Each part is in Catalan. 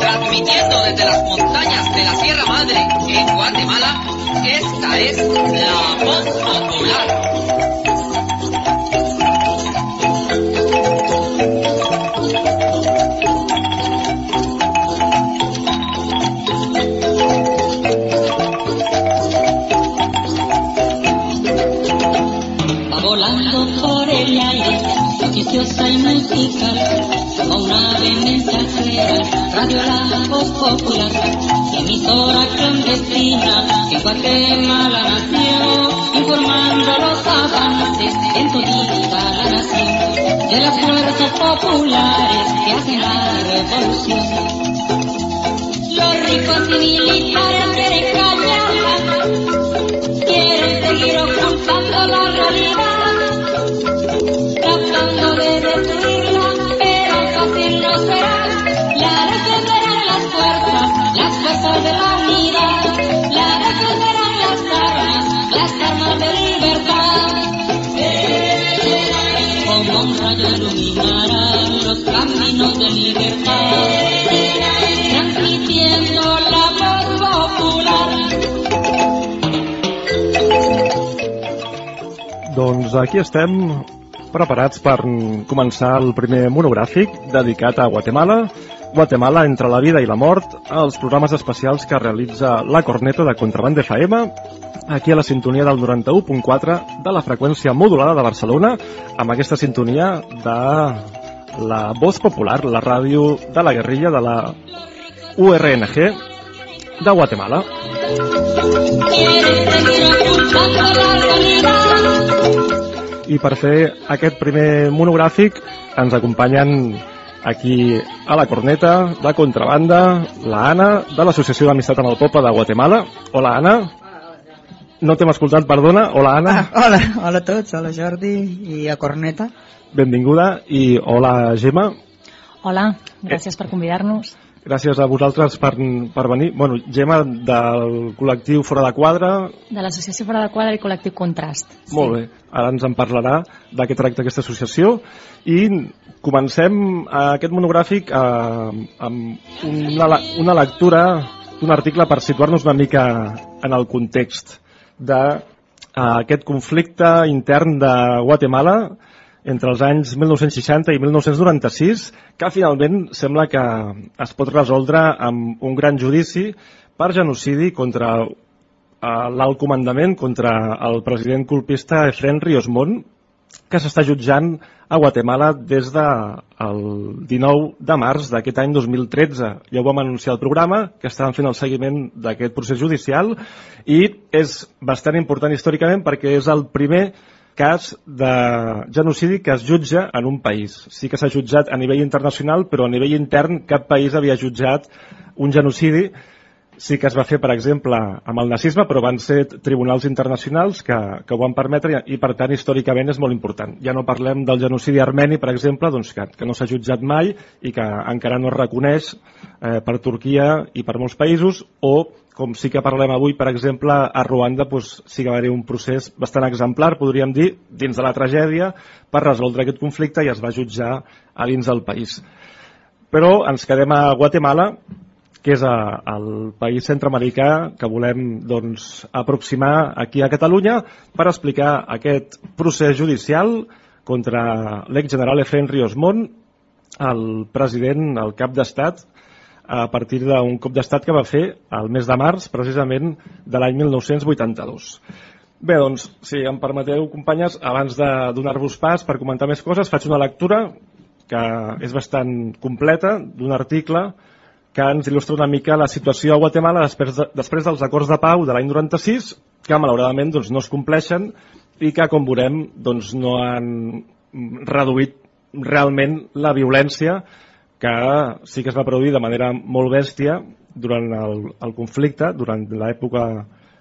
Transmitiendo desde las montañas de la Sierra Madre en Guatemala, esta es La Voz Popular. Noticiosa y musical, como una ave mensajera, radio la voz popular, emisora clandestina, que en Guatemala nació, informando los avances en todita la nación, de las fuerzas populares que hacen la revolución. Los ricos y militares quieren callarla, quieren seguir ocultando la realidad, Doncs aquí estem preparats per començar el primer monogràfic dedicat a Guatemala, Guatemala entre la vida i la mort, els programes especials que realitza la Corneta de Contraband FM, aquí a la sintonia del 91.4 de la freqüència modulada de Barcelona, amb aquesta sintonia de la Voz Popular, la ràdio de la guerrilla de la URNG de Guatemala. I per fer aquest primer monogràfic ens acompanyen aquí a la corneta, de contrabanda, la Anna, de l'Associació d'Amistat amb el Poble de Guatemala. Hola, Anna. No t'hem escoltat, perdona. Hola, Anna. Ah, hola, hola a tots, hola Jordi i a Corneta. Benvinguda. I hola, Gemma. Hola, gràcies per convidar-nos. Gràcies a vosaltres per, per venir. Bueno, Gemma, del col·lectiu Fora de Quadre. De l'Associació Fora de Quadre i Col·lectiu Contrast. Molt bé. Ara ens en parlarà de què tracta aquesta associació. I comencem eh, aquest monogràfic eh, amb una, una lectura d'un article per situar-nos una mica en el context d'aquest conflicte intern de Guatemala entre els anys 1960 i 1996 que finalment sembla que es pot resoldre amb un gran judici per genocidi contra eh, l'alt comandament, contra el president colpista Efren Ríos Montt, que s'està jutjant a Guatemala des del de 19 de març d'aquest any 2013. Ja ho vam anunciar al programa, que estàvem fent el seguiment d'aquest procés judicial i és bastant important històricament perquè és el primer cas de genocidi que es jutja en un país. Sí que s'ha jutjat a nivell internacional, però a nivell intern cap país havia jutjat un genocidi sí que es va fer, per exemple, amb el nazisme, però van ser tribunals internacionals que, que ho van permetre i, per tant, històricament és molt important. Ja no parlem del genocidi armeni, per exemple, doncs que, que no s'ha jutjat mai i que encara no es reconeix eh, per Turquia i per molts països, o, com sí que parlem avui, per exemple, a Ruanda doncs, sí que va haver un procés bastant exemplar, podríem dir, dins de la tragèdia, per resoldre aquest conflicte i es va jutjar a dins del país. Però ens quedem a Guatemala, que és a, el país centroamericà que volem doncs, aproximar aquí a Catalunya per explicar aquest procés judicial contra l'exgeneral Efren Ríos Montt, el president, el cap d'estat, a partir d'un cop d'estat que va fer el mes de març, precisament, de l'any 1982. Bé, doncs, si em permeteu, companyes, abans de donar-vos pas per comentar més coses, faig una lectura que és bastant completa d'un article que ens il·lustra una mica la situació a Guatemala després, de, després dels acords de pau de l'any 96, que malauradament doncs, no es compleixen i que, com veurem, doncs, no han reduït realment la violència que sí que es va produir de manera molt bèstia durant el, el conflicte, durant l'època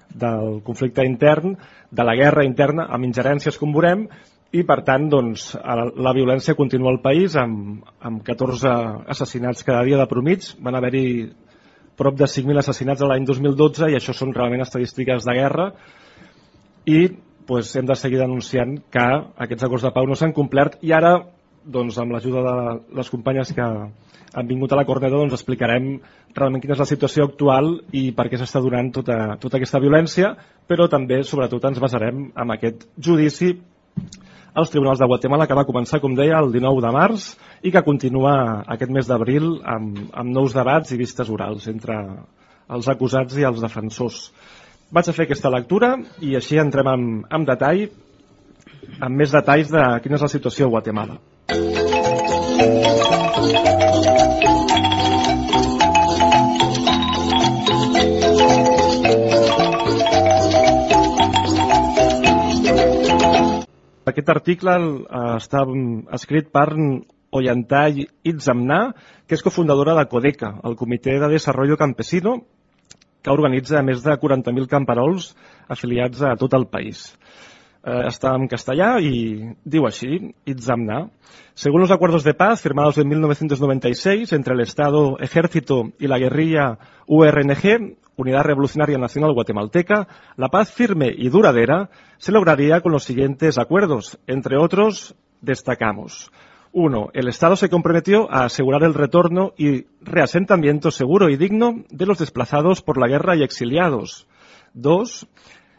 del conflicte intern, de la guerra interna, amb ingerències, com veurem, i per tant doncs, la, la violència continua al país amb, amb 14 assassinats cada dia de promig van haver-hi prop de 5.000 assassinats l'any 2012 i això són realment estadístiques de guerra. I doncs, hem de seguir denunciant que aquests acords de pau no s'han complert. I ara doncs, amb l'ajuda de les companyes que han vingut a la corneta doncs, explicarem realment quina és la situació actual i per què s'està donant tota, tota aquesta violència, però també, sobretot, ens basarem en aquest judici als tribunals de Guatemala que va començar, com deia, el 19 de març i que continua aquest mes d'abril amb, amb nous debats i vistes orals entre els acusats i els defensors. Vaig a fer aquesta lectura i així entrem en, en detall amb més detalls de quina és la situació a Guatemala. Aquest article eh, està escrit per Ollantay Itzamna, que és cofundadora de CODECA, el Comitè de Desarrollo Campesino, que organitza més de 40.000 camperols afiliats a tot el país. Eh, en castellà y digo así, Itzamna. Según los acuerdos de paz firmados en 1996 entre el Estado, Ejército y la guerrilla URNG, Unidad Revolucionaria Nacional Guatemalteca, la paz firme y duradera se lograría con los siguientes acuerdos. Entre otros, destacamos. Uno, el Estado se comprometió a asegurar el retorno y reasentamiento seguro y digno de los desplazados por la guerra y exiliados. Dos,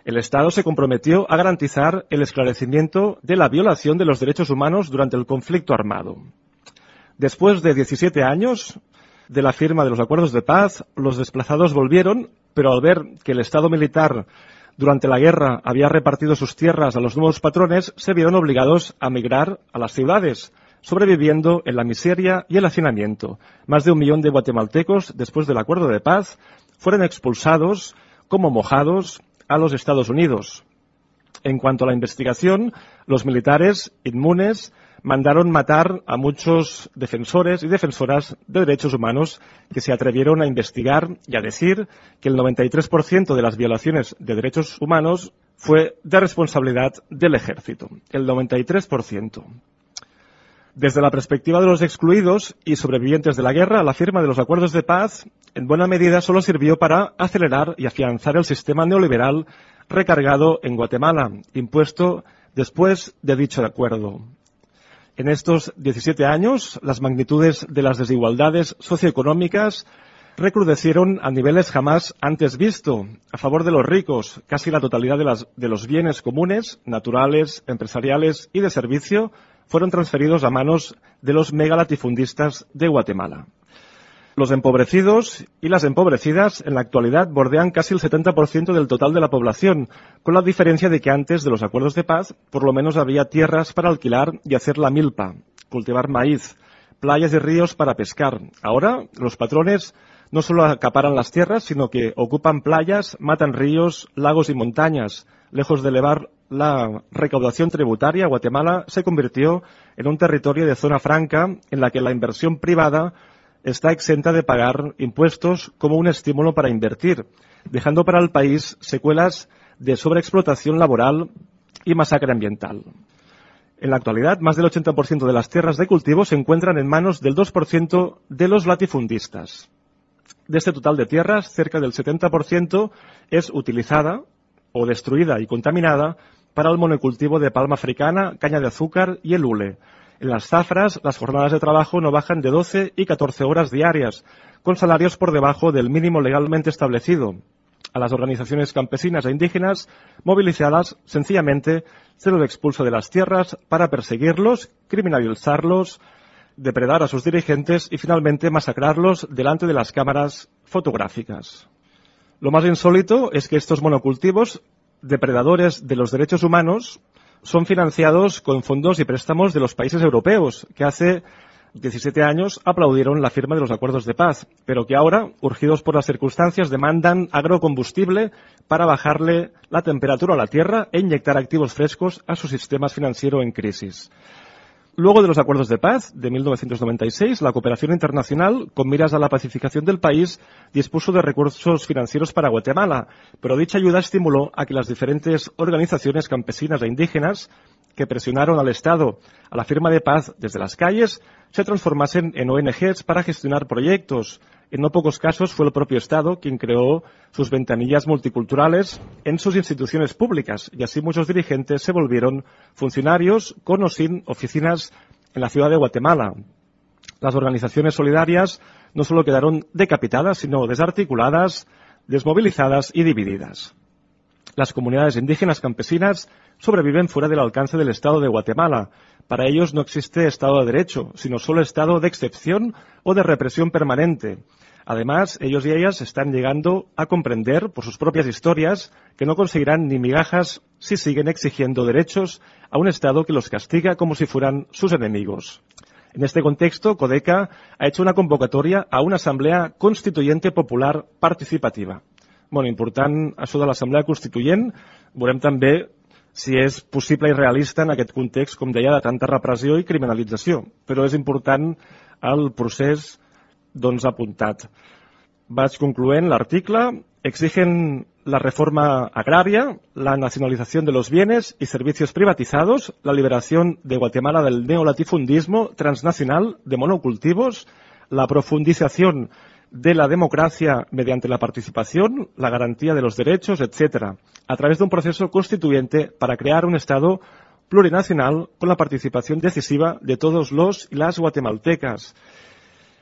el Estado se comprometió a garantizar el esclarecimiento de la violación de los derechos humanos durante el conflicto armado. Después de 17 años de la firma de los acuerdos de paz, los desplazados volvieron, pero al ver que el Estado militar durante la guerra había repartido sus tierras a los nuevos patrones, se vieron obligados a migrar a las ciudades, sobreviviendo en la miseria y el hacinamiento. Más de un millón de guatemaltecos, después del acuerdo de paz, fueron expulsados como mojados a los Estados Unidos. En cuanto a la investigación, los militares inmunes mandaron matar a muchos defensores y defensoras de derechos humanos que se atrevieron a investigar y a decir que el 93% de las violaciones de derechos humanos fue de responsabilidad del ejército. El 93%. Desde la perspectiva de los excluidos y sobrevivientes de la guerra, la firma de los acuerdos de paz en buena medida solo sirvió para acelerar y afianzar el sistema neoliberal recargado en Guatemala, impuesto después de dicho acuerdo. En estos 17 años, las magnitudes de las desigualdades socioeconómicas recrudecieron a niveles jamás antes visto, a favor de los ricos. Casi la totalidad de, de los bienes comunes, naturales, empresariales y de servicio fueron transferidos a manos de los megalatifundistas de Guatemala. Los empobrecidos y las empobrecidas en la actualidad bordean casi el 70% del total de la población, con la diferencia de que antes de los acuerdos de paz por lo menos había tierras para alquilar y hacer la milpa, cultivar maíz, playas y ríos para pescar. Ahora los patrones no solo acaparan las tierras, sino que ocupan playas, matan ríos, lagos y montañas. Lejos de elevar la recaudación tributaria, Guatemala se convirtió en un territorio de zona franca en la que la inversión privada está exenta de pagar impuestos como un estímulo para invertir, dejando para el país secuelas de sobreexplotación laboral y masacre ambiental. En la actualidad, más del 80% de las tierras de cultivo se encuentran en manos del 2% de los latifundistas. De este total de tierras, cerca del 70% es utilizada o destruida y contaminada para el monocultivo de palma africana, caña de azúcar y el hule. En las zafras, las jornadas de trabajo no bajan de 12 y 14 horas diarias, con salarios por debajo del mínimo legalmente establecido. A las organizaciones campesinas e indígenas movilizadas, sencillamente, se los expulsa de las tierras para perseguirlos, criminalizarlos, depredar a sus dirigentes y finalmente masacrarlos delante de las cámaras fotográficas. Lo más insólito es que estos monocultivos depredadores de los derechos humanos son financiados con fondos y préstamos de los países europeos, que hace 17 años aplaudieron la firma de los acuerdos de paz, pero que ahora, urgidos por las circunstancias, demandan agrocombustible para bajarle la temperatura a la tierra e inyectar activos frescos a su sistema financiero en crisis. Luego de los acuerdos de paz de 1996, la cooperación internacional, con miras a la pacificación del país, dispuso de recursos financieros para Guatemala, pero dicha ayuda estimuló a que las diferentes organizaciones campesinas e indígenas que presionaron al Estado a la firma de paz desde las calles se transformasen en ONGs para gestionar proyectos. En no pocos casos fue el propio Estado quien creó sus ventanillas multiculturales en sus instituciones públicas y así muchos dirigentes se volvieron funcionarios con o sin oficinas en la ciudad de Guatemala. Las organizaciones solidarias no solo quedaron decapitadas, sino desarticuladas, desmovilizadas y divididas. Las comunidades indígenas campesinas sobreviven fuera del alcance del Estado de Guatemala. Para ellos no existe Estado de Derecho, sino solo Estado de excepción o de represión permanente. Además, ellos y ellas están llegando a comprender, por sus propias historias, que no conseguirán ni migajas si siguen exigiendo derechos a un Estado que los castiga como si fueran sus enemigos. En este contexto, Codeca ha hecho una convocatoria a una Asamblea Constituyente Popular Participativa. Bueno, important això de l'Assemblea Constituent. Veurem també si és possible i realista en aquest context, com deia, de tanta repressió i criminalització. Però és important el procés doncs, apuntat. Vaig concloent l'article. Exigen la reforma agraria, la nacionalización de los bienes y servicios privatizados, la liberación de Guatemala del neolatifundismo transnacional de monocultivos, la profundización de la democracia mediante la participación, la garantía de los derechos, etc., a través de un proceso constituyente para crear un Estado plurinacional con la participación decisiva de todos los y las guatemaltecas.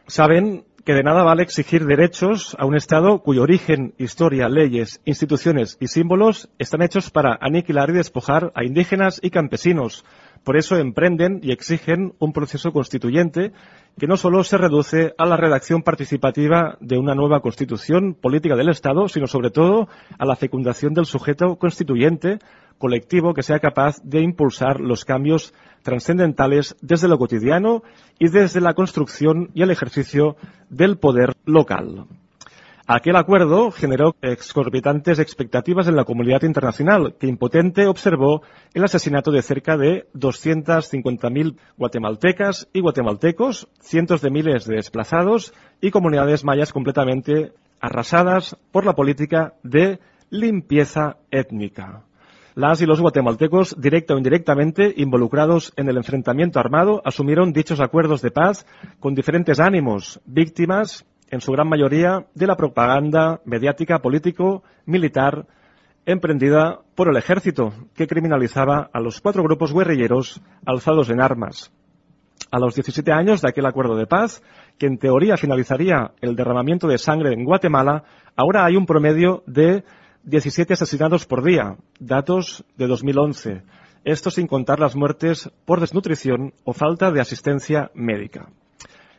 Saben que de nada vale exigir derechos a un Estado cuyo origen, historia, leyes, instituciones y símbolos están hechos para aniquilar y despojar a indígenas y campesinos. Por eso emprenden y exigen un proceso constituyente que no solo se reduce a la redacción participativa de una nueva constitución política del Estado, sino sobre todo a la fecundación del sujeto constituyente colectivo que sea capaz de impulsar los cambios trascendentales desde lo cotidiano y desde la construcción y el ejercicio del poder local. Aquel acuerdo generó exorbitantes expectativas en la comunidad internacional, que impotente observó el asesinato de cerca de 250.000 guatemaltecas y guatemaltecos, cientos de miles de desplazados y comunidades mayas completamente arrasadas por la política de limpieza étnica. Las y los guatemaltecos, directa o indirectamente involucrados en el enfrentamiento armado, asumieron dichos acuerdos de paz con diferentes ánimos, víctimas, en su gran mayoría, de la propaganda mediática, político, militar, emprendida por el ejército, que criminalizaba a los cuatro grupos guerrilleros alzados en armas. A los 17 años de aquel acuerdo de paz, que en teoría finalizaría el derramamiento de sangre en Guatemala, ahora hay un promedio de 17 asesinados por día, datos de 2011. Esto sin contar las muertes por desnutrición o falta de asistencia médica.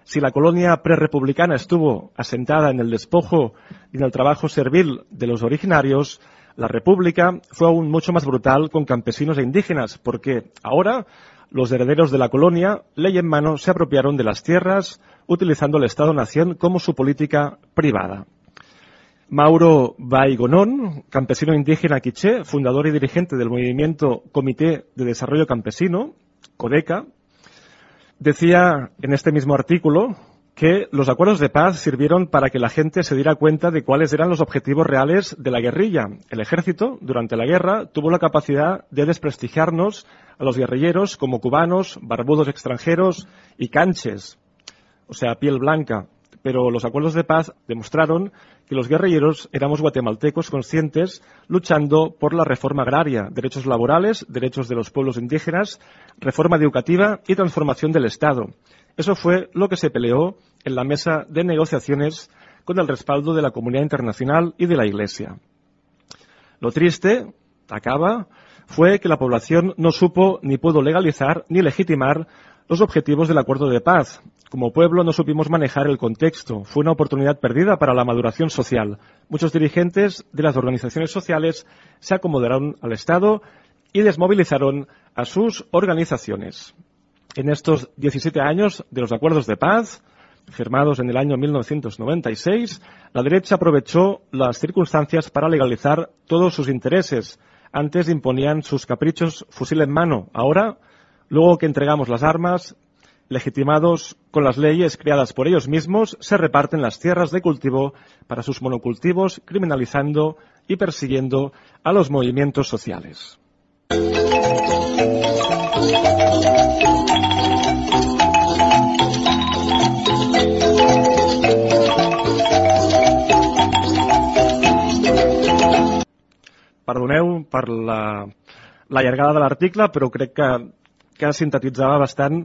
Si la colonia prerepublicana estuvo asentada en el despojo y en el trabajo servil de los originarios, la república fue aún mucho más brutal con campesinos e indígenas, porque ahora los herederos de la colonia, ley en mano, se apropiaron de las tierras, utilizando el Estado-Nación como su política privada. Mauro Baigonón, campesino indígena quiché, fundador y dirigente del movimiento Comité de Desarrollo Campesino, CODECA, decía en este mismo artículo que los acuerdos de paz sirvieron para que la gente se diera cuenta de cuáles eran los objetivos reales de la guerrilla. El ejército, durante la guerra, tuvo la capacidad de desprestigiarnos a los guerrilleros como cubanos, barbudos extranjeros y canches, o sea, piel blanca pero los acuerdos de paz demostraron que los guerrilleros éramos guatemaltecos conscientes luchando por la reforma agraria, derechos laborales, derechos de los pueblos indígenas, reforma educativa y transformación del Estado. Eso fue lo que se peleó en la mesa de negociaciones con el respaldo de la comunidad internacional y de la Iglesia. Lo triste, acaba, fue que la población no supo ni pudo legalizar ni legitimar los objetivos del acuerdo de paz. Como pueblo no supimos manejar el contexto. Fue una oportunidad perdida para la maduración social. Muchos dirigentes de las organizaciones sociales se acomodaron al Estado y desmovilizaron a sus organizaciones. En estos 17 años de los acuerdos de paz, firmados en el año 1996, la derecha aprovechó las circunstancias para legalizar todos sus intereses. Antes imponían sus caprichos fusil en mano. Ahora Luego que entregamos las armas, legitimados con las leyes creadas por ellos mismos, se reparten las tierras de cultivo para sus monocultivos, criminalizando y persiguiendo a los movimientos sociales. Perdoneu per la, la llargada de l'article, però que que sintetitzava bastant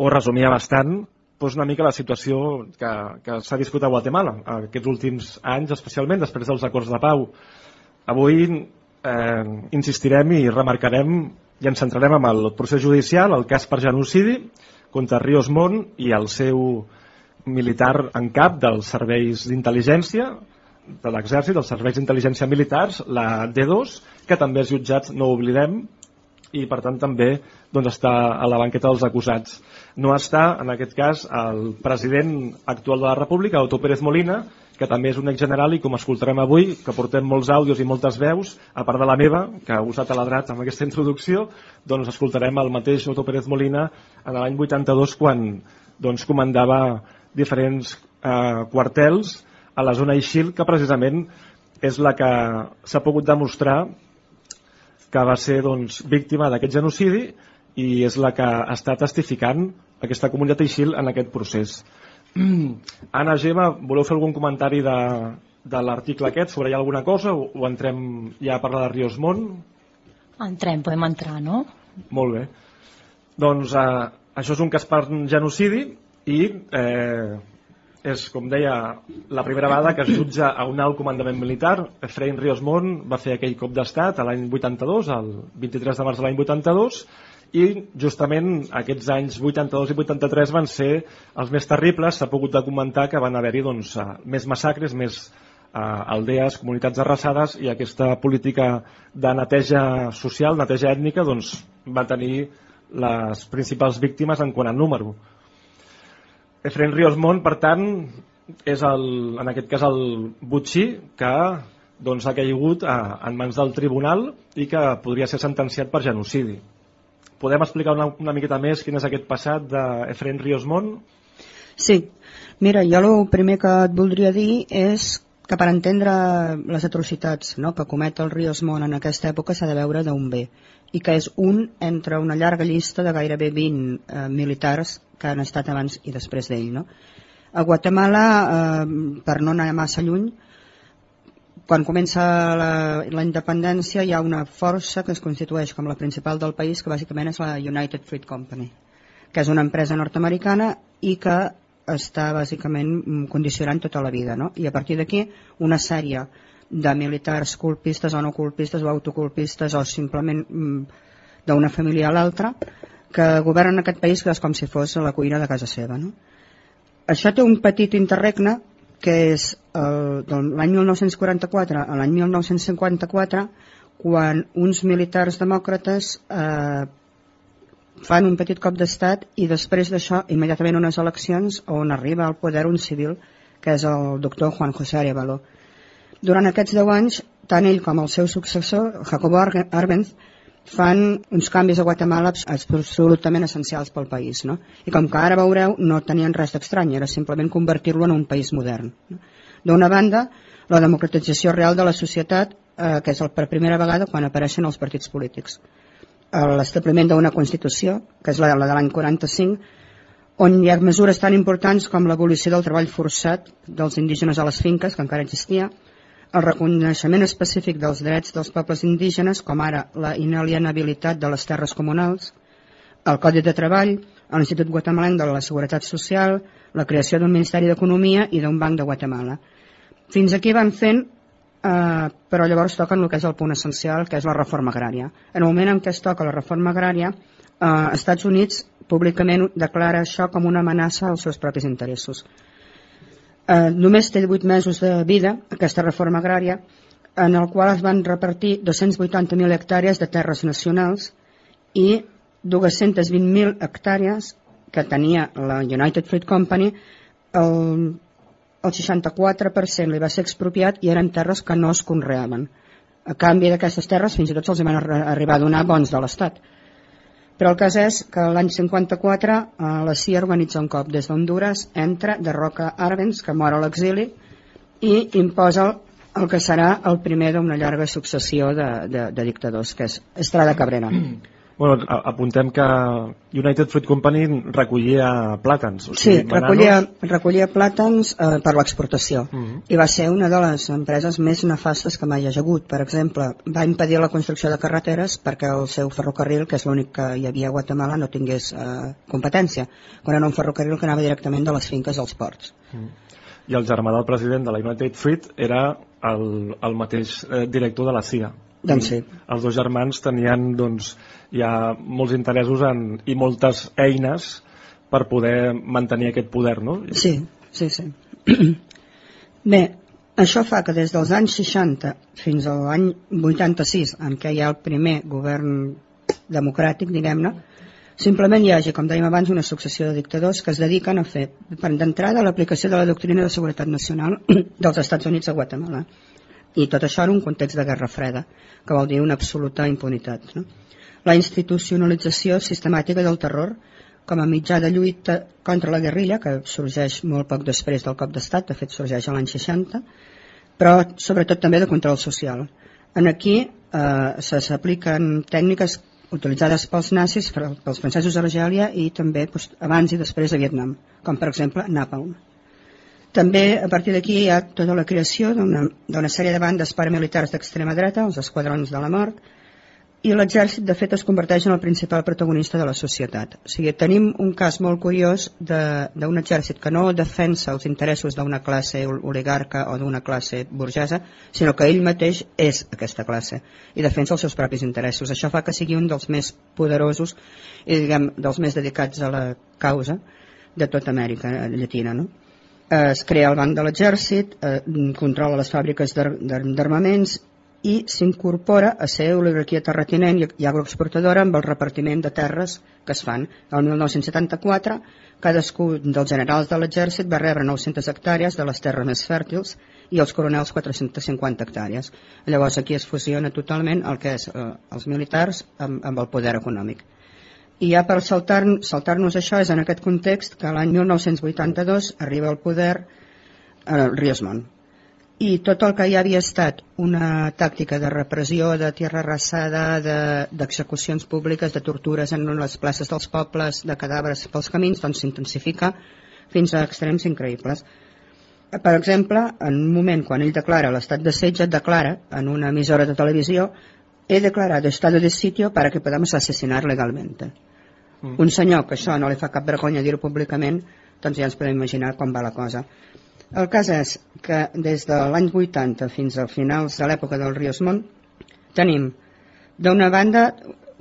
o resumia bastant doncs una mica la situació que, que s'ha viscut a Guatemala aquests últims anys, especialment després dels acords de pau. Avui eh, insistirem i remarcarem i ens centrarem en el procés judicial, el cas per genocidi contra Ríos Mont i el seu militar en cap dels serveis d'intel·ligència de l'exèrcit, dels serveis d'intel·ligència militars, la D2, que també és jutjat, no ho oblidem, i per tant també doncs, està a la banqueta dels acusats. No està, en aquest cas, el president actual de la República, Otto Pérez Molina, que també és un exgeneral i com escoltarem avui, que portem molts àudios i moltes veus, a part de la meva, que ha usat a l'adrat amb aquesta introducció, doncs escoltarem el mateix Otto Pérez Molina en l'any 82 quan doncs, comandava diferents eh, quartels a la zona Ixil, que precisament és la que s'ha pogut demostrar que va ser doncs, víctima d'aquest genocidi i és la que està testificant aquesta comunitat Ixil en aquest procés. Anna, Gemma, voleu fer algun comentari de, de l'article aquest sobre hi ha alguna cosa o, o entrem ja a parlar de Rios Mont? Entrem, podem entrar, no? Molt bé. Doncs eh, això és un cas per genocidi i eh, és, com deia, la primera vegada que es jutja a un alt comandament militar. Efraín Ríos Mont va fer aquell cop d'estat l'any 82, el 23 de març de l'any 82, i justament aquests anys 82 i 83 van ser els més terribles. S'ha pogut documentar que van haver-hi doncs, més massacres, més eh, aldees, comunitats arrasades, i aquesta política de neteja social, neteja ètnica, doncs, va tenir les principals víctimes en quant a número Efraín Ríos Mont, per tant, és el, en aquest cas el butxí que doncs, ha caigut a, en mans del tribunal i que podria ser sentenciat per genocidi. Podem explicar una, una miqueta més quin és aquest passat d'Efraín Ríos Mont? Sí, mira, jo el primer que et voldria dir és que per entendre les atrocitats no, que comet el Ríos Mont en aquesta època s'ha de veure d'on ve i que és un entre una llarga llista de gairebé 20 eh, militars que han estat abans i després d'ell. No? A Guatemala, eh, per no anar massa lluny, quan comença la, la independència hi ha una força que es constitueix com la principal del país, que bàsicament és la United Fruit Company, que és una empresa nord-americana i que està bàsicament mm, condicionant tota la vida. No? I a partir d'aquí una sèrie de militars culpistes o no culpistes o autoculpistes o simplement mm, d'una família a l'altra que governen aquest país que és com si fos la cuina de casa seva. No? Això té un petit interregne que és l'any 1944 a l'any 1954 quan uns militars demòcrates eh, fan un petit cop d'estat i després d'això immediatament unes eleccions on arriba al poder un civil que és el doctor Juan José Arevalo. Durant aquests 10 anys, tant ell com el seu successor, Jacobo Arbenz, fan uns canvis a Guatemala absolutament essencials pel país. No? I com que ara veureu, no tenien res d'estrany, era simplement convertir-lo en un país modern. No? D'una banda, la democratització real de la societat, eh, que és el, per primera vegada quan apareixen els partits polítics. L'establiment d'una Constitució, que és la, la de l'any 45, on hi ha mesures tan importants com l'abolició del treball forçat dels indígenes a les finques, que encara existia, el reconeixement específic dels drets dels pobles indígenes, com ara la inalienabilitat de les terres comunals, el Codi de Treball, l'Institut Guatemalenc de la Seguretat Social, la creació d'un Ministeri d'Economia i d'un Banc de Guatemala. Fins aquí van fent, eh, però llavors toquen el que és el punt essencial, que és la reforma agrària. En el moment en què es toca la reforma agrària, eh, Estats Units públicament declara això com una amenaça als seus propis interessos eh, només té 8 mesos de vida, aquesta reforma agrària, en el qual es van repartir 280.000 hectàrees de terres nacionals i 220.000 hectàrees que tenia la United Fruit Company, el, el 64% li va ser expropiat i eren terres que no es conreaven. A canvi d'aquestes terres fins i tot se'ls van arribar a donar bons de l'Estat. Però el cas és que l'any 54 eh, la CIA organitza un cop des d'Honduras, entra, derroca Arbenz, que mor a l'exili, i imposa el, el que serà el primer d'una llarga successió de, de, de dictadors, que és Estrada Cabrera. Bueno, apuntem que United Fruit Company recollia plàtans. O Sí, sigui, bananos. recollia, recollia plàtans eh, per l'exportació Mhm. i va ser una de les empreses més nefastes que mai hi ha hagut. Per exemple, va impedir la construcció de carreteres perquè el seu ferrocarril, que és l'únic que hi havia a Guatemala, no tingués eh, competència, quan era un ferrocarril que anava directament de les finques als ports. I el germà del president de la United Fruit era el, el mateix eh, director de la CIA. Doncs sí. Els dos germans tenien doncs, ja molts interessos en, i moltes eines per poder mantenir aquest poder, no? Sí, sí, sí. Bé, això fa que des dels anys 60 fins a l'any 86, en què hi ha el primer govern democràtic, diguem-ne, simplement hi hagi, com dèiem abans, una successió de dictadors que es dediquen a fer, per d'entrada, l'aplicació de la doctrina de seguretat nacional dels Estats Units a Guatemala. I tot això en un context de guerra freda, que vol dir una absoluta impunitat. No? La institucionalització sistemàtica del terror com a mitjà de lluita contra la guerrilla, que sorgeix molt poc després del cop d'estat, de fet sorgeix a l'any 60, però sobretot també de control social. En aquí eh, s'apliquen tècniques utilitzades pels nazis, pels francesos a Argèlia i també doncs, abans i després a Vietnam, com per exemple Napalm. També a partir d'aquí hi ha tota la creació d'una sèrie de bandes paramilitars d'extrema dreta, els esquadrons de la mort, i l'exèrcit de fet es converteix en el principal protagonista de la societat. O sigui, tenim un cas molt curiós d'un exèrcit que no defensa els interessos d'una classe ol- oligarca o d'una classe burgesa, sinó que ell mateix és aquesta classe i defensa els seus propis interessos. Això fa que sigui un dels més poderosos i diguem, dels més dedicats a la causa de tota Amèrica Llatina. No? Eh, es crea el banc de l'exèrcit, eh, controla les fàbriques d'ar- d'ar- d'armaments i s'incorpora a ser oligarquia terratinent i agroexportadora amb el repartiment de terres que es fan. El 1974 cadascú dels generals de l'exèrcit va rebre 900 hectàrees de les terres més fèrtils i els coronels 450 hectàrees. Llavors aquí es fusiona totalment el que és eh, els militars amb, amb el poder econòmic. I ja per saltar-nos saltar això és en aquest context que l'any 1982 arriba al poder eh, Riosmont. I tot el que ja havia estat una tàctica de repressió, de tierra arrasada, de- d'execucions públiques, de tortures en les places dels pobles, de cadàvers pels camins, doncs s'intensifica fins a extrems increïbles. Per exemple, en un moment quan ell declara l'estat de setge, declara en una emissora de televisió he declarado estado de sitio para que podamos asesinar legalmente. Mm. Un senyor que això no li fa cap vergonya dir-ho públicament, doncs ja ens podem imaginar com va la cosa. El cas és que des de l'any 80 fins al finals de l'època del Riosmont tenim d'una banda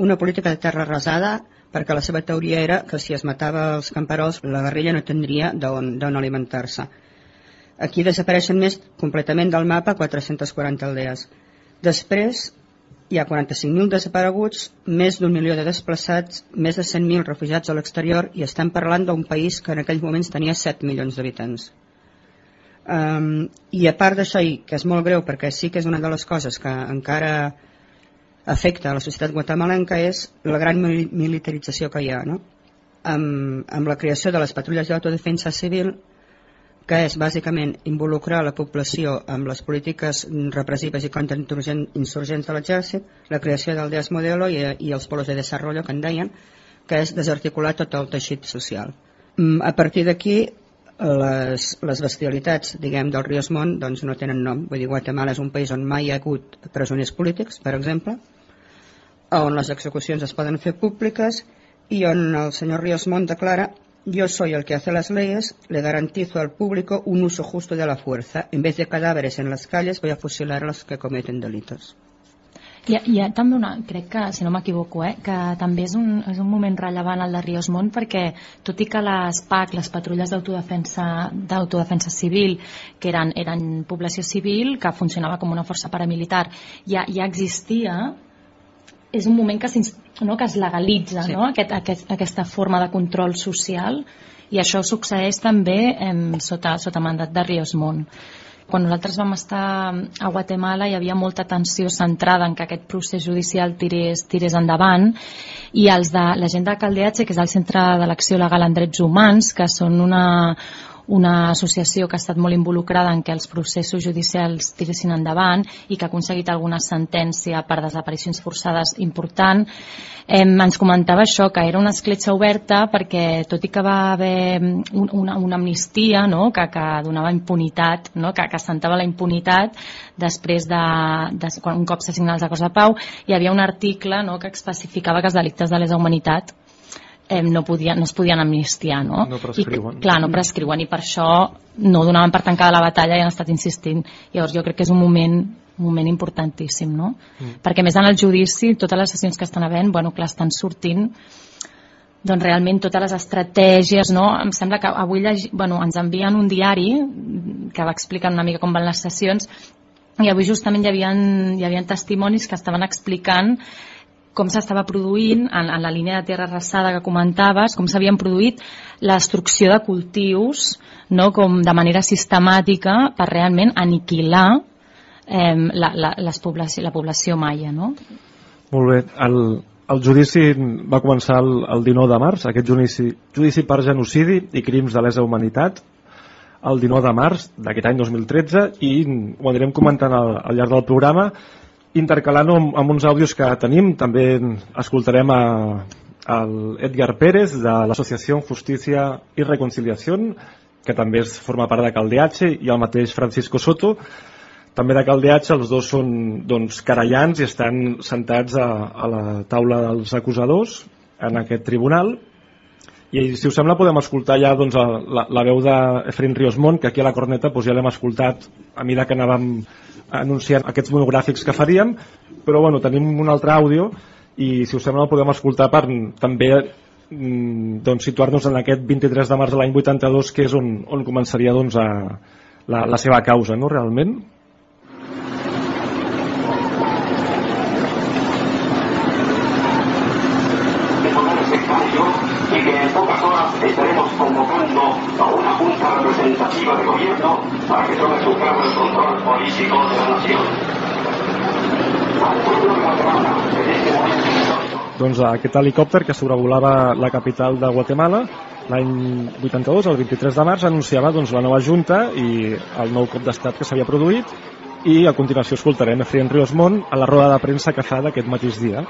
una política de terra arrasada perquè la seva teoria era que si es matava els camperols la guerrilla no tindria d'on alimentar-se. Aquí desapareixen més completament del mapa 440 aldees. Després hi ha 45.000 desapareguts, més d'un milió de desplaçats, més de 100.000 refugiats a l'exterior i estem parlant d'un país que en aquells moments tenia 7 milions d'habitants. Um, I a part d'això, i que és molt greu perquè sí que és una de les coses que encara afecta a la societat guatemalenca és la gran mili- militarització que hi ha, no? Amb, amb la creació de les patrulles d'autodefensa civil que és bàsicament involucrar la població amb les polítiques repressives i contrainsurgents de l'exèrcit, la creació d'aldees modelo i, i els polos de desenvolupament que en deien, que és desarticular tot el teixit social. Mm, A partir d'aquí, les, les bestialitats, diguem, del Riosmont doncs no tenen nom. Vull dir, Guatemala és un país on mai hi ha hagut presoners polítics, per exemple, on les execucions es poden fer públiques y on el senyor Riosmont declara yo soy el que hace las leyes, le garantizo al público un uso justo de la fuerza. En vez de cadáveres en las calles, voy a fusilar a los que cometen delitos. Hi ha, hi ha també una, crec que, si no m'equivoco, eh, que també és un, és un moment rellevant el de Riosmont perquè, tot i que les PAC, les patrulles d'autodefensa d'autodefensa civil, que eren, eren població civil, que funcionava com una força paramilitar, ja, ja existia, és un moment que, no, que es legalitza Sí. no? aquest, aquest, aquesta forma de control social i això succeeix també em, sota, sota mandat de Riosmont. Quan nosaltres vam estar a Guatemala hi havia molta tensió centrada en que aquest procés judicial tirés, tirés endavant i els de la gent de Caldeatge, que és el Centre de l'Acció Legal en Drets Humans, que són una, una associació que ha estat molt involucrada en que els processos judicials tiressin endavant i que ha aconseguit alguna sentència per desaparicions forçades important eh, ens comentava això, que era una escletxa oberta perquè tot i que va haver un, una, una amnistia no? que, que donava impunitat, no? que, que assentava la impunitat després de, de quan un cop s'assignen els acords de pau, hi havia un article no? que especificava que els delictes de lesa humanitat eh, no, podien, no es podien amnistiar, no? No prescriuen. I, clar, no prescriuen i per això no donaven per tancada la batalla i han estat insistint. Llavors jo crec que és un moment un moment importantíssim, no? Mm. Perquè més en el judici, totes les sessions que estan havent, bueno, clar, estan sortint doncs realment totes les estratègies, no? Em sembla que avui llegi... bueno, ens envien un diari que va explicant una mica com van les sessions i avui justament hi havia, hi havia testimonis que estaven explicant com s'estava produint en, en la línia de terra arrasada que comentaves, com s'havien produït la destrucció de cultius no? com de manera sistemàtica per realment aniquilar eh, la, la, les població, la població maia. No? Molt bé. El, el judici va començar el, el 19 de març, aquest judici, judici per genocidi i crims de lesa humanitat, el 19 de març d'aquest any 2013 i ho anirem comentant al, al llarg del programa intercalant amb, amb uns àudios que tenim. També escoltarem a, el Edgar Pérez de l'associació Justícia i Reconciliació que també es forma part de Caldeatge i el mateix Francisco Soto. També de Caldeatge, els dos són doncs, carallans i estan sentats a, a la taula dels acusadors en aquest tribunal. I si us sembla podem escoltar ja doncs, la, la veu d'Efraín Riosmont que aquí a la corneta doncs, ja l'hem escoltat a mesura que anàvem anunciant aquests monogràfics que faríem però bueno, tenim un altre àudio i si us sembla el podem escoltar per també mm, doncs, situar-nos en aquest 23 de març de l'any 82 que és on, on començaria doncs, a, la, la seva causa no, realment que su cargo el control político de la nación. Doncs aquest helicòpter que sobrevolava la capital de Guatemala l'any 82, el 23 de març, anunciava doncs, la nova Junta i el nou cop d'estat que s'havia produït i a continuació escoltarem Efraín Ríos Mont a la roda de premsa que fa d'aquest mateix dia.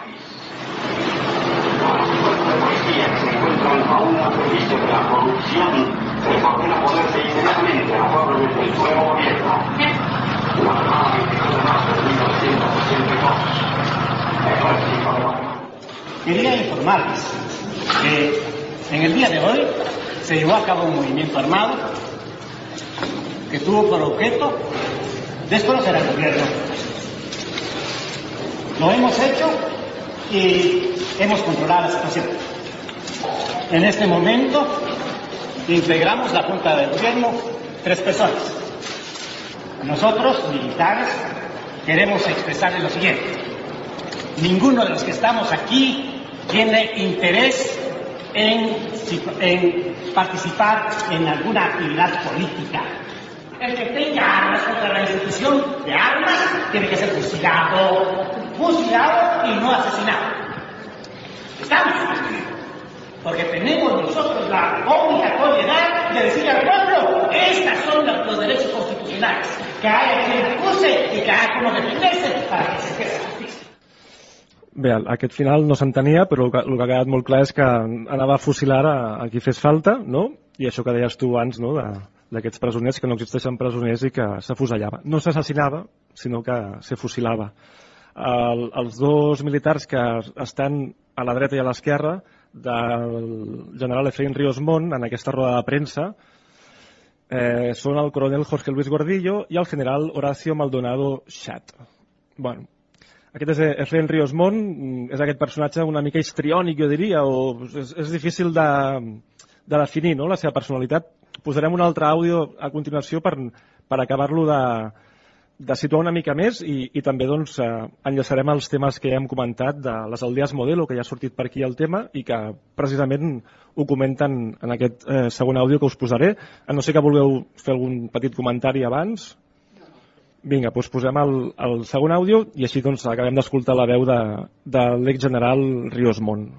Quería informarles que en el día de hoy se llevó a cabo un movimiento armado que tuvo por objeto desconocer al gobierno. Lo hemos hecho y hemos controlado la situación. En este momento integramos la Junta de Gobierno tres personas. Nosotros, militares, queremos expresarles lo siguiente. Ninguno de los que estamos aquí tiene interés en, participar en alguna actividad política. El que tenga armas contra la institución de armas tiene que ser fusilado, fusilado y no asesinado. ¿Estamos? Porque tenemos nosotros la obligatoriedad de decir al pueblo, estas son los, derechos constitucionales, que haya quien acuse y que haya como defenderse para que se quede justicia. Bé, aquest final no s'entenia, però el que, el que ha quedat molt clar és que anava a fusilar a, a qui fes falta, no? I això que deies tu abans, no?, d'aquests presoners, que no existeixen presoners i que s'afusellava. No s'assassinava, sinó que se fusilava. El, els dos militars que estan a la dreta i a l'esquerra del general Efraín Ríos Mont en aquesta roda de premsa eh, són el coronel Jorge Luis Gordillo i el general Horacio Maldonado Chat. Bueno, aquest és Efraín Ríos Mont, és aquest personatge una mica histriònic, jo diria, o és, és difícil de, de definir no, la seva personalitat. Posarem un altre àudio a continuació per, per acabar-lo de, de situar una mica més i, i també doncs, eh, enllaçarem els temes que hem comentat de les aldees modelo, que ja ha sortit per aquí el tema i que precisament ho comenten en aquest eh, segon àudio que us posaré. A no sé que vulgueu fer algun petit comentari abans. Vinga, doncs posem el, el segon àudio i així doncs acabem d'escoltar la veu de, de l'exgeneral Ríos Mont.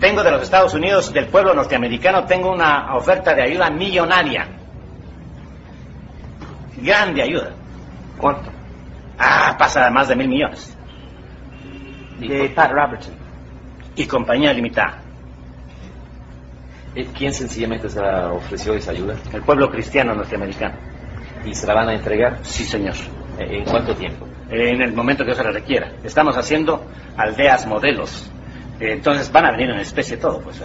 Tengo de los Estados Unidos, del pueblo norteamericano, tengo una oferta de ayuda millonaria grande ayuda. ¿Cuánto? Ah, pasa más de mil millones. De Pat Robertson. Y compañía limitada. Eh, ¿Quién sencillamente se ofreció esa ayuda? El pueblo cristiano norteamericano. ¿Y se la van a entregar? Sí, señor. Eh, ¿En cuánto tiempo? En el momento que se la requiera. Estamos haciendo aldeas modelos. Eh, Entonces van a venir en especie todo, pues.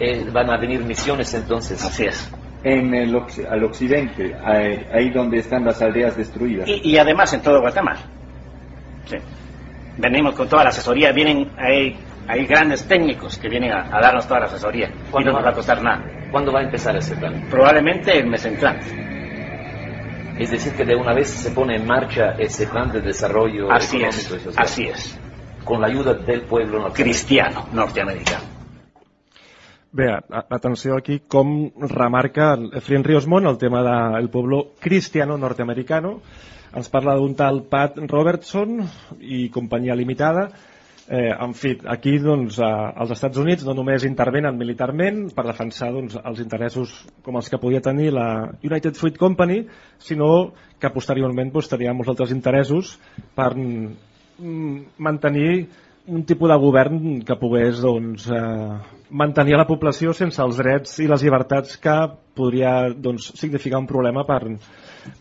Eh, van a venir misiones entonces. Así es. En el al occidente, ahí, ahí donde están las aldeas destruidas. Y, y además en todo Guatemala. Sí. Venimos con toda la asesoría. Vienen, hay, hay grandes técnicos que vienen a, a darnos toda la asesoría. Y ¿Cuándo no nos va a costar nada. ¿Cuándo va a empezar ese plan? Probablemente el mes entrante. Es decir, que de una vez se pone en marcha ese plan de desarrollo Así económico es. y social. Así es. Con la ayuda del pueblo norteamericano. Cristiano norteamericano. Bé, atenció aquí com remarca Efraín Riosmont el tema del pueblo cristiano norteamericano. Ens parla d'un tal Pat Robertson i companyia limitada. Eh, en fi, aquí doncs, eh, els Estats Units no només intervenen militarment per defensar doncs, els interessos com els que podia tenir la United Fruit Company, sinó que posteriorment doncs, tenia molts altres interessos per mm, mantenir un tipus de govern que pogués doncs, eh, mantenir la població sense els drets i les llibertats que podria doncs, significar un problema per,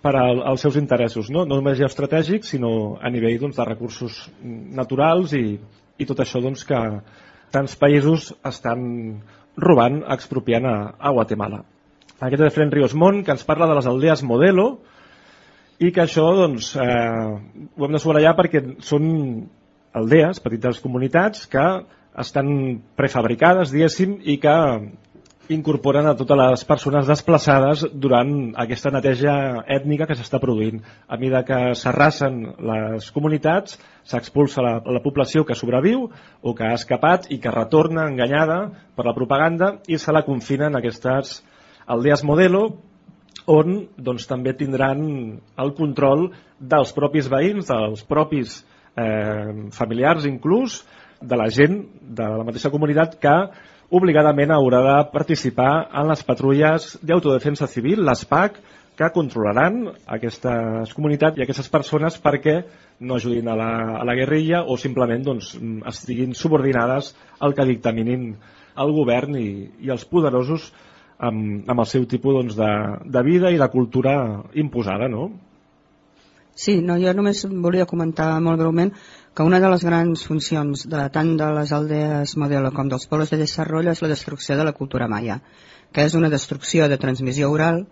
per al, als seus interessos, no? no només geoestratègics, sinó a nivell doncs, de recursos naturals i, i tot això doncs, que tants països estan robant, expropiant a, a Guatemala. Aquest és Fren Riosmont, que ens parla de les aldees modelo, i que això doncs, eh, ho hem de subratllar perquè són aldees, petites comunitats que estan prefabricades, diguéssim, i que incorporen a totes les persones desplaçades durant aquesta neteja ètnica que s'està produint. A mesura que s'arrasen les comunitats, s'expulsa la, la població que sobreviu o que ha escapat i que retorna enganyada per la propaganda i se la confina en aquestes aldees modelo on doncs, també tindran el control dels propis veïns, dels propis eh, familiars inclús, de la gent de la mateixa comunitat que obligadament haurà de participar en les patrulles d'autodefensa civil, les PAC, que controlaran aquestes comunitats i aquestes persones perquè no ajudin a la, a la guerrilla o simplement doncs, estiguin subordinades al que dictaminin el govern i, i els poderosos amb, amb el seu tipus doncs, de, de vida i de cultura imposada, no? Sí, no, jo només volia comentar molt breument que una de les grans funcions de tant de les aldees modelo com dels pobles de desarrollo és la destrucció de la cultura maya, que és una destrucció de transmissió oral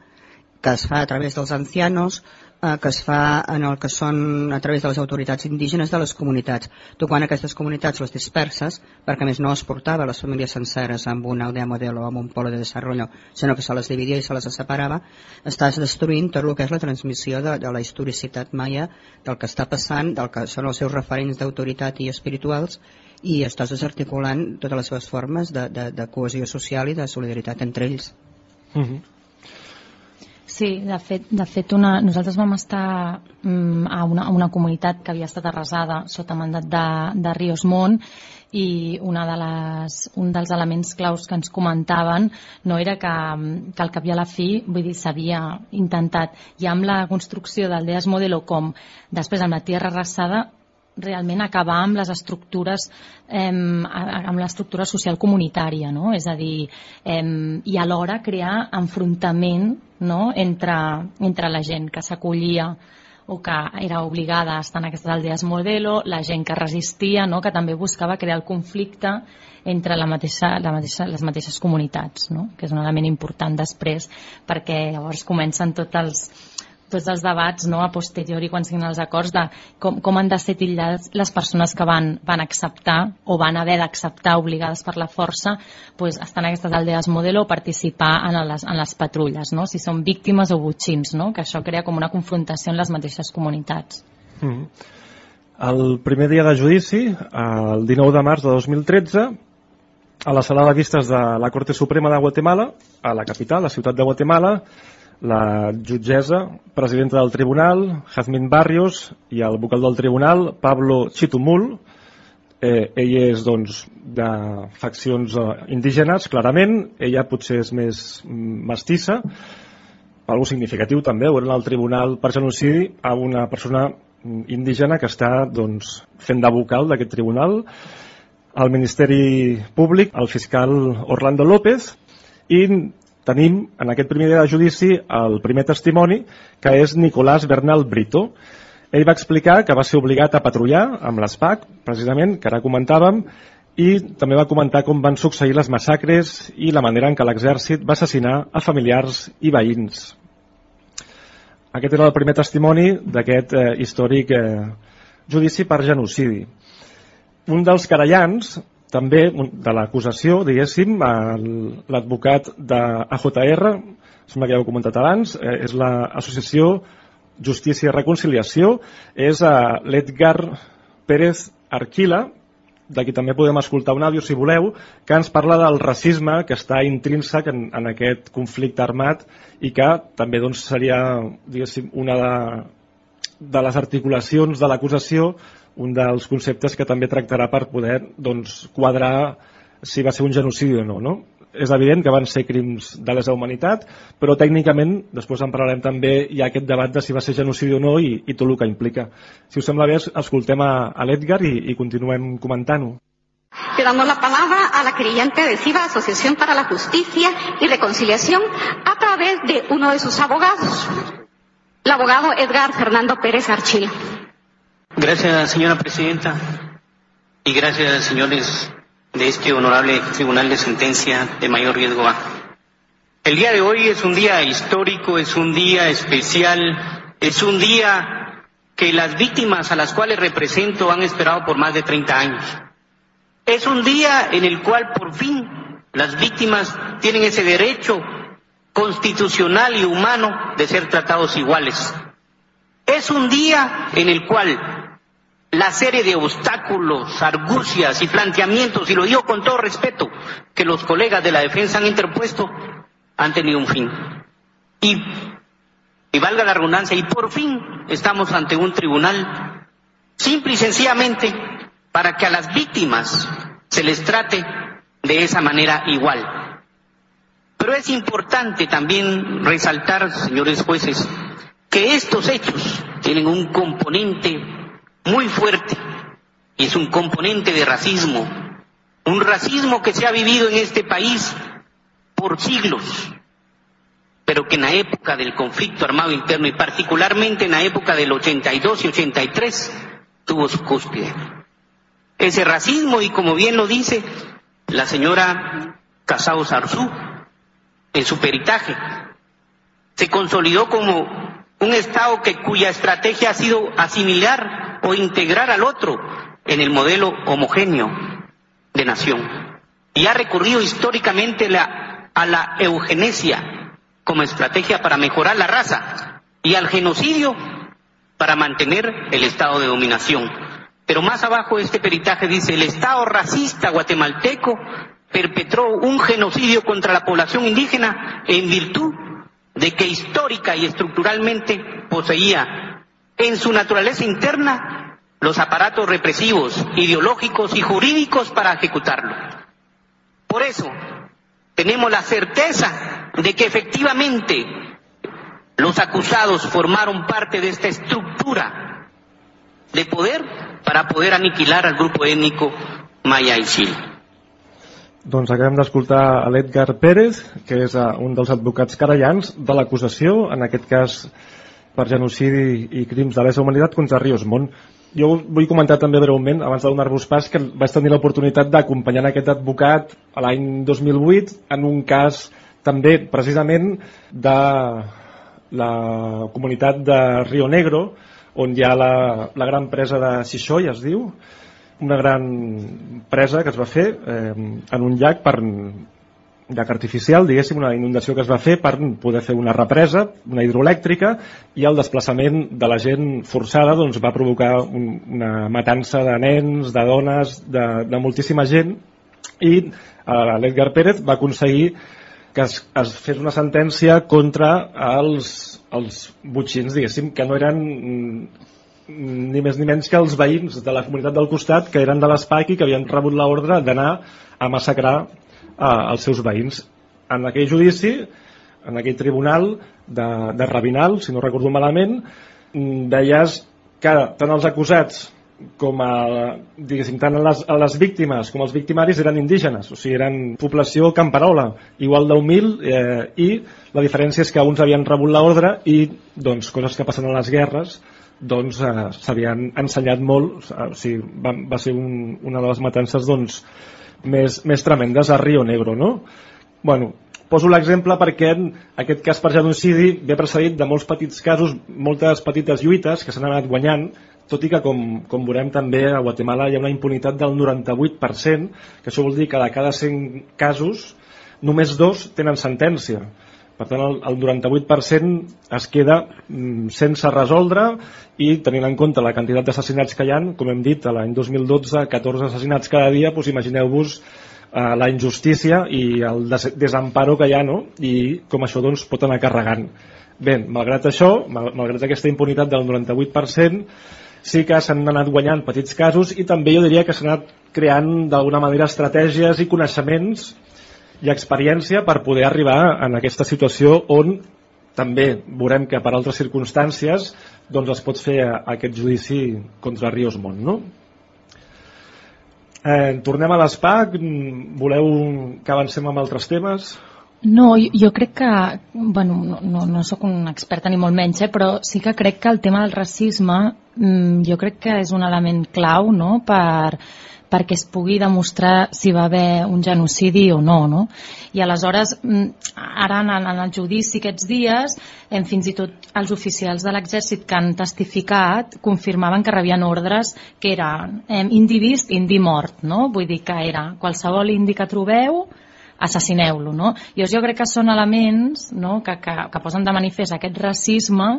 que es fa a través dels ancianos, eh, que es fa en el que són a través de les autoritats indígenes de les comunitats. Quan aquestes comunitats les disperses, perquè més no es portava les famílies senceres amb una aldea modelo o amb un polo de desarrollo, sinó que se les dividia i se les separava, estàs destruint tot el que és la transmissió de, de la historicitat maia, del que està passant, del que són els seus referents d'autoritat i espirituals, i estàs desarticulant totes les seves formes de, de, de cohesió social i de solidaritat entre ells. Uh -huh. Sí, de fet, de fet una, nosaltres vam estar mm, a, una, a una comunitat que havia estat arrasada sota mandat de, de Ríos Mont i una de les, un dels elements claus que ens comentaven no era que, que al cap i a la fi vull dir, s'havia intentat i amb la construcció d'aldees modelo com després amb la tierra arrasada realment acabar amb les estructures eh, amb l'estructura social comunitària no? és a dir, eh, i alhora crear enfrontament no? entre, entre la gent que s'acollia o que era obligada a estar en aquestes aldees modelo, la gent que resistia, no? que també buscava crear el conflicte entre la mateixa, la mateixa, les mateixes comunitats, no? que és un element important després, perquè llavors comencen tots els, tots els debats no, a posteriori quan signen els acords de com, com han de ser titllades les persones que van, van acceptar o van haver d'acceptar obligades per la força pues, estar en aquestes aldees modelo o participar en les, en les patrulles, no? si són víctimes o butxins, no? que això crea com una confrontació en les mateixes comunitats. Mm. El primer dia de judici, el 19 de març de 2013, a la sala de vistes de la Corte Suprema de Guatemala, a la capital, la ciutat de Guatemala, la jutgessa, presidenta del tribunal, Jazmín Barrios, i el vocal del tribunal, Pablo Chitumul. Eh, ell és, doncs, de faccions eh, indígenes, clarament. Ella potser és més mestissa. algo significatiu també, obren el tribunal per genocidi a una persona indígena que està doncs, fent de vocal d'aquest tribunal, al Ministeri Públic, el fiscal Orlando López, i tenim en aquest primer dia de judici el primer testimoni, que és Nicolás Bernal Brito. Ell va explicar que va ser obligat a patrullar amb l'ESPAC, precisament, que ara comentàvem, i també va comentar com van succeir les massacres i la manera en què l'exèrcit va assassinar a familiars i veïns. Aquest era el primer testimoni d'aquest eh, històric eh, judici per genocidi. Un dels querellants, també de l'acusació, diguéssim, l'advocat de AJR, sembla que ja ho he comentat abans, eh, és l'associació Justícia i Reconciliació, és eh, l'Edgar Pérez Arquila, d'aquí també podem escoltar un àudio, si voleu, que ens parla del racisme que està intrínsec en, en aquest conflicte armat i que també doncs, seria una de, de les articulacions de l'acusació, un dels conceptes que també tractarà per poder doncs, quadrar si va ser un genocidi o no. no? és evident que van ser crims de lesa humanitat, però tècnicament, després en parlarem també, hi ha aquest debat de si va ser genocidi o no i, i tot el que implica. Si us sembla bé, escoltem a, a l'Edgar i, i continuem comentant-ho. Le damos la palabra a la creyente adhesiva Asociación para la Justicia y Reconciliación a través de uno de sus abogados, el abogado Edgar Fernando Pérez Archila. Gracias, señora presidenta, y gracias, señores de este honorable Tribunal de Sentencia de Mayor Riesgo A. El día de hoy es un día histórico, es un día especial, es un día que las víctimas a las cuales represento han esperado por más de 30 años. Es un día en el cual por fin las víctimas tienen ese derecho constitucional y humano de ser tratados iguales. Es un día en el cual la serie de obstáculos, argucias y planteamientos, y lo digo con todo respeto, que los colegas de la defensa han interpuesto, han tenido un fin. Y, y valga la redundancia, y por fin estamos ante un tribunal simple y sencillamente para que a las víctimas se les trate de esa manera igual. Pero es importante también resaltar, señores jueces, que estos hechos tienen un componente muy fuerte y es un componente de racismo, un racismo que se ha vivido en este país por siglos, pero que en la época del conflicto armado interno y particularmente en la época del 82 y 83 tuvo su cúspide. Ese racismo, y como bien lo dice la señora Casao Sarzú en su peritaje, se consolidó como un Estado que, cuya estrategia ha sido asimilar o integrar al otro en el modelo homogéneo de nación. Y ha recurrido históricamente la, a la eugenesia como estrategia para mejorar la raza y al genocidio para mantener el estado de dominación. Pero más abajo este peritaje dice, el Estado racista guatemalteco perpetró un genocidio contra la población indígena en virtud de que histórica y estructuralmente poseía en su naturaleza interna los aparatos represivos, ideológicos y jurídicos para ejecutarlo. Por eso, tenemos la certeza de que efectivamente los acusados formaron parte de esta estructura de poder para poder aniquilar al grupo étnico Maya Chile. Doncs acabem d'escoltar l'Edgar Pérez, que és un dels advocats carallans de l'acusació, en aquest cas per genocidi i crims de lesa humanitat contra Ríos Mont. Jo vull comentar també breument, abans de donar-vos pas, que vaig tenir l'oportunitat d'acompanyar aquest advocat l'any 2008 en un cas també precisament de la comunitat de Rio Negro, on hi ha la, la gran presa de Xixoi, es diu, una gran presa que es va fer eh, en un llac per llac artificial, diguéssim, una inundació que es va fer per poder fer una represa, una hidroelèctrica, i el desplaçament de la gent forçada doncs, va provocar un, una matança de nens, de dones, de, de moltíssima gent, i eh, l'Edgar Pérez va aconseguir que es, es fes una sentència contra els, els butxins, diguéssim, que no eren ni més ni menys que els veïns de la comunitat del costat que eren de l'ESPAC i que havien rebut l'ordre d'anar a massacrar els seus veïns. En aquell judici en aquell tribunal de, de Rabinal, si no recordo malament, mm, veies que tant els acusats com a, diguéssim, tant a les, a les víctimes com els victimaris eren indígenes, o sigui, eren població camperola, igual d'humil, eh, i la diferència és que uns havien rebut l'ordre i, doncs, coses que passen a les guerres, doncs eh, s'havien ensenyat molt, o sigui, va, va ser un, una de les matances doncs, més, més tremendes a Rio Negro, no? Bueno, poso l'exemple perquè aquest cas per genocidi ve precedit de molts petits casos, moltes petites lluites que s'han anat guanyant tot i que com, com veurem també a Guatemala hi ha una impunitat del 98%, que això vol dir que de cada 100 casos només dos tenen sentència. Per tant, el, el 98% es queda mm, sense resoldre i tenint en compte la quantitat d'assassinats que hi han, com hem dit, l'any 2012, 14 assassinats cada dia, doncs imagineu-vos eh, la injustícia i el des desemparo que hi ha no? i com això doncs, pot anar carregant. Bé, malgrat això, mal malgrat aquesta impunitat del 98%, sí que s'han anat guanyant petits casos i també jo diria que s'han anat creant d'alguna manera estratègies i coneixements i experiència per poder arribar en aquesta situació on també veurem que per altres circumstàncies doncs es pot fer aquest judici contra Rios Mont no? eh, tornem a l'ESPAC voleu que avancem amb altres temes? No, jo, crec que, bueno, no, no, no sóc una experta ni molt menys, eh, però sí que crec que el tema del racisme mm, jo crec que és un element clau no? per, perquè es pugui demostrar si va haver un genocidi o no. no? I aleshores, mm, ara en, en el judici aquests dies, hem, fins i tot els oficials de l'exèrcit que han testificat confirmaven que rebien ordres que eren eh, indi indi mort. No? Vull dir que era qualsevol indi que trobeu assassineu-lo, no? Llavors jo crec que són elements no? que, que, que posen de manifest aquest racisme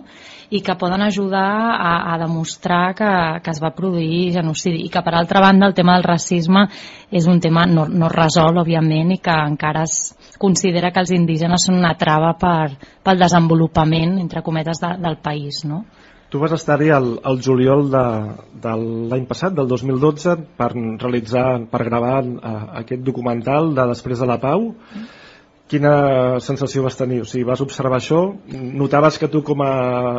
i que poden ajudar a, a demostrar que, que es va produir genocidi i que per altra banda el tema del racisme és un tema no, no resol òbviament i que encara es considera que els indígenes són una trava per, pel desenvolupament entre cometes de, del país, no? Tu vas estar-hi al, al juliol de, de l'any passat, del 2012, per realitzar, per gravar uh, aquest documental de Després de la Pau. Quina sensació vas tenir? O sigui, vas observar això? Notaves que tu com a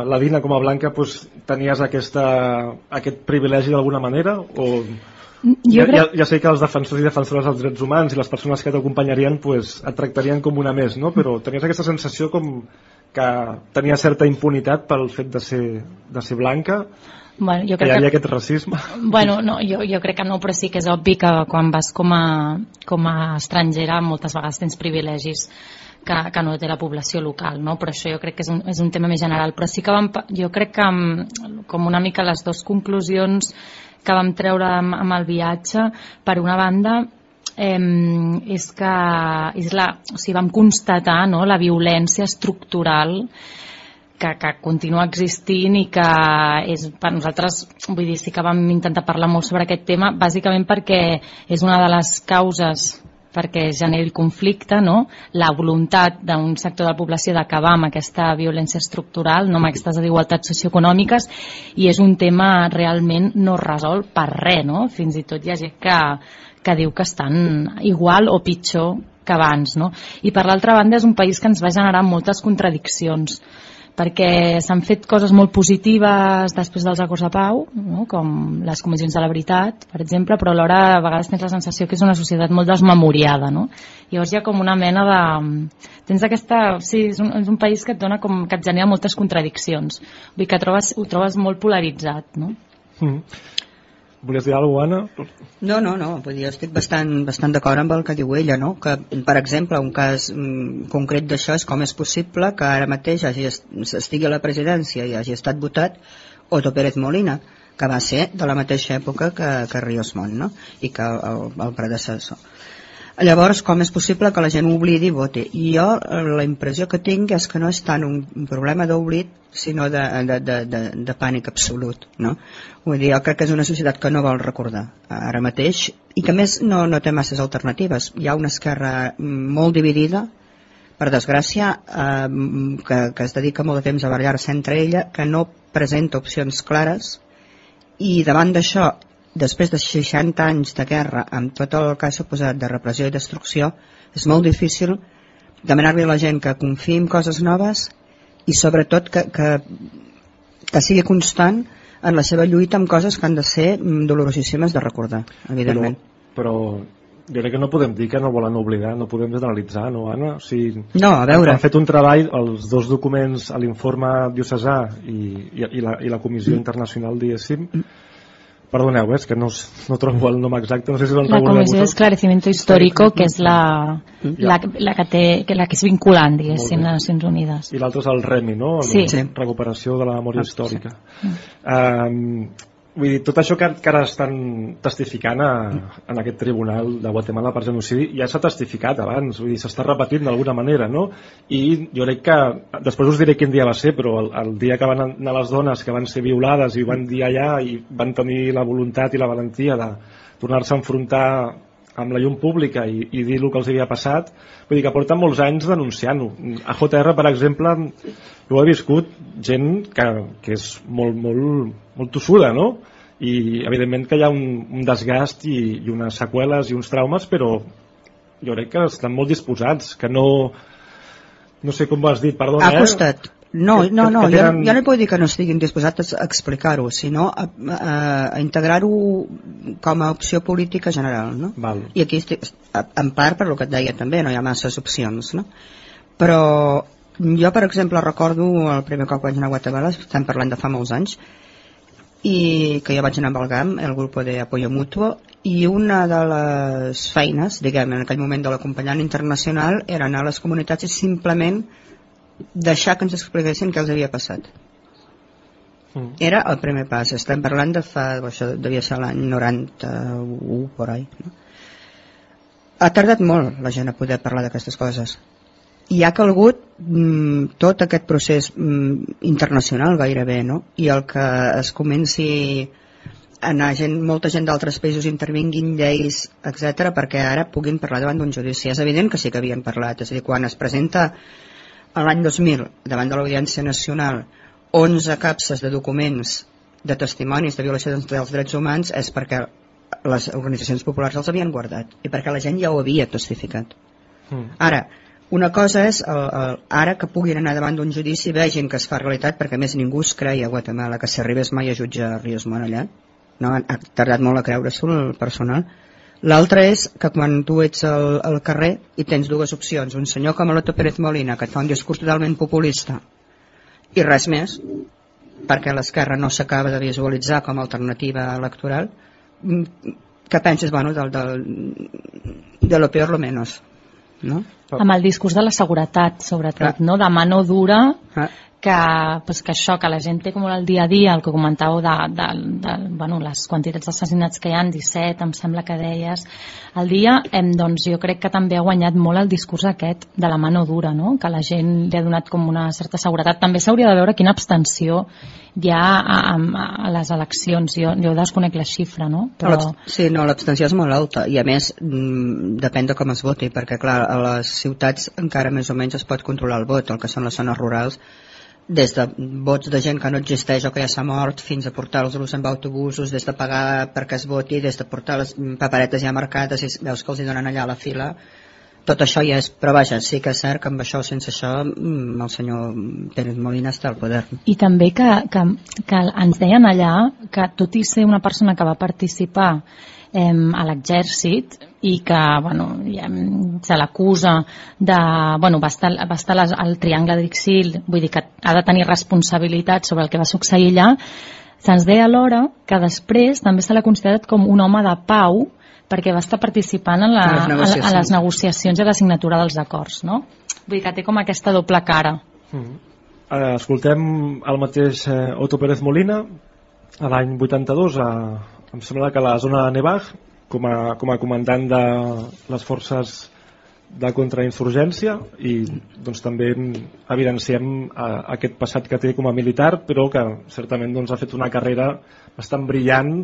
Ladina, com a Blanca, pues, tenies aquesta, aquest privilegi d'alguna manera? O... Jo crec... ja, ja, ja sé que els defensors i defensores dels drets humans i les persones que t'acompanyarien pues, et tractarien com una més, no? però tenies aquesta sensació com que tenia certa impunitat pel fet de ser, de ser blanca Bueno, jo crec que hi havia aquest racisme. Bueno, no, jo, jo crec que no, però sí que és obvi que quan vas com a, com a estrangera moltes vegades tens privilegis que, que no té la població local, no? però això jo crec que és un, és un tema més general. Però sí que vam, jo crec que com una mica les dues conclusions que vam treure amb, amb el viatge, per una banda, eh, és que és la, o sigui, vam constatar no, la violència estructural que, que continua existint i que és per nosaltres, vull dir, sí que vam intentar parlar molt sobre aquest tema, bàsicament perquè és una de les causes perquè generi el conflicte, no? la voluntat d'un sector de la població d'acabar amb aquesta violència estructural, no amb aquestes desigualtats socioeconòmiques, i és un tema realment no resolt per res, no? fins i tot hi ha gent que, que diu que estan igual o pitjor que abans. No? I per l'altra banda és un país que ens va generar moltes contradiccions perquè s'han fet coses molt positives després dels acords de pau, no? com les comissions de la veritat, per exemple, però alhora a vegades tens la sensació que és una societat molt desmemoriada. No? Llavors hi ha com una mena de... Tens aquesta... Sí, és un, és un país que et dona com que et genera moltes contradiccions. Vull dir que trobes, ho trobes molt polaritzat. No? Mm. Volies dir alguna cosa, Anna? No, no, no, vull dir, estic bastant, bastant d'acord amb el que diu ella, no? que per exemple un cas mm, concret d'això és com és possible que ara mateix hagi, estigui a la presidència i hagi estat votat Otto Pérez Molina, que va ser de la mateixa època que, que Ríos Montt, no? i que el, el predecessor. Llavors, com és possible que la gent oblidi i voti? I jo eh, la impressió que tinc és que no és tant un, un problema d'oblit, sinó de, de, de, de, de pànic absolut. No? Vull dir, jo crec que és una societat que no vol recordar ara mateix i que més no, no té masses alternatives. Hi ha una esquerra molt dividida, per desgràcia, eh, que, que es dedica molt de temps a barallar-se entre ella, que no presenta opcions clares i davant d'això després de 60 anys de guerra amb tot el que ha suposat de repressió i destrucció és molt difícil demanar-li a la gent que confiï en coses noves i sobretot que, que, que sigui constant en la seva lluita amb coses que han de ser mm, dolorosíssimes de recordar, evidentment. Però, però jo crec que no podem dir que no volen oblidar, no podem generalitzar, no, Anna? O sigui, No, a veure. Han fet un treball, els dos documents, a l'informe diocesà i, i, i, la, i la Comissió Internacional, diguéssim, perdoneu, eh, és que no, no trobo el nom exacte, no sé si el La Comissió d'Esclarecimiento Histórico, que és la, la, la, que té, que, la que és vinculant, diguéssim, a Nacions Unides. I l'altre és el REMI, no? El Sí. de Recuperació de la memòria Ah, històrica. Um, vull dir, tot això que, que ara estan testificant a, en aquest tribunal de Guatemala per genocidi ja s'ha testificat abans, vull dir, s'està repetint d'alguna manera, no? I jo crec que, després us diré quin dia va ser, però el, el dia que van anar les dones que van ser violades i van dir allà i van tenir la voluntat i la valentia de tornar-se a enfrontar amb la llum pública i, i dir el que els havia passat, vull dir que porten molts anys denunciant-ho. A JR, per exemple, ho he viscut gent que, que és molt, molt, molt tossuda, no? I evidentment que hi ha un, un desgast i, i unes seqüeles i uns traumes, però jo crec que estan molt disposats, que no... No sé com ho has dit, perdona, ha eh? No, Que- no, no, que jo, tenen- jo no puc dir que no estiguin disposats a explicar-ho, sinó a, a, a integrar-ho com a opció política general, no? Val. I aquí estic, en part per lo que et deia també, no hi ha masses opcions, no? Però jo, per exemple, recordo el primer cop que vaig anar a Guatemala, estem parlant de fa molts anys, i que jo vaig anar amb el GAM, el grup de apoyo mutuo, i una de les feines, diguem, en aquell moment de l'acompanyant internacional, era anar a les comunitats i simplement deixar que ens expliquessin què els havia passat. Mm. Era el primer pas. Estem parlant de fa... Això devia ser l'any 91, por ahí. No? Ha tardat molt la gent a poder parlar d'aquestes coses. I ha calgut mm, tot aquest procés mm, internacional gairebé, no? I el que es comenci a anar gent, molta gent d'altres països intervinguin lleis, etc perquè ara puguin parlar davant d'un judici. És evident que sí que havien parlat. És a dir, quan es presenta a l'any 2000 davant de l'Audiència Nacional 11 capses de documents de testimonis de violació dels drets humans és perquè les organitzacions populars els havien guardat i perquè la gent ja ho havia testificat. Mm. Ara, una cosa és el, el, ara que puguin anar davant d'un judici i vegin que es fa realitat perquè més ningú es creia a Guatemala que s'arribés mai a jutjar Ríos Mont allà no, ha tardat molt a creure-s'ho el personal l'altre és que quan tu ets al, al carrer i tens dues opcions un senyor com l'Otto Pérez Molina que et fa un discurs totalment populista i res més perquè l'esquerra no s'acaba de visualitzar com a alternativa electoral mm, que penses bueno, del, del, de lo peor lo menos no? Amb el discurs de la seguretat, sobretot, Clar. no? de mano dura, Ah, que, pues, que això, que la gent té com el dia a dia, el que comentàveu de, de, de bueno, les quantitats d'assassinats que hi han, 17, em sembla que deies, al dia, em, doncs jo crec que també ha guanyat molt el discurs aquest de la mano dura, no? que la gent li ha donat com una certa seguretat. També s'hauria de veure quina abstenció hi ha a, a, a les eleccions. Jo, jo desconec la xifra, no? Però... Sí, no, l'abstenció és molt alta i a més mm, depèn de com es voti perquè clar, a les ciutats encara més o menys es pot controlar el vot, el que són les zones rurals des de vots de gent que no existeix o que ja s'ha mort fins a portar-los amb autobusos, des de pagar perquè es voti, des de portar les paperetes ja marcades i veus que els hi donen allà a la fila tot això ja és, però vaja, sí que és cert que amb això sense això mm, el senyor Pérez Molina està al poder. I també que, que, que ens deien allà que tot i ser una persona que va participar a l'exèrcit i que bueno, ja, se l'acusa de... Bueno, va estar, va estar les- al triangle d'Ixil, vull dir que ha de tenir responsabilitat sobre el que va succeir allà, se'ns deia alhora que després també se l'ha considerat com un home de pau perquè va estar participant en, la, A les negociacions. a les negociacions i a la signatura dels acords, no? Vull dir que té com aquesta doble cara. Mm. Eh, escoltem el mateix eh, Otto Pérez Molina a l'any 82 a, em sembla que a la zona de Nevaj com a, com a comandant de les forces de contrainsurgència i doncs també evidenciem eh, aquest passat que té com a militar però que certament doncs, ha fet una carrera bastant brillant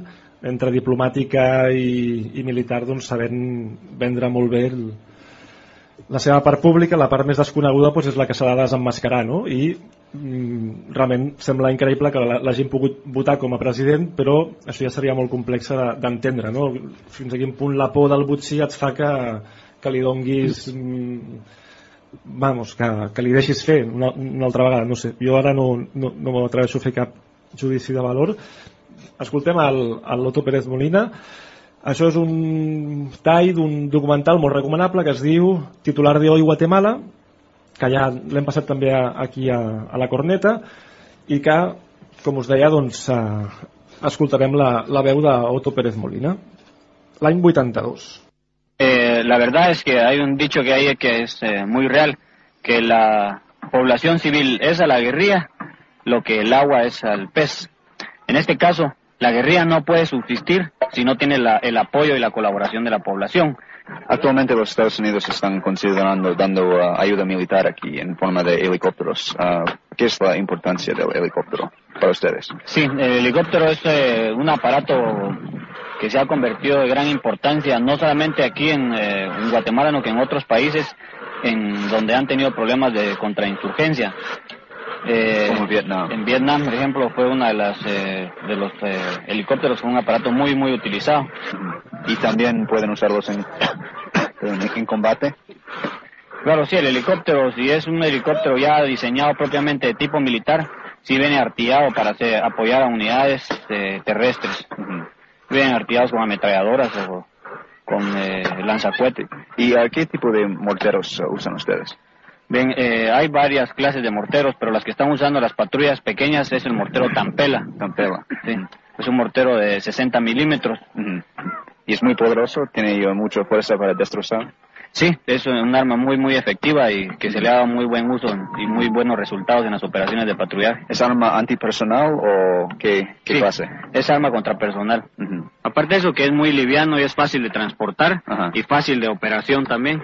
entre diplomàtica i, i militar doncs, sabent vendre molt bé el, la seva part pública, la part més desconeguda doncs, és la que s'ha de desenmascarar no? i mm, realment sembla increïble que l'hagin pogut votar com a president però això ja seria molt complex de- d'entendre no? fins a quin punt la por del sí et fa que, que li donguis mm, vamos, que, que li deixis fer una, una altra vegada, no sé, jo ara no, no, no m'atreveixo a fer cap judici de valor escoltem el, el Loto Pérez Molina això és un tall d'un documental molt recomanable que es diu Titular de Hoy Guatemala que ja l'hem passat també a, aquí a, a la corneta i que, com us deia, doncs, eh, escoltarem la, la veu d'Otto Pérez Molina. L'any 82. Eh, la verdad es que hay un dicho que hay que es eh, muy real, que la población civil es a la guerrilla lo que el agua es al pez. En este caso, la guerrilla no puede subsistir si no tiene la, el apoyo y la colaboración de la población. Actualmente los Estados Unidos están considerando dando uh, ayuda militar aquí en forma de helicópteros. Uh, ¿Qué es la importancia del helicóptero para ustedes? Sí, el helicóptero es eh, un aparato que se ha convertido de gran importancia, no solamente aquí en, eh, en Guatemala, sino que en otros países en donde han tenido problemas de contrainsurgencia. Eh, Como Vietnam. En Vietnam, por ejemplo, fue una de las eh, de los eh, helicópteros con un aparato muy muy utilizado. Y también pueden usarlos en, en, combate. Claro, sí, el helicóptero, si es un helicóptero ya diseñado propiamente de tipo militar, sí viene artillado para hacer- apoyar a unidades eh, terrestres. Vienen artillados con ametralladoras o con eh, lanzacohetes. ¿Y uh, qué tipo de morteros usan ustedes? Ven, eh, hay varias clases de morteros, pero las que están usando las patrullas pequeñas es el mortero Tampela. Tampela. Sí, es un mortero de 60 milímetros. ¿Y es muy poderoso? ¿Tiene uh, mucha fuerza para destrozar? Sí, es un arma muy, muy efectiva y que se le ha dado muy buen uso y muy buenos resultados en las operaciones de patrullaje. ¿Es arma antipersonal o qué, qué Sí? Es arma contrapersonal. Aparte de eso, que es muy liviano y es fácil de transportar y fácil de operación también.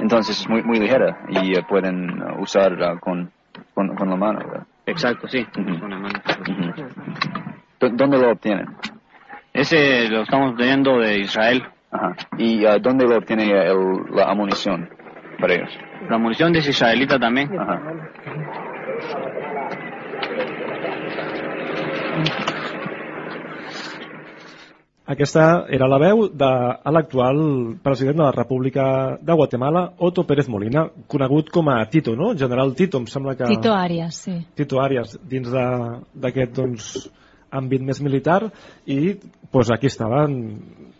Entonces es muy, muy ligera y uh, pueden uh, usar uh, con, con, con la mano. ¿verdad? Exacto, sí. con la mano. ¿Dó- ¿Dónde lo obtienen? Ese lo estamos teniendo de Israel. Ajá. ¿Y uh, dónde lo obtiene el- la munición para ellos? La munición es israelita también. Aquesta era la veu de l'actual president de la República de Guatemala, Otto Pérez Molina, conegut com a Tito, no? General Tito, em sembla que... Tito Arias, sí. Tito Arias, dins d'aquest doncs, àmbit més militar i doncs, aquí estaven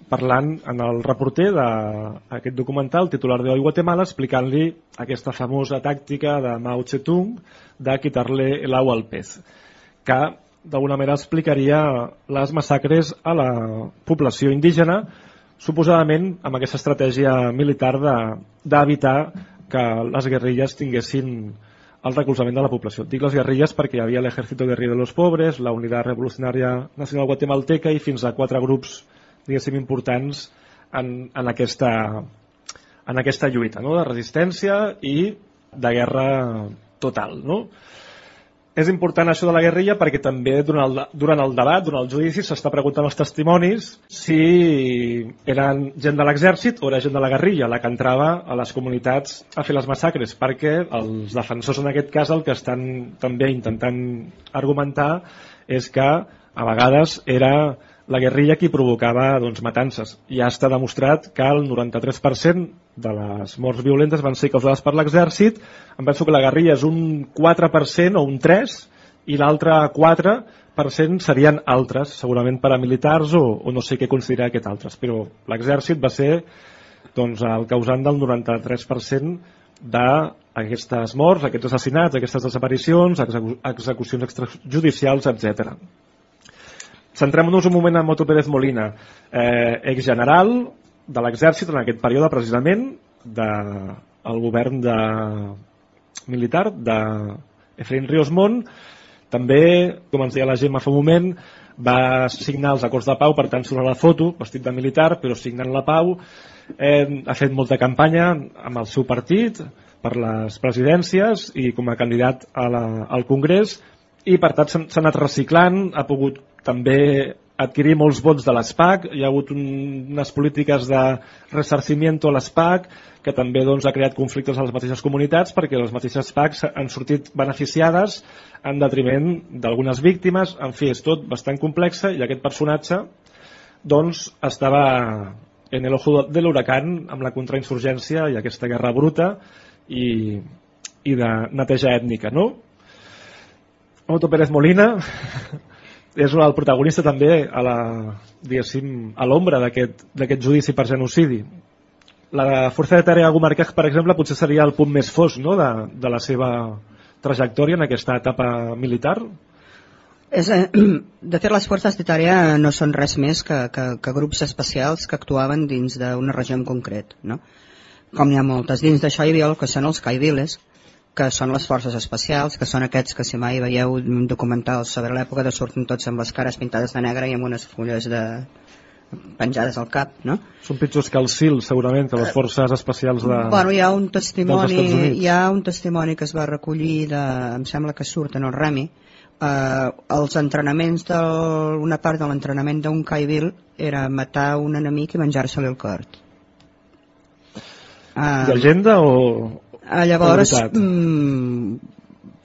parlant en el reporter d'aquest documental titular de Hoy Guatemala explicant-li aquesta famosa tàctica de Mao Tse-tung de quitar-le el agua al pez que d'alguna manera explicaria les massacres a la població indígena suposadament amb aquesta estratègia militar de- d'evitar que les guerrilles tinguessin el recolzament de la població. Dic les guerrilles perquè hi havia l'Ejército Guerrero de los Pobres, la Unitat Revolucionària Nacional Guatemalteca i fins a quatre grups diguéssim importants en, en, aquesta, en aquesta lluita no? de resistència i de guerra total. No? És important això de la guerrilla perquè també durant el, durant el debat, durant el judici, s'està preguntant als testimonis si eren gent de l'exèrcit o era gent de la guerrilla la que entrava a les comunitats a fer les massacres, perquè els defensors en aquest cas el que estan també intentant argumentar és que a vegades era la guerrilla qui provocava doncs, matances. Ja està demostrat que el 93% de les morts violentes van ser causades per l'exèrcit. Em penso que la guerrilla és un 4% o un 3% i l'altre 4% serien altres, segurament paramilitars o, o no sé què considerar aquest altres. Però l'exèrcit va ser doncs, el causant del 93% d'aquestes morts, aquests assassinats, aquestes desaparicions, execu execucions extrajudicials, etc. Centrem-nos un moment en Moto Pérez Molina, eh, exgeneral de l'exèrcit en aquest període precisament del de, govern de, militar de Efraín Ríos Mont. També, com ens deia la Gemma fa un moment va signar els acords de pau per tant surt la foto, vestit de militar però signant la pau. Eh, ha fet molta campanya amb el seu partit per les presidències i com a candidat a la, al Congrés. I per tant s'ha anat reciclant, ha pogut també adquirir molts vots de l'ESPAC, hi ha hagut un, unes polítiques de ressarcimiento a l'ESPAC que també doncs, ha creat conflictes a les mateixes comunitats perquè les mateixes PACs han sortit beneficiades en detriment d'algunes víctimes, en fi, és tot bastant complex i aquest personatge doncs estava en el ojo de l'huracán amb la contrainsurgència i aquesta guerra bruta i, i de neteja ètnica, no? Otto Pérez Molina és el protagonista també a la diguéssim, a l'ombra d'aquest judici per genocidi. La Força de Tarea Gumarquej, per exemple, potser seria el punt més fos no? de, de la seva trajectòria en aquesta etapa militar? És, eh, de fet, les forces de tarea no són res més que, que, que grups especials que actuaven dins d'una regió en concret. No? Com n'hi ha moltes. Dins d'això hi havia el que són els caiviles, que són les forces especials, que són aquests que si mai veieu documentals sobre l'època de surten tots amb les cares pintades de negre i amb unes fulles de penjades al cap, no? Són pitjors que el SIL, segurament, que les forces especials de... Bueno, hi ha un testimoni, hi ha un testimoni que es va recollir de, em sembla que surt en el Remi, eh, els entrenaments una part de l'entrenament d'un Caivil era matar un enemic i menjar-se-li el cor uh, llegenda o, llavors mm,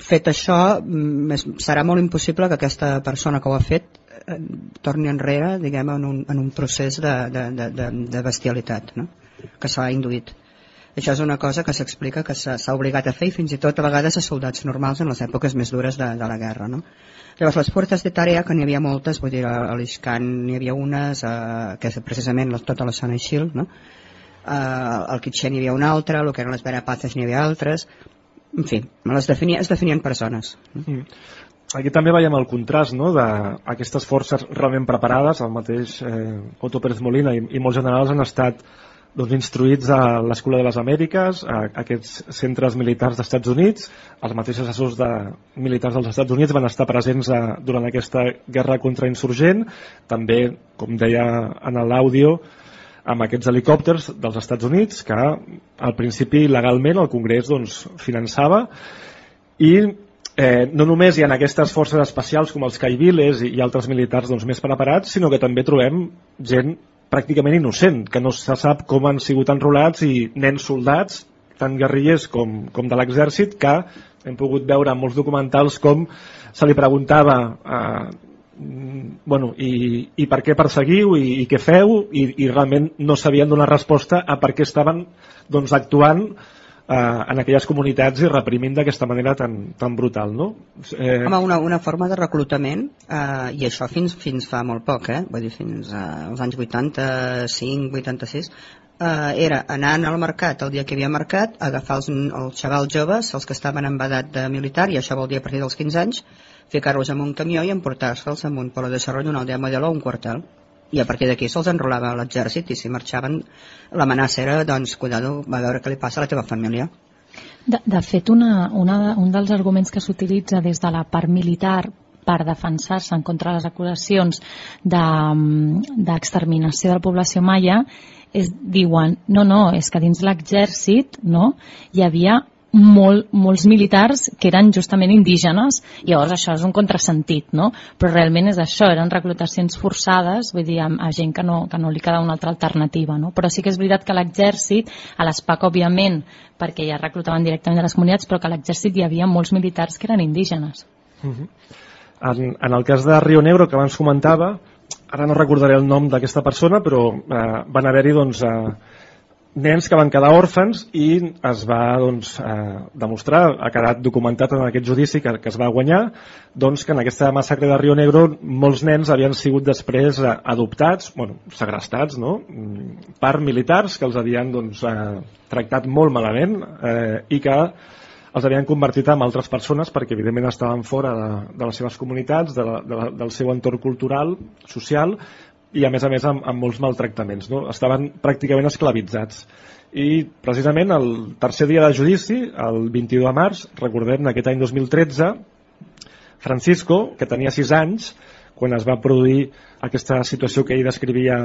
fet això mm, serà molt impossible que aquesta persona que ho ha fet eh, torni enrere diguem en un, en un procés de, de, de, de, de bestialitat no? que s'ha induït això és una cosa que s'explica que s'ha obligat a fer i fins i tot a vegades a soldats normals en les èpoques més dures de, de la guerra. No? Llavors, les forces de tarea, que n'hi havia moltes, vull dir, a l'Iscan n'hi havia unes, eh, que és precisament tota la Shield, no? Eh, al Kitchen n'hi havia una altra, el que eren les Verapazes n'hi havia altres, en fi, les definia, es definien persones. Mm. Aquí també veiem el contrast no, d'aquestes forces realment preparades, el mateix eh, Otto Pérez Molina i, i molts generals han estat doncs, instruïts a l'Escola de les Amèriques, a, aquests centres militars dels Estats Units, els mateixos assessors de militars dels Estats Units van estar presents a, durant aquesta guerra contrainsurgent, també, com deia en l'àudio, amb aquests helicòpters dels Estats Units que al principi legalment el Congrés doncs, finançava. I eh, no només hi ha aquestes forces especials com els caiviles i, i altres militars doncs, més preparats, sinó que també trobem gent pràcticament innocent, que no se sap com han sigut enrolats i nens soldats, tant guerrillers com, com de l'exèrcit, que hem pogut veure en molts documentals com se li preguntava eh, bueno, i, i per què perseguiu i, i què feu i, i realment no sabien donar resposta a per què estaven doncs, actuant eh, en aquelles comunitats i reprimint d'aquesta manera tan, tan brutal, no? Eh... Home, una, una forma de reclutament, eh, i això fins, fins fa molt poc, eh? Vull dir, fins eh, als anys 85, 86, eh, era anar al mercat el dia que havia mercat, agafar els, els xavals joves, els que estaven en edat militar, i això vol dir a partir dels 15 anys, ficar-los en un camió i emportar-se'ls en un polo de serrony, una aldea modelo o un quartel. I a partir d'aquí se'ls enrolava a l'exèrcit i si marxaven. L'amenaça era doncs cuidado, va veure què li passa a la teva família. De, de fet una, una, un dels arguments que s'utilitza des de la part militar per defensar-se en contra les acusacions d'exterminació de, de la població maia és, diuen, no, no, és que dins l'exèrcit no, hi havia molt, molts militars que eren justament indígenes, llavors això és un contrasentit, no? Però realment és això, eren reclutacions forçades, vull dir, a, a gent que no, que no li quedava una altra alternativa, no? Però sí que és veritat que l'exèrcit, a l'ESPAC, òbviament, perquè ja reclutaven directament de les comunitats, però que a l'exèrcit hi havia molts militars que eren indígenes. Uh -huh. en, en el cas de Rio Negro, que abans comentava, ara no recordaré el nom d'aquesta persona, però eh, van haver-hi, doncs, eh, nens que van quedar òrfans i es va doncs, eh, demostrar, ha quedat documentat en aquest judici que, que es va guanyar, doncs, que en aquesta massacre de Rio Negro molts nens havien sigut després eh, adoptats, bueno, segrestats, no? Mm, per militars que els havien doncs, eh, tractat molt malament eh, i que els havien convertit en altres persones perquè evidentment estaven fora de, de les seves comunitats, de la, de la, del seu entorn cultural, social, i a més a més amb, amb molts maltractaments. No? Estaven pràcticament esclavitzats. I precisament el tercer dia de judici, el 22 de març, recordem, aquest any 2013, Francisco, que tenia 6 anys, quan es va produir aquesta situació que ell descrivia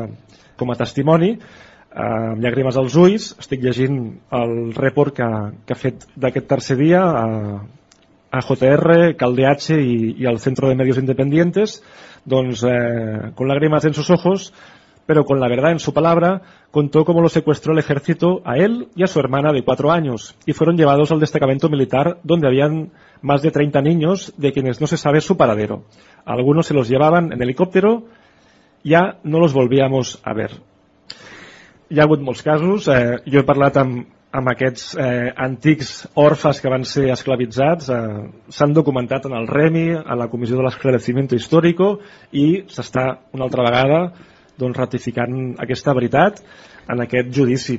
com a testimoni, eh, amb llàgrimes als ulls, estic llegint el report que, que ha fet d'aquest tercer dia a, a JR, CalDH i, i al Centro de Medios Independientes, Doncs eh, con lágrimas en sus ojos, pero con la verdad en su palabra, contó cómo lo secuestró el ejército a él y a su hermana de cuatro años y fueron llevados al destacamento militar donde habían más de 30 niños de quienes no se sabe su paradero. Algunos se los llevaban en helicóptero, ya no los volvíamos a ver. hi ha hagut casos. Eh, he parlat amb aquests eh, antics orfes que van ser esclavitzats. Eh, S'han documentat en el REMI, a la Comissió de l'Esclarecimiento Histórico, i s'està una altra vegada doncs, ratificant aquesta veritat en aquest judici.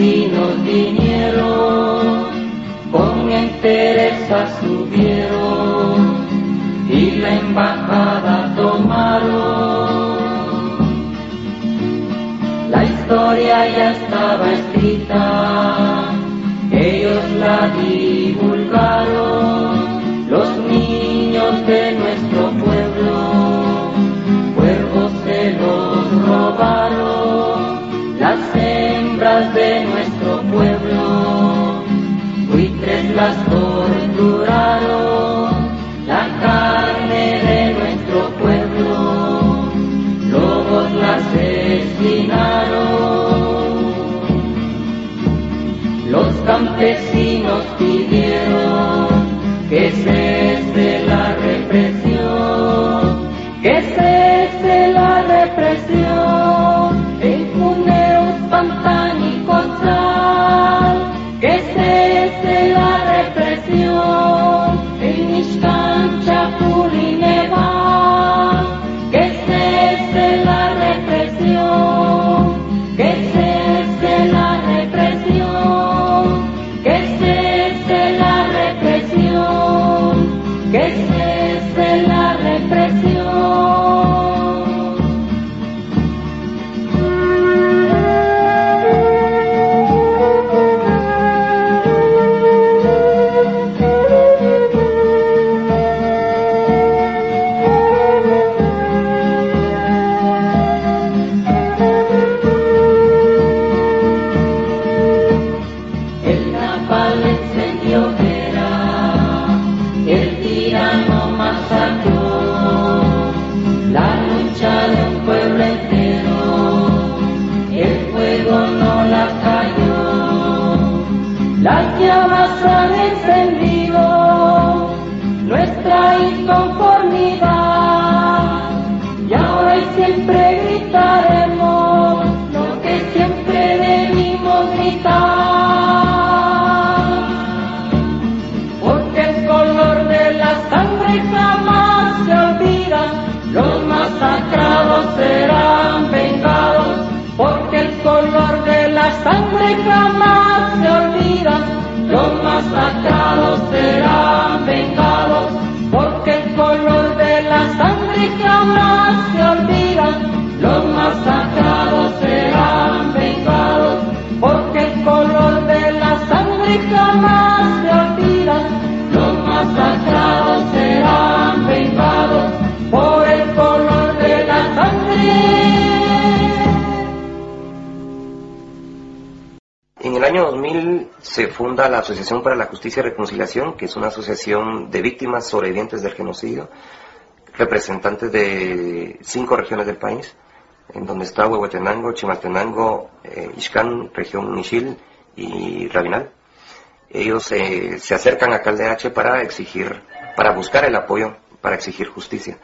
Campesinos vinieron, con entereza subieron y la embajada tomaron. La historia ya estaba escrita, ellos la divulgaron, los niños de nuestro pueblo cuervos se los robaron, de nuestro pueblo, buitres las torturaron, la carne de nuestro pueblo, lobos la asesinaron. Los campesinos pidieron que cese la represión, que cese jamás se olvidan los más bacanos. Funda la Asociación para la Justicia y Reconciliación, que es una asociación de víctimas sobrevivientes del genocidio, representantes de cinco regiones del país, en donde está Huehuetenango, Chimaltenango, eh, región Nishil y Rabinal. Ellos eh, se acercan a Caldeache para exigir, para buscar el apoyo, para exigir justicia.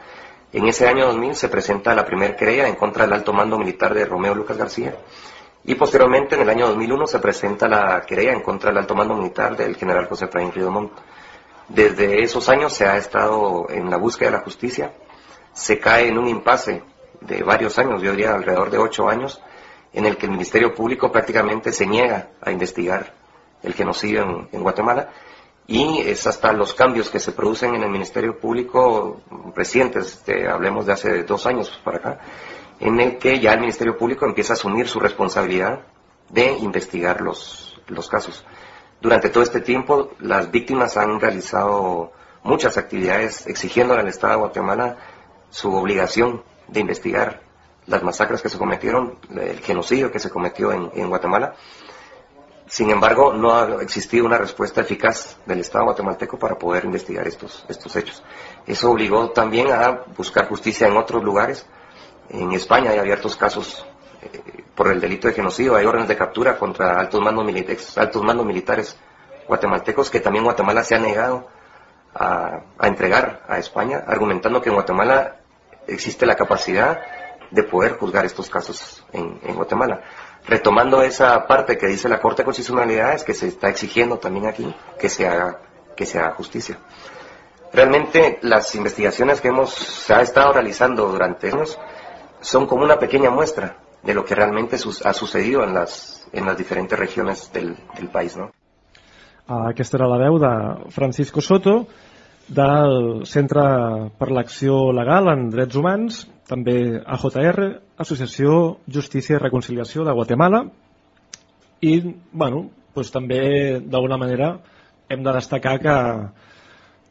En ese año 2000 se presenta la primera querella en contra del alto mando militar de Romeo Lucas García, y posteriormente, en el año 2001, se presenta la querella en contra del alto mando militar del general José Efraín Ridomont. Desde esos años se ha estado en la búsqueda de la justicia. Se cae en un impasse de varios años, yo diría alrededor de ocho años, en el que el Ministerio Público prácticamente se niega a investigar el genocidio en, en Guatemala y es hasta los cambios que se producen en el Ministerio Público recientes, este, hablemos de hace dos años para acá, en el que ya el Ministerio Público empieza a asumir su responsabilidad de investigar los, los casos. Durante todo este tiempo, las víctimas han realizado muchas actividades exigiendo al Estado de Guatemala su obligación de investigar las masacres que se cometieron, el genocidio que se cometió en, en Guatemala. Sin embargo, no ha existido una respuesta eficaz del Estado guatemalteco para poder investigar estos, estos hechos. Eso obligó también a buscar justicia en otros lugares. En España hay abiertos casos eh, por el delito de genocidio, hay órdenes de captura contra altos mandos, militares, altos mandos militares guatemaltecos que también Guatemala se ha negado a, entregar a España, argumentando que en Guatemala existe la capacidad de poder juzgar estos casos en, en Guatemala retomando esa parte que dice la Corte de Constitucionalidad, es que se está exigiendo también aquí que se haga, que se haga justicia. Realmente las investigaciones que hemos se ha estado realizando durante años son como una pequeña muestra de lo que realmente su ha sucedido en las, en las diferentes regiones del, del país. No? Aquesta era la veu de Francisco Soto, del Centre per l'Acció Legal en Drets Humans, també AJR, Associació Justícia i Reconciliació de Guatemala, i bueno, doncs també d'alguna manera hem de destacar que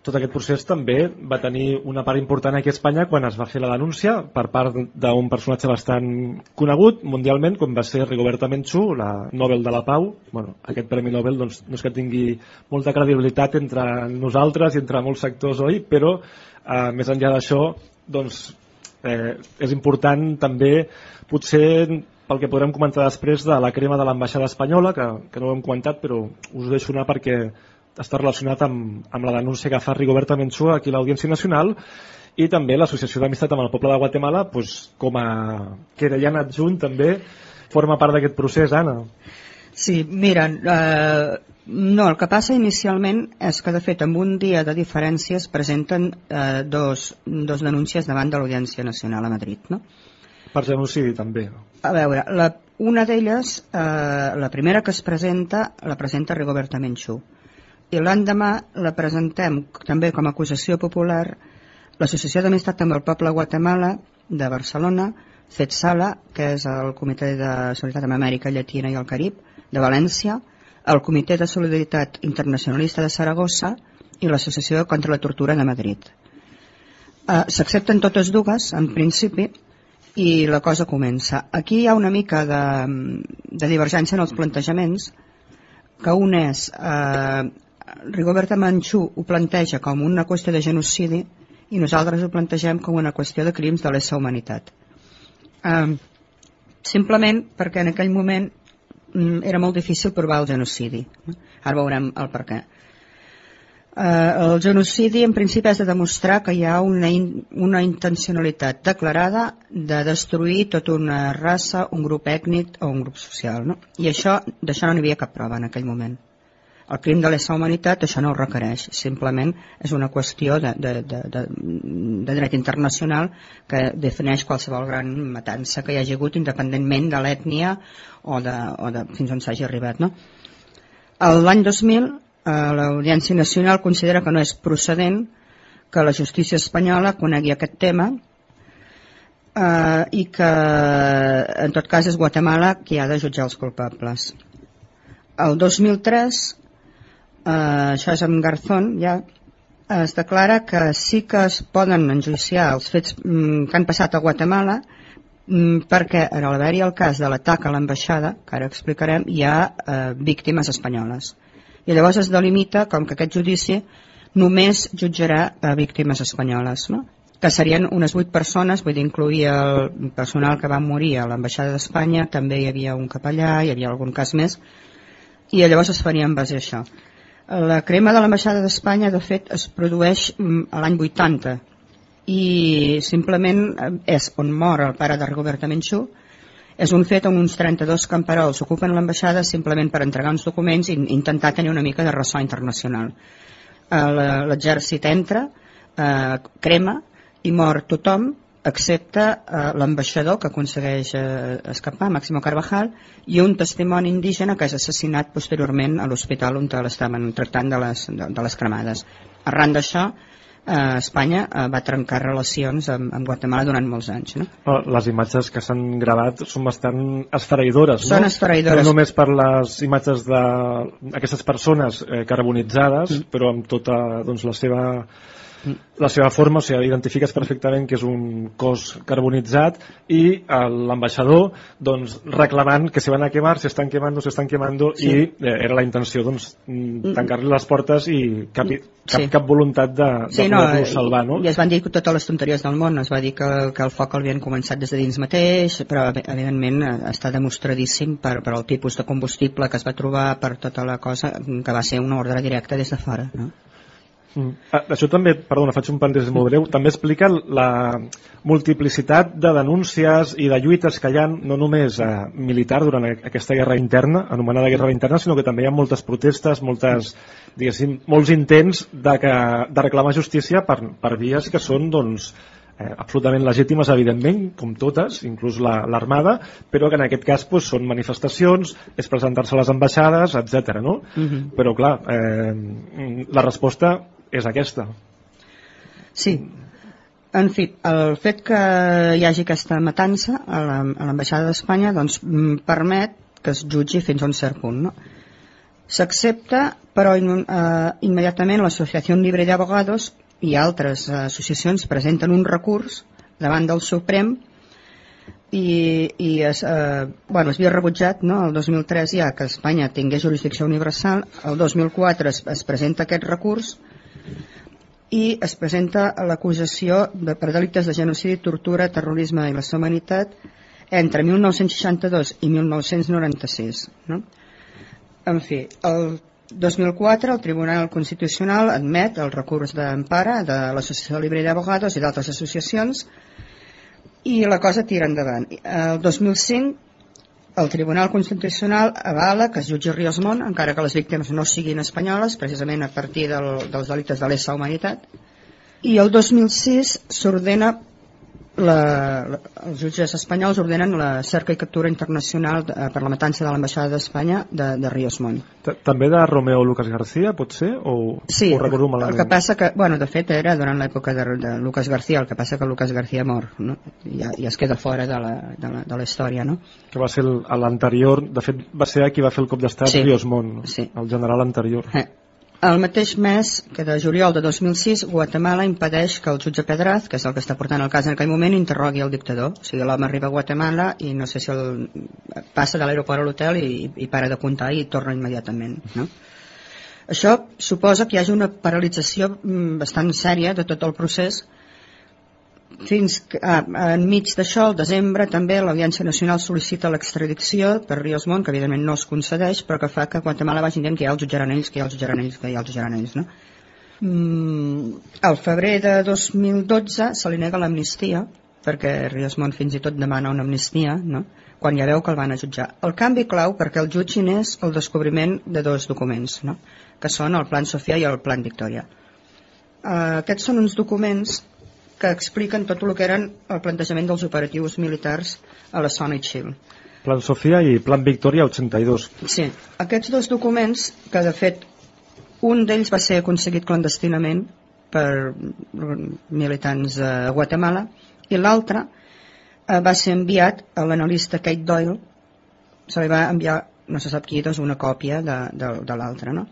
tot aquest procés també va tenir una part important aquí a Espanya quan es va fer la denúncia per part d'un personatge bastant conegut mundialment com va ser Rigoberta Menchú, la Nobel de la Pau. Bueno, aquest Premi Nobel doncs, no és que tingui molta credibilitat entre nosaltres i entre molts sectors, oi? Però eh, més enllà d'això doncs, eh, és important també potser pel que podrem comentar després de la crema de l'ambaixada espanyola, que, que no ho hem comentat, però us deixo anar perquè està relacionat amb, amb la denúncia que fa Rigoberta Menchú aquí a l'Audiència Nacional i també l'Associació d'Amistat amb el Poble de Guatemala pues, com a querellant adjunt també forma part d'aquest procés, Anna. Sí, mira, eh, no, el que passa inicialment és que de fet amb un dia de diferències presenten eh, dos, dos denúncies davant de l'Audiència Nacional a Madrid, no? Per genocidi també. A veure, la, una d'elles, eh, la primera que es presenta, la presenta Rigoberta Menchú i l'endemà la presentem també com a acusació popular l'Associació d'Amistat amb el Poble Guatemala de Barcelona, FETSALA, que és el Comitè de Solidaritat amb Amèrica Llatina i el Carib, de València, el Comitè de Solidaritat Internacionalista de Saragossa i l'Associació contra la Tortura de Madrid. Uh, S'accepten totes dues, en principi, i la cosa comença. Aquí hi ha una mica de, de divergència en els plantejaments, que un és eh, Rigoberta Manxú ho planteja com una qüestió de genocidi i nosaltres ho plantegem com una qüestió de crims de lesa humanitat. Um, simplement perquè en aquell moment um, era molt difícil provar el genocidi. Ara veurem el per què. Uh, el genocidi en principi has de demostrar que hi ha una, in, una intencionalitat declarada de destruir tota una raça, un grup ètnic o un grup social. No? I això d'això no n'hi havia cap prova en aquell moment el crim de lesa humanitat això no ho requereix, simplement és una qüestió de, de, de, de, de dret internacional que defineix qualsevol gran matança que hi hagi hagut independentment de l'ètnia o, de, o de fins on s'hagi arribat. No? L'any 2000 eh, l'Audiència Nacional considera que no és procedent que la justícia espanyola conegui aquest tema eh, i que en tot cas és Guatemala qui ha de jutjar els culpables. El 2003 eh, això és amb Garzón, ja es declara que sí que es poden enjuiciar els fets mm, que han passat a Guatemala mm, perquè en l'haver-hi el cas de l'atac a l'ambaixada, que ara explicarem, hi ha eh, víctimes espanyoles. I llavors es delimita com que aquest judici només jutjarà a víctimes espanyoles, no? que serien unes vuit persones, vull dir, incluïa el personal que va morir a l'ambaixada d'Espanya, també hi havia un capellà, hi havia algun cas més, i llavors es faria en base a això. La crema de l'ambaixada d'Espanya, de fet, es produeix mm, a l'any 80 i simplement eh, és on mor el pare de Rigoberta Menchú, és un fet on uns 32 camperols ocupen l'ambaixada simplement per entregar uns documents i intentar tenir una mica de ressò internacional. Eh, l'exèrcit entra, eh, crema i mor tothom excepte eh, l'ambaixador que aconsegueix eh, escapar, Máximo Carvajal, i un testimoni indígena que és assassinat posteriorment a l'hospital on l'estaven tractant de les, de, de les cremades. Arran d'això, eh, Espanya eh, va trencar relacions amb, amb Guatemala durant molts anys. No? Les imatges que s'han gravat són bastant esfereïdores, no? Són esfereïdores. No només per les imatges d'aquestes persones eh, carbonitzades, mm. però amb tota doncs, la seva la seva forma, o sigui, identifiques perfectament que és un cos carbonitzat i eh, l'ambaixador doncs, reclamant que se van a quemar, se estan quemando, se estan quemando Sí. i eh, era la intenció doncs, tancar-li les portes i cap, cap, Sí. cap voluntat de, de Sí, no, poder-lo salvar, no? i es van dir totes les tonteries del món, es va dir que, que el foc l'havien començat des de dins mateix, però evidentment eh, està demostradíssim per, per el tipus de combustible que es va trobar, per tota la cosa, que va ser una ordre directa des de fora. No? Mm. Ah, Això també, perdona, faig un parèntesi molt breu, també explica la multiplicitat de denúncies i de lluites que hi ha no només eh, militar durant a- aquesta guerra interna, anomenada guerra interna, sinó que també hi ha moltes protestes, moltes, diguéssim, molts intents de, que, de reclamar justícia per, per vies que són, doncs, eh, absolutament legítimes, evidentment, com totes, inclús la- l'armada, però que en aquest cas doncs, són manifestacions, és presentar-se a les ambaixades, etc. no? Mhm. Però, clar, eh, la resposta és aquesta. Sí. En fi, el fet que hi hagi aquesta matança a la- a l'ambaixada d'Espanya doncs, mm, permet que es jutgi fins a un cert punt. No? S'accepta, però in, eh, immediatament l'Associació Libre de Abogados i altres eh, associacions presenten un recurs davant del Suprem i, i es, eh, bueno, es havia rebutjat no? el 2003 ja que Espanya tingués jurisdicció universal el 2004 es, es presenta aquest recurs i es presenta l'acusació per delictes de genocidi, tortura, terrorisme i la humanitat entre 1962 i 1996 no? en fi el 2004 el Tribunal Constitucional admet el recurs d'empara de l'Associació Libre d'Abogados i d'altres associacions i la cosa tira endavant. El 2005 el Tribunal Constitucional avala que es jutgi Riosmont, encara que les víctimes no siguin espanyoles, precisament a partir del, dels delictes de lesa humanitat. I el 2006 s'ordena la, la, els jutges espanyols ordenen la cerca i captura internacional de, per la matança de l'ambaixada d'Espanya de, de Riosmont. Ta- També de Romeo Lucas García, pot ser? O Sí, ho recordo el malament? que passa que, bueno, de fet era durant l'època de, de Lucas García, el que passa que Lucas García mor, no? I ja, ja es queda fora de la, de la, de la història, no? Que va ser el- l'anterior, de fet va ser qui va fer el cop d'estat Sí. Riosmont, Sí. el general anterior. Eh. El mateix mes que de juliol de 2006, Guatemala impedeix que el jutge Pedraz, que és el que està portant el cas en aquell moment, interrogui el dictador. O sigui, l'home arriba a Guatemala i no sé si el, passa de l'aeroport a l'hotel i, i para de comptar i torna immediatament. No? Això suposa que hi hagi una paralització mm, bastant sèria de tot el procés fins que, enmig d'això, al desembre, també l'Audiència Nacional sol·licita l'extradició per Riosmont, que evidentment no es concedeix, però que fa que Guatemala vagin dient que ja el jutjaran ells, que ja el jutjaran ells, que ja el jutjaran ells, no? Mm, al febrer de 2012 se li nega l'amnistia, perquè Riosmont fins i tot demana una amnistia, no? quan ja veu que el van a jutjar. El canvi clau perquè el jutgin és el descobriment de dos documents, no? que són el Plan Sofia i el Plan Victòria. Uh, aquests són uns documents que expliquen tot el que eren el plantejament dels operatius militars a la zona Ixil. Plan Sofia i Plan Victòria 82. Sí, aquests dos documents, que de fet un d'ells va ser aconseguit clandestinament per militants a Guatemala i l'altre eh, va ser enviat a l'analista Kate Doyle se li va enviar, no se sap qui, doncs una còpia de, de, de l'altre no?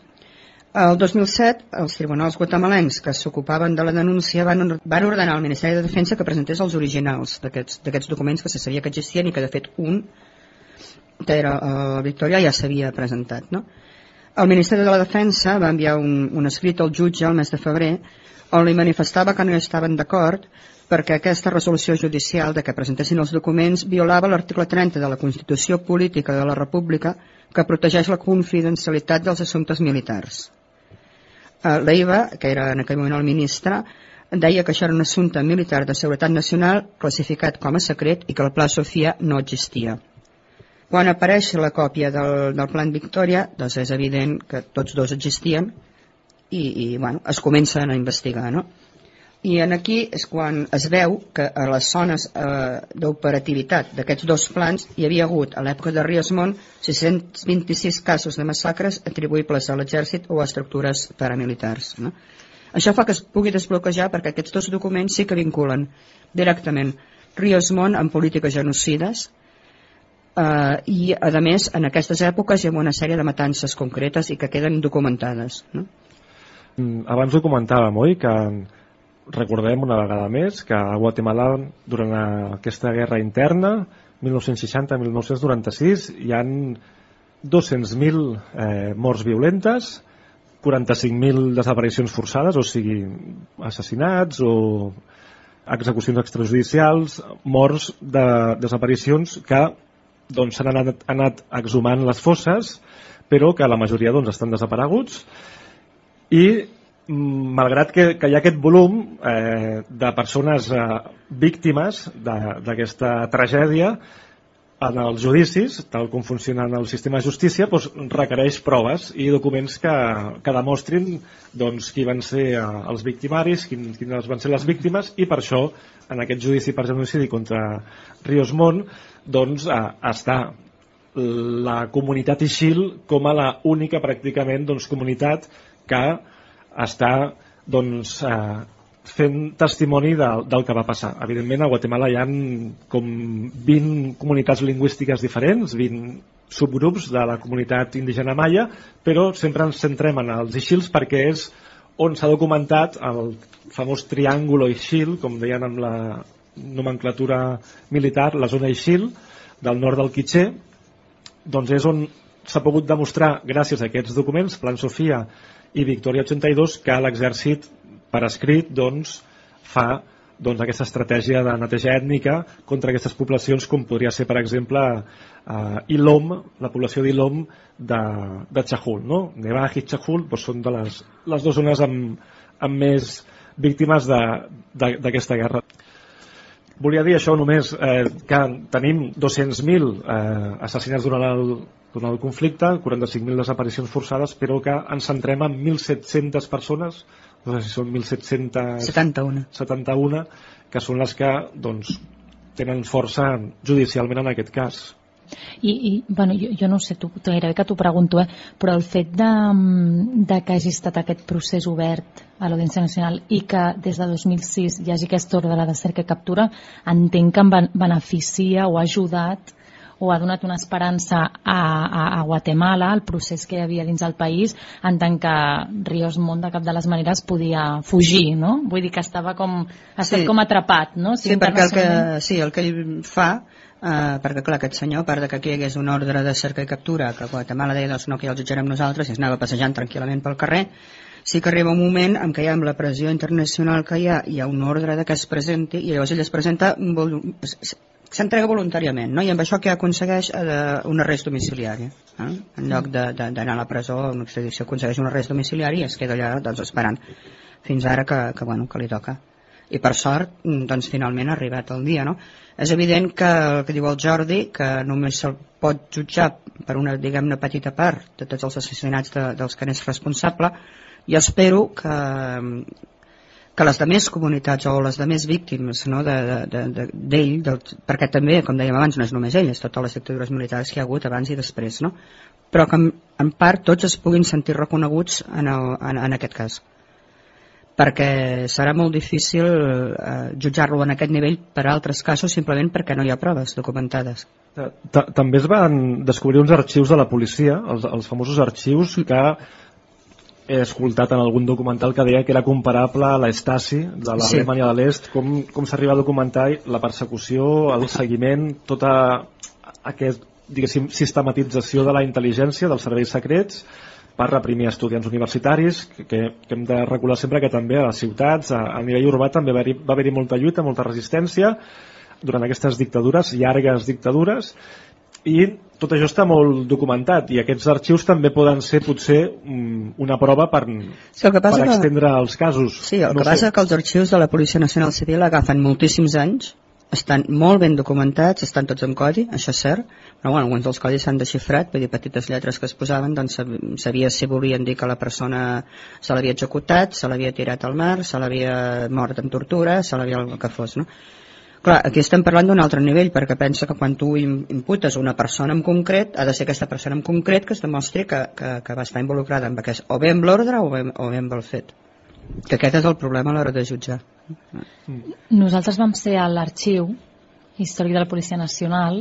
El 2007, els tribunals guatemalencs que s'ocupaven de la denúncia van, van ordenar al Ministeri de Defensa que presentés els originals d'aquests documents que se sabia que existien i que de fet un que era eh, Victòria ja s'havia presentat no? el Ministeri de la Defensa va enviar un, un escrit al jutge el mes de febrer on li manifestava que no hi estaven d'acord perquè aquesta resolució judicial de que presentessin els documents violava l'article 30 de la Constitució Política de la República que protegeix la confidencialitat dels assumptes militars. Eh, Leiva, que era en aquell moment el ministre, deia que això era un assumpte militar de seguretat nacional classificat com a secret i que el Pla Sofia no existia. Quan apareix la còpia del, del Plan Victòria, doncs és evident que tots dos existien i, i bueno, es comencen a investigar, no? I en aquí és quan es veu que a les zones eh, d'operativitat d'aquests dos plans hi havia hagut a l'època de Riosmont 626 casos de massacres atribuïbles a l'exèrcit o a estructures paramilitars. No? Això fa que es pugui desbloquejar perquè aquests dos documents sí que vinculen directament Riosmont amb polítiques genocides eh, i a més en aquestes èpoques hi ha una sèrie de matances concretes i que queden documentades. No? Mm, Abans ho comentàvem, oi? Que recordem una vegada més que a Guatemala durant aquesta guerra interna 1960-1996 hi han 200.000 eh, morts violentes 45.000 desaparicions forçades, o sigui, assassinats o execucions extrajudicials, morts de desaparicions que doncs, s'han anat, anat exhumant les fosses, però que la majoria doncs, estan desapareguts. I malgrat que, que hi ha aquest volum eh, de persones eh, víctimes d'aquesta tragèdia, en els judicis, tal com funciona el sistema de justícia, doncs, requereix proves i documents que, que demostrin doncs, qui van ser eh, els victimaris, quin, van ser les víctimes, i per això, en aquest judici per genocidi contra Ríos Mont, doncs, eh, està la comunitat Ixil com a la única, pràcticament, doncs, comunitat que està doncs, eh, fent testimoni de, del que va passar. Evidentment, a Guatemala hi ha com 20 comunitats lingüístiques diferents, 20 subgrups de la comunitat indígena maia, però sempre ens centrem en els Ixils perquè és on s'ha documentat el famós triàngulo Ixil, com deien amb la nomenclatura militar, la zona Ixil, del nord del Quiché, doncs és on s'ha pogut demostrar, gràcies a aquests documents, Plan Sofia i Victòria 82, que l'exèrcit per escrit doncs, fa doncs, aquesta estratègia de neteja ètnica contra aquestes poblacions com podria ser per exemple eh, Ilom, la població d'Ilom de, de Chahul no? Nevaj i Chahul doncs, són de les, les dues zones amb, amb més víctimes d'aquesta guerra volia dir això només eh, que tenim 200.000 eh, assassinats durant el, durant el conflicte 45.000 desaparicions forçades però que ens centrem en 1.700 persones no sé si són 1.771 71, que són les que doncs, tenen força judicialment en aquest cas. I, i bueno, jo, jo no sé, tu, gairebé que t'ho pregunto, eh, però el fet de, de que hagi estat aquest procés obert a l'Audiència Nacional i que des de 2006 hi hagi aquesta ordre de cerca i captura, entenc que en beneficia o ha ajudat o ha donat una esperança a, a, a Guatemala, el procés que hi havia dins el país, en tant que Ríos Mont de cap de les maneres podia fugir, no? Vull dir que estava com, ha estat sí. com atrapat, no? Si sí, perquè el que, sí, el que ell fa Uh, perquè clar, aquest senyor, a part de que aquí hi hagués una ordre de cerca i captura, que Guatemala deia doncs, no, que ja el jutjarem nosaltres, i es anava passejant tranquil·lament pel carrer, sí que arriba un moment en què ha amb la pressió internacional que hi ha, hi ha una ordre de que es presenti, i llavors ell es presenta s'entrega voluntàriament, no? i amb això que aconsegueix eh, un arrest domiciliari. Eh? En lloc d'anar a la presó, una extradició aconsegueix un arrest domiciliari i es queda allà doncs, esperant fins ara que, que, bueno, que li toca. I per sort, doncs, finalment ha arribat el dia. No? És evident que el que diu el Jordi, que només se'l pot jutjar per una, diguem-ne, petita part de tots els assassinats de, dels que n'és responsable, i espero que, que les de més comunitats o les de més víctimes no, d'ell, de, de, de, perquè també, com dèiem abans, no és només ell, és totes les dictadures militars que hi ha hagut abans i després, no? però que en, en part tots es puguin sentir reconeguts en, el, en, en aquest cas perquè serà molt difícil eh, jutjar-lo en aquest nivell per altres casos simplement perquè no hi ha proves documentades. També es van descobrir uns arxius de la policia, els, els famosos arxius que he escoltat en algun documental que deia que era comparable a l'Estasi de l'Alemanya sí. de l'Est, com, com s'arriba a documentar la persecució, el seguiment, tota aquesta diguéssim, sistematització de la intel·ligència dels serveis secrets per reprimir estudiants universitaris, que, que, hem de recordar sempre que també a les ciutats, a, a nivell urbà també va haver-hi va haver molta lluita, molta resistència durant aquestes dictadures, llargues dictadures, i tot això està molt documentat i aquests arxius també poden ser potser mm, una prova per, sí, que per extendre que... els casos. Sí, el no que passa és que els arxius de la Policia Nacional Civil agafen moltíssims anys, estan molt ben documentats, estan tots en codi, això és cert, però bueno, alguns dels codis s'han desxifrat, vull dir, petites lletres que es posaven, doncs sabia si volien dir que la persona se l'havia executat, se l'havia tirat al mar, se l'havia mort amb tortura, se l'havia el que fos, no? Clar, aquí estem parlant d'un altre nivell, perquè pensa que quan tu imputes una persona en concret, ha de ser aquesta persona en concret que es demostri que, que, que va estar involucrada en aquest, o bé amb l'ordre o, bé, o bé amb el fet. Que aquest és el problema a l'hora de jutjar. Nosaltres vam ser a l'arxiu històric de la Policia Nacional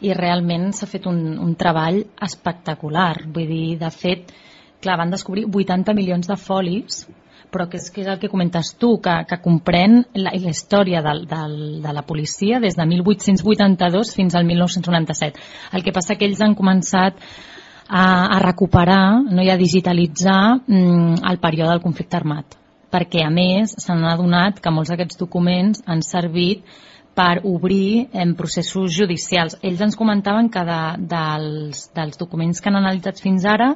i realment s'ha fet un, un treball espectacular. Vull dir, de fet, clar, van descobrir 80 milions de folis però que és, que és el que comentes tu, que, que comprèn la, la història del, del, de la policia des de 1882 fins al 1997. El que passa que ells han començat a, a recuperar no, i a digitalitzar mm, el període del conflicte armat perquè a més s'han adonat que molts d'aquests documents han servit per obrir en processos judicials. Ells ens comentaven que de, dels, dels documents que han analitzat fins ara,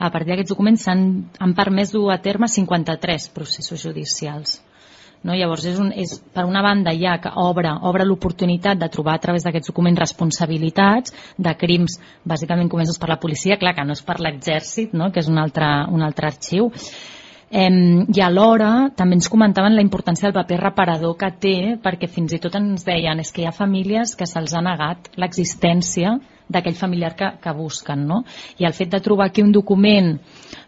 a partir d'aquests documents han, han permès dur a terme 53 processos judicials. No? Llavors, és, un, és, per una banda, ja que obre, obre l'oportunitat de trobar a través d'aquests documents responsabilitats de crims bàsicament comesos per la policia, clar que no és per l'exèrcit, no? que és un altre, un altre arxiu, Eh, I alhora també ens comentaven la importància del paper reparador que té, perquè fins i tot ens deien és que hi ha famílies que se'ls ha negat l'existència d'aquell familiar que, que busquen. No? I el fet de trobar aquí un document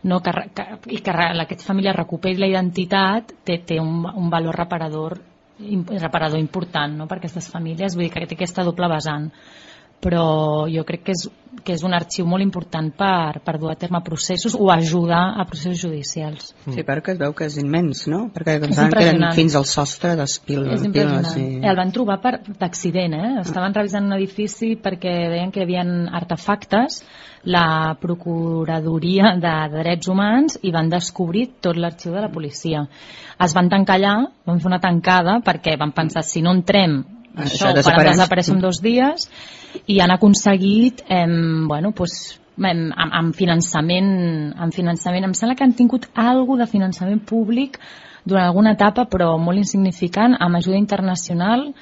no, que, que, i que aquest familiar recuperi la identitat té, té un, un valor reparador, reparador important no? per aquestes famílies, vull dir que té aquesta doble vessant però jo crec que és, que és un arxiu molt important per, per dur a terme processos o ajudar a processos judicials. Sí, perquè es veu que és immens, no? Perquè pensaven que eren fins al sostre d'espiles. És impressionant. I... El van trobar per d'accident, eh? Estaven revisant un edifici perquè deien que hi havia artefactes la Procuradoria de Drets Humans i van descobrir tot l'arxiu de la policia. Es van tancar allà, van fer una tancada perquè van pensar si no entrem això, això desapareix. desaparèixer en dos dies i han aconseguit eh, bueno, pues, amb, amb, finançament, amb finançament. Em sembla que han tingut alguna de finançament públic durant alguna etapa, però molt insignificant, amb ajuda internacional,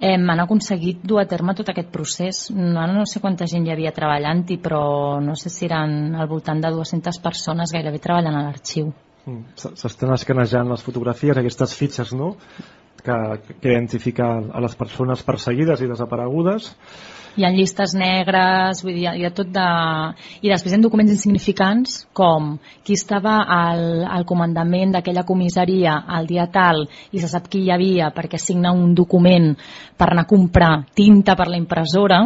eh, han aconseguit dur a terme tot aquest procés. No, no sé quanta gent hi havia treballant-hi, però no sé si eren al voltant de 200 persones gairebé treballant a l'arxiu. Mm, s'estan escanejant les fotografies, aquestes fitxes, no?, que, que identifica a les persones perseguides i desaparegudes hi ha llistes negres, vull dir, hi ha tot de... I després hi ha documents insignificants com qui estava al, al comandament d'aquella comissaria al dia tal i se sap qui hi havia perquè signa un document per anar a comprar tinta per la impressora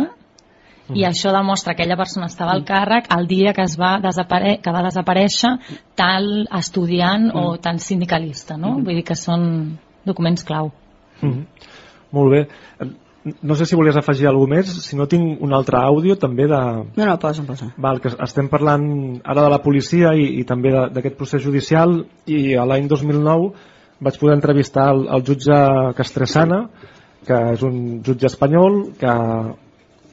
i mm. això demostra que aquella persona estava al càrrec el dia que es va, desapare que va desaparèixer tal estudiant mm. o tant sindicalista, no? Mm. Vull dir que són documents clau. Mm -hmm. Molt bé. No sé si volies afegir alguna més, si no tinc un altre àudio també de... No, no, posa, posa. Val, que estem parlant ara de la policia i, i també d'aquest procés judicial i a l'any 2009 vaig poder entrevistar el, el jutge Castresana, que és un jutge espanyol que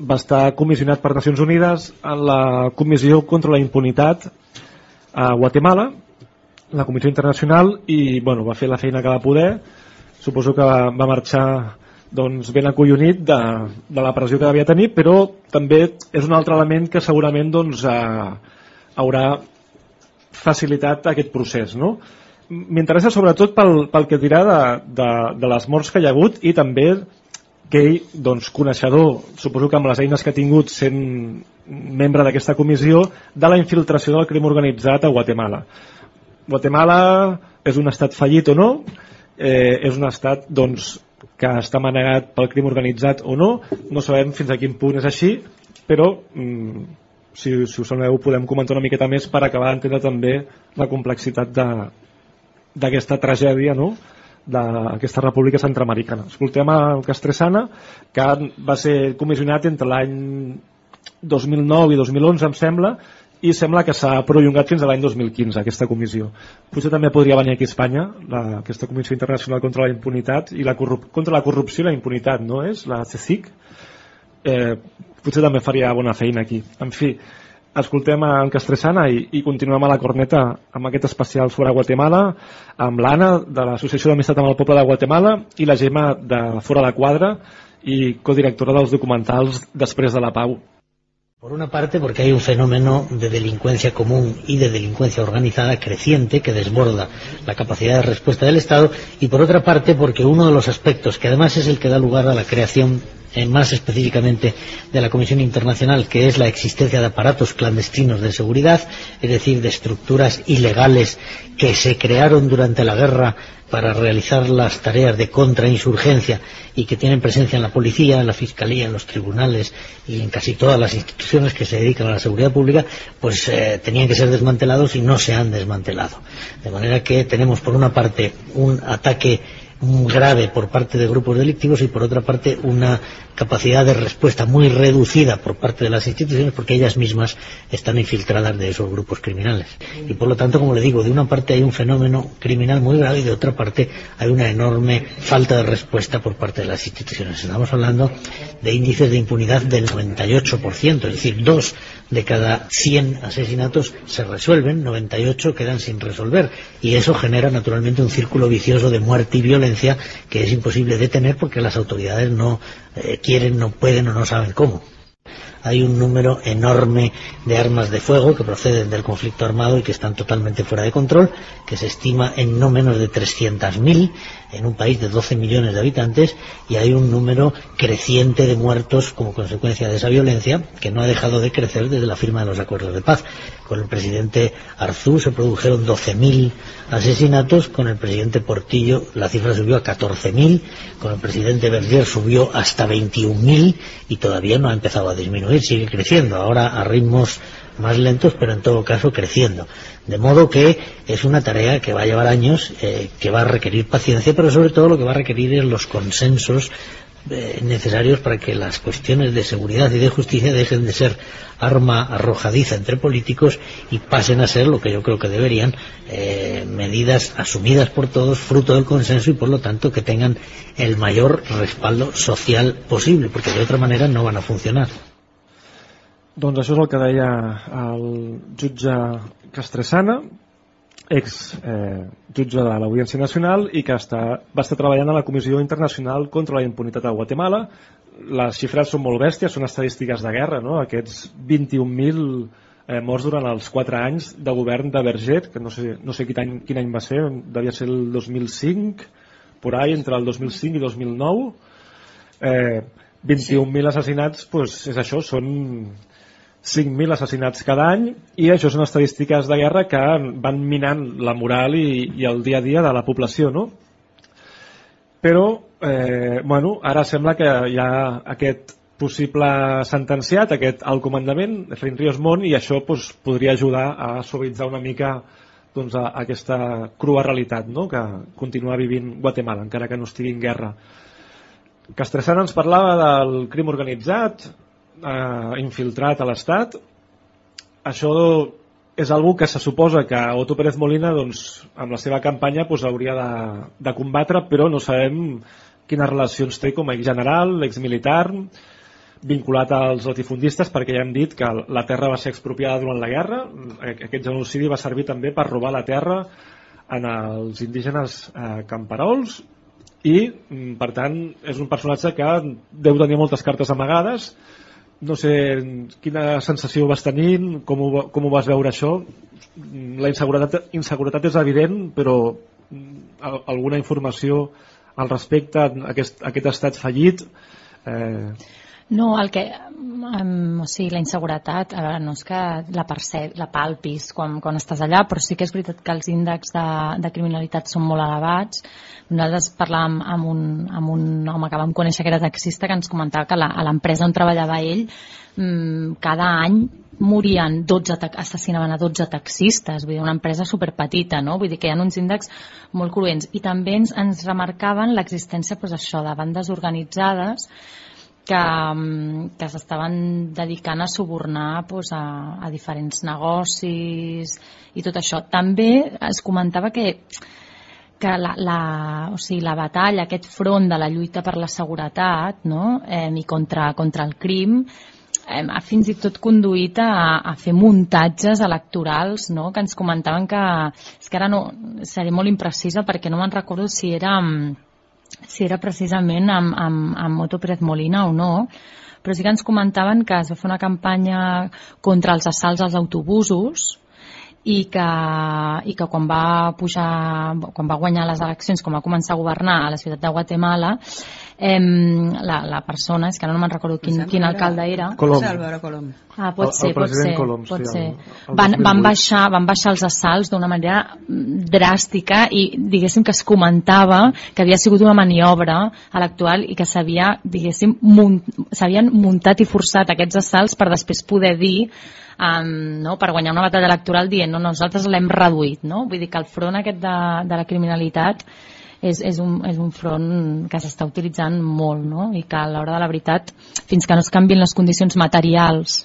va estar comissionat per Nacions Unides en la Comissió contra la Impunitat a Guatemala, la Comissió Internacional, i bueno, va fer la feina que va poder suposo que va, marxar doncs, ben acollonit de, de la pressió que devia tenir, però també és un altre element que segurament doncs, eh, haurà facilitat aquest procés. No? M'interessa sobretot pel, pel que dirà de, de, de les morts que hi ha hagut i també que ell, doncs, coneixedor, suposo que amb les eines que ha tingut sent membre d'aquesta comissió, de la infiltració del crim organitzat a Guatemala. Guatemala és un estat fallit o no, eh, és un estat doncs, que està manegat pel crim organitzat o no, no sabem fins a quin punt és així, però mm, si, si us soneu podem comentar una miqueta més per acabar d'entendre també la complexitat d'aquesta tragèdia no? d'aquesta república centroamericana. Escoltem el Castresana, que va ser comissionat entre l'any 2009 i 2011, em sembla, i sembla que s'ha prolongat fins a l'any 2015 aquesta comissió. Potser també podria venir aquí a Espanya la, aquesta Comissió Internacional contra la Impunitat i la contra la corrupció i la impunitat, no és? La CSIC. Eh, potser també faria bona feina aquí. En fi, escoltem en Castresana i, i continuem a la corneta amb aquest especial sobre Guatemala amb l'Anna de l'Associació d'Amistat amb el Poble de Guatemala i la Gemma de Fora de Quadra i codirectora dels documentals Després de la Pau. Por una parte, porque hay un fenómeno de delincuencia común y de delincuencia organizada creciente que desborda la capacidad de respuesta del Estado y por otra parte, porque uno de los aspectos, que además es el que da lugar a la creación eh, más específicamente de la Comisión Internacional, que es la existencia de aparatos clandestinos de seguridad, es decir, de estructuras ilegales que se crearon durante la guerra para realizar las tareas de contrainsurgencia y que tienen presencia en la policía, en la fiscalía, en los tribunales y en casi todas las instituciones que se dedican a la seguridad pública, pues eh, tenían que ser desmantelados y no se han desmantelado. De manera que tenemos por una parte un ataque grave por parte de grupos delictivos y por otra parte una capacidad de respuesta muy reducida por parte de las instituciones porque ellas mismas están infiltradas de esos grupos criminales. Y por lo tanto, como le digo, de una parte hay un fenómeno criminal muy grave y de otra parte hay una enorme falta de respuesta por parte de las instituciones. Estamos hablando de índices de impunidad del 98%, es decir, dos de cada 100 asesinatos se resuelven, 98 quedan sin resolver y eso genera naturalmente un círculo vicioso de muerte y violencia que es imposible detener porque las autoridades no eh, quieren, no pueden o no saben cómo hay un número enorme de armas de fuego que proceden del conflicto armado y que están totalmente fuera de control, que se estima en no menos de 300.000 en un país de 12 millones de habitantes y hay un número creciente de muertos como consecuencia de esa violencia que no ha dejado de crecer desde la firma de los acuerdos de paz. Con el presidente Arzú se produjeron 12.000 asesinatos, con el presidente Portillo la cifra subió a 14.000, con el presidente Berger subió hasta 21.000 y todavía no ha empezado a disminuir, sigue creciendo, ahora a ritmos más lentos, pero en todo caso creciendo. De modo que es una tarea que va a llevar años, eh, que va a requerir paciencia, pero sobre todo lo que va a requerir es los consensos eh, necesarios para que las cuestiones de seguridad y de justicia dejen de ser arma arrojadiza entre políticos y pasen a ser lo que yo creo que deberían eh, medidas asumidas por todos, fruto del consenso y por lo tanto que tengan el mayor respaldo social posible, porque de otra manera no van a funcionar. Doncs això és el que deia el jutge Castresana, ex eh, jutge de l'Audiència Nacional i que està, va estar treballant a la Comissió Internacional contra la Impunitat a Guatemala. Les xifres són molt bèsties, són estadístiques de guerra, no? aquests 21.000 eh, morts durant els 4 anys de govern de Berget, que no sé, no sé quin, any, quin any va ser, devia ser el 2005, por ahí, entre el 2005 i 2009. Eh, 21.000 assassinats, pues, és això, són 5.000 assassinats cada any i això són estadístiques de guerra que van minant la moral i, i el dia a dia de la població no? però eh, bueno, ara sembla que hi ha aquest possible sentenciat, aquest al comandament Efraín Ríos Mont i això doncs, podria ajudar a suavitzar una mica doncs, a, a aquesta crua realitat no? que continua vivint Guatemala encara que no estigui en guerra Castresana ens parlava del crim organitzat eh, infiltrat a l'Estat. Això és algo que se suposa que Otto Pérez Molina doncs, amb la seva campanya doncs, hauria de, de combatre però no sabem quines relacions té com a general, exmilitar vinculat als latifundistes perquè ja hem dit que la terra va ser expropiada durant la guerra. Aquest genocidi va servir també per robar la terra en els indígenes eh, camperols. I mm, per tant és un personatge que deu tenir moltes cartes amagades no sé quina sensació vas tenint, com ho, com ho vas veure això. La inseguretat, inseguretat és evident, però mm, alguna informació al respecte, aquest, aquest estat fallit... Eh... No, el que, um, o sigui, la inseguretat, a veure, no és que la, percep, la palpis quan, quan estàs allà, però sí que és veritat que els índexs de, de criminalitat són molt elevats. Nosaltres parlàvem amb un, amb un home que vam conèixer que era taxista que ens comentava que la, a l'empresa on treballava ell um, cada any morien 12, assassinaven a 12 taxistes, vull dir, una empresa superpetita, no? Vull dir que hi ha uns índexs molt cruents. I també ens, ens remarcaven l'existència, doncs això, de bandes organitzades que, mm, que s'estaven dedicant a subornar pues, a, a diferents negocis i tot això. També es comentava que que la, la, o sigui, la batalla, aquest front de la lluita per la seguretat no? eh, i contra, contra el crim ha fins i tot conduït a, a fer muntatges electorals no? que ens comentaven que és que ara no, seré molt imprecisa perquè no me'n recordo si era si era precisament amb, amb, amb Otto Pérez Molina o no, però sí que ens comentaven que es va fer una campanya contra els assalts als autobusos i que, i que quan va pujar quan va guanyar les eleccions, quan va començar a governar a la ciutat de Guatemala eh, la, la persona, és que ara no me'n recordo quin, quin alcalde era Colom. Colom. Ah, pot ser, el pot ser, Colom, pot sí, ser. el- el Van, van, 2008. baixar, van baixar els assalts d'una manera mm, dràstica i diguéssim que es comentava que havia sigut una maniobra electoral i que s'havia, diguéssim, munt, s'havien muntat i forçat aquests assalts per després poder dir um, no, per guanyar una batalla electoral dient no, nosaltres l'hem reduït no? vull dir que el front aquest de, de la criminalitat és, és, un, és un front que s'està utilitzant molt no? i que a l'hora de la veritat fins que no es canvien les condicions materials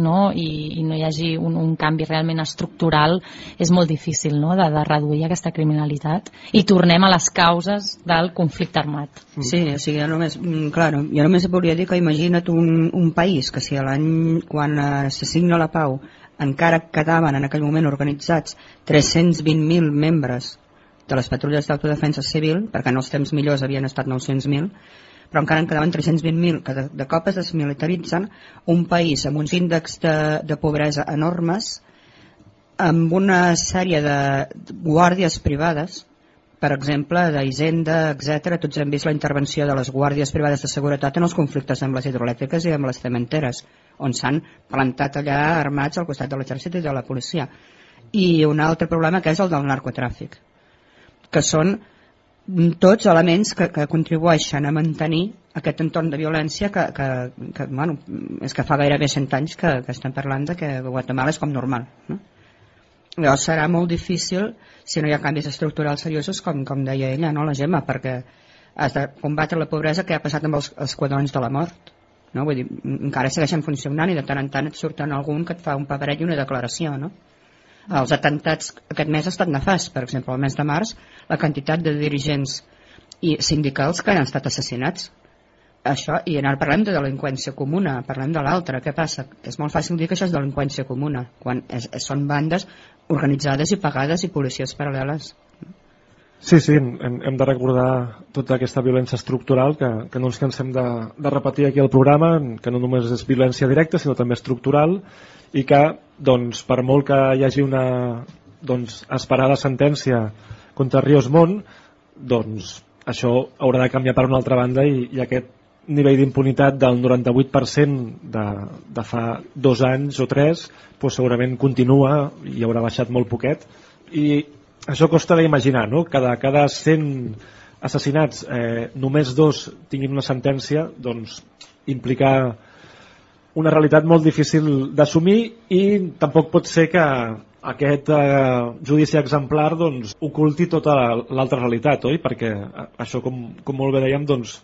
no? I, i no hi hagi un, un canvi realment estructural és molt difícil no? de, de reduir aquesta criminalitat i tornem a les causes del conflicte armat Sí, o sigui, jo només, mm, claro, jo només volia dir que imagina't un, un país que si l'any quan eh, se signa la pau encara quedaven en aquell moment organitzats 320.000 membres de les patrulles d'autodefensa civil, perquè en els temps millors havien estat 900.000, però encara en quedaven 320.000, que de, de cop es desmilitaritzen un país amb uns índexs de, de pobresa enormes, amb una sèrie de guàrdies privades, per exemple, d'Hisenda, etc. Tots hem vist la intervenció de les guàrdies privades de seguretat en els conflictes amb les hidroelèctriques i amb les cementeres, on s'han plantat allà armats al costat de l'exèrcit i de la policia. I un altre problema que és el del narcotràfic, que són tots elements que, que contribueixen a mantenir aquest entorn de violència que, que, que bueno, és que fa gairebé 100 anys que, que estem parlant de que Guatemala és com normal. No? Llavors serà molt difícil si no hi ha canvis estructurals seriosos, com, com deia ella, no, la Gemma, perquè has de combatre la pobresa que ha passat amb els, els quadrons de la mort. No? Vull dir, encara segueixen funcionant i de tant en tant et surten algun que et fa un paperet i una declaració. No? Els atentats aquest mes ha estat nefast, per exemple, el mes de març, la quantitat de dirigents i sindicals que han estat assassinats. Això, i ara parlem de delinqüència comuna, parlem de l'altra. Què passa? És molt fàcil dir que això és delinqüència comuna, quan és, és, són bandes organitzades i pagades i policies paral·leles. Sí, sí, hem, hem de recordar tota aquesta violència estructural que, que no ens cansem de, de repetir aquí al programa, que no només és violència directa, sinó també estructural, i que, doncs, per molt que hi hagi una doncs, esperada sentència contra Ríos Mont, doncs això haurà de canviar per una altra banda i, i aquest nivell d'impunitat del 98% de, de fa dos anys o tres doncs segurament continua i haurà baixat molt poquet. I això costa d'imaginar no? cada, cada 100 assassinats eh, només dos tinguin una sentència doncs implica una realitat molt difícil d'assumir i tampoc pot ser que aquest eh, judici exemplar doncs, oculti tota l'altra realitat, oi? Perquè això, com, com molt bé dèiem, doncs,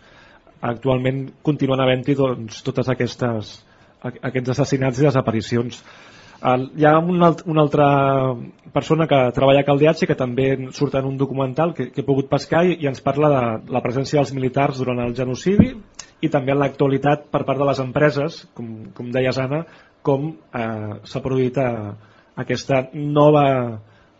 actualment continuen havent-hi doncs, totes aquestes, aquests assassinats i desaparicions. El, hi ha una, alt, una altra persona que treballa a Caldeatge que també surt en un documental que, que he pogut pescar i, i ens parla de la presència dels militars durant el genocidi i també en l'actualitat per part de les empreses, com, com deies Anna, com eh, s'ha produït a, aquesta nova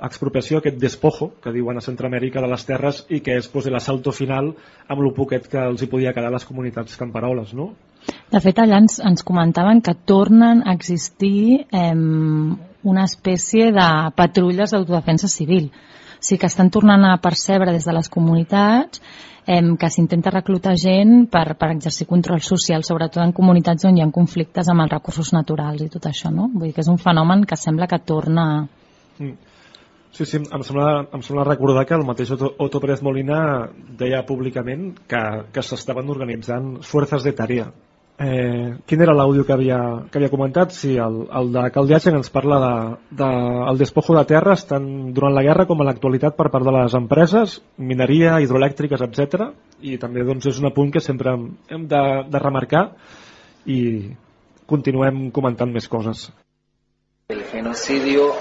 expropiació, aquest despojo que diuen a Centroamèrica de les terres i que és pues, l'assalto final amb el poquet que els hi podia quedar a les comunitats camperoles, no? De fet, allà ens, ens comentaven que tornen a existir eh, una espècie de patrulles d'autodefensa civil. O sigui que estan tornant a percebre des de les comunitats eh, que s'intenta reclutar gent per, per exercir control social, sobretot en comunitats on hi ha conflictes amb els recursos naturals i tot això, no? Vull dir que és un fenomen que sembla que torna... Mm. Sí, sí, em sembla, em sembla recordar que el mateix Otto, Otto Pérez Molina deia públicament que, que s'estaven organitzant fuerzas de tarea. Eh, quin era l'àudio que, havia, que havia comentat? Sí, el, el de Caldiatge ens parla de, de el despojo de terres tant durant la guerra com a l'actualitat per part de les empreses, mineria, hidroelèctriques, etc. I també doncs, és un apunt que sempre hem de, de remarcar i continuem comentant més coses. El genocidio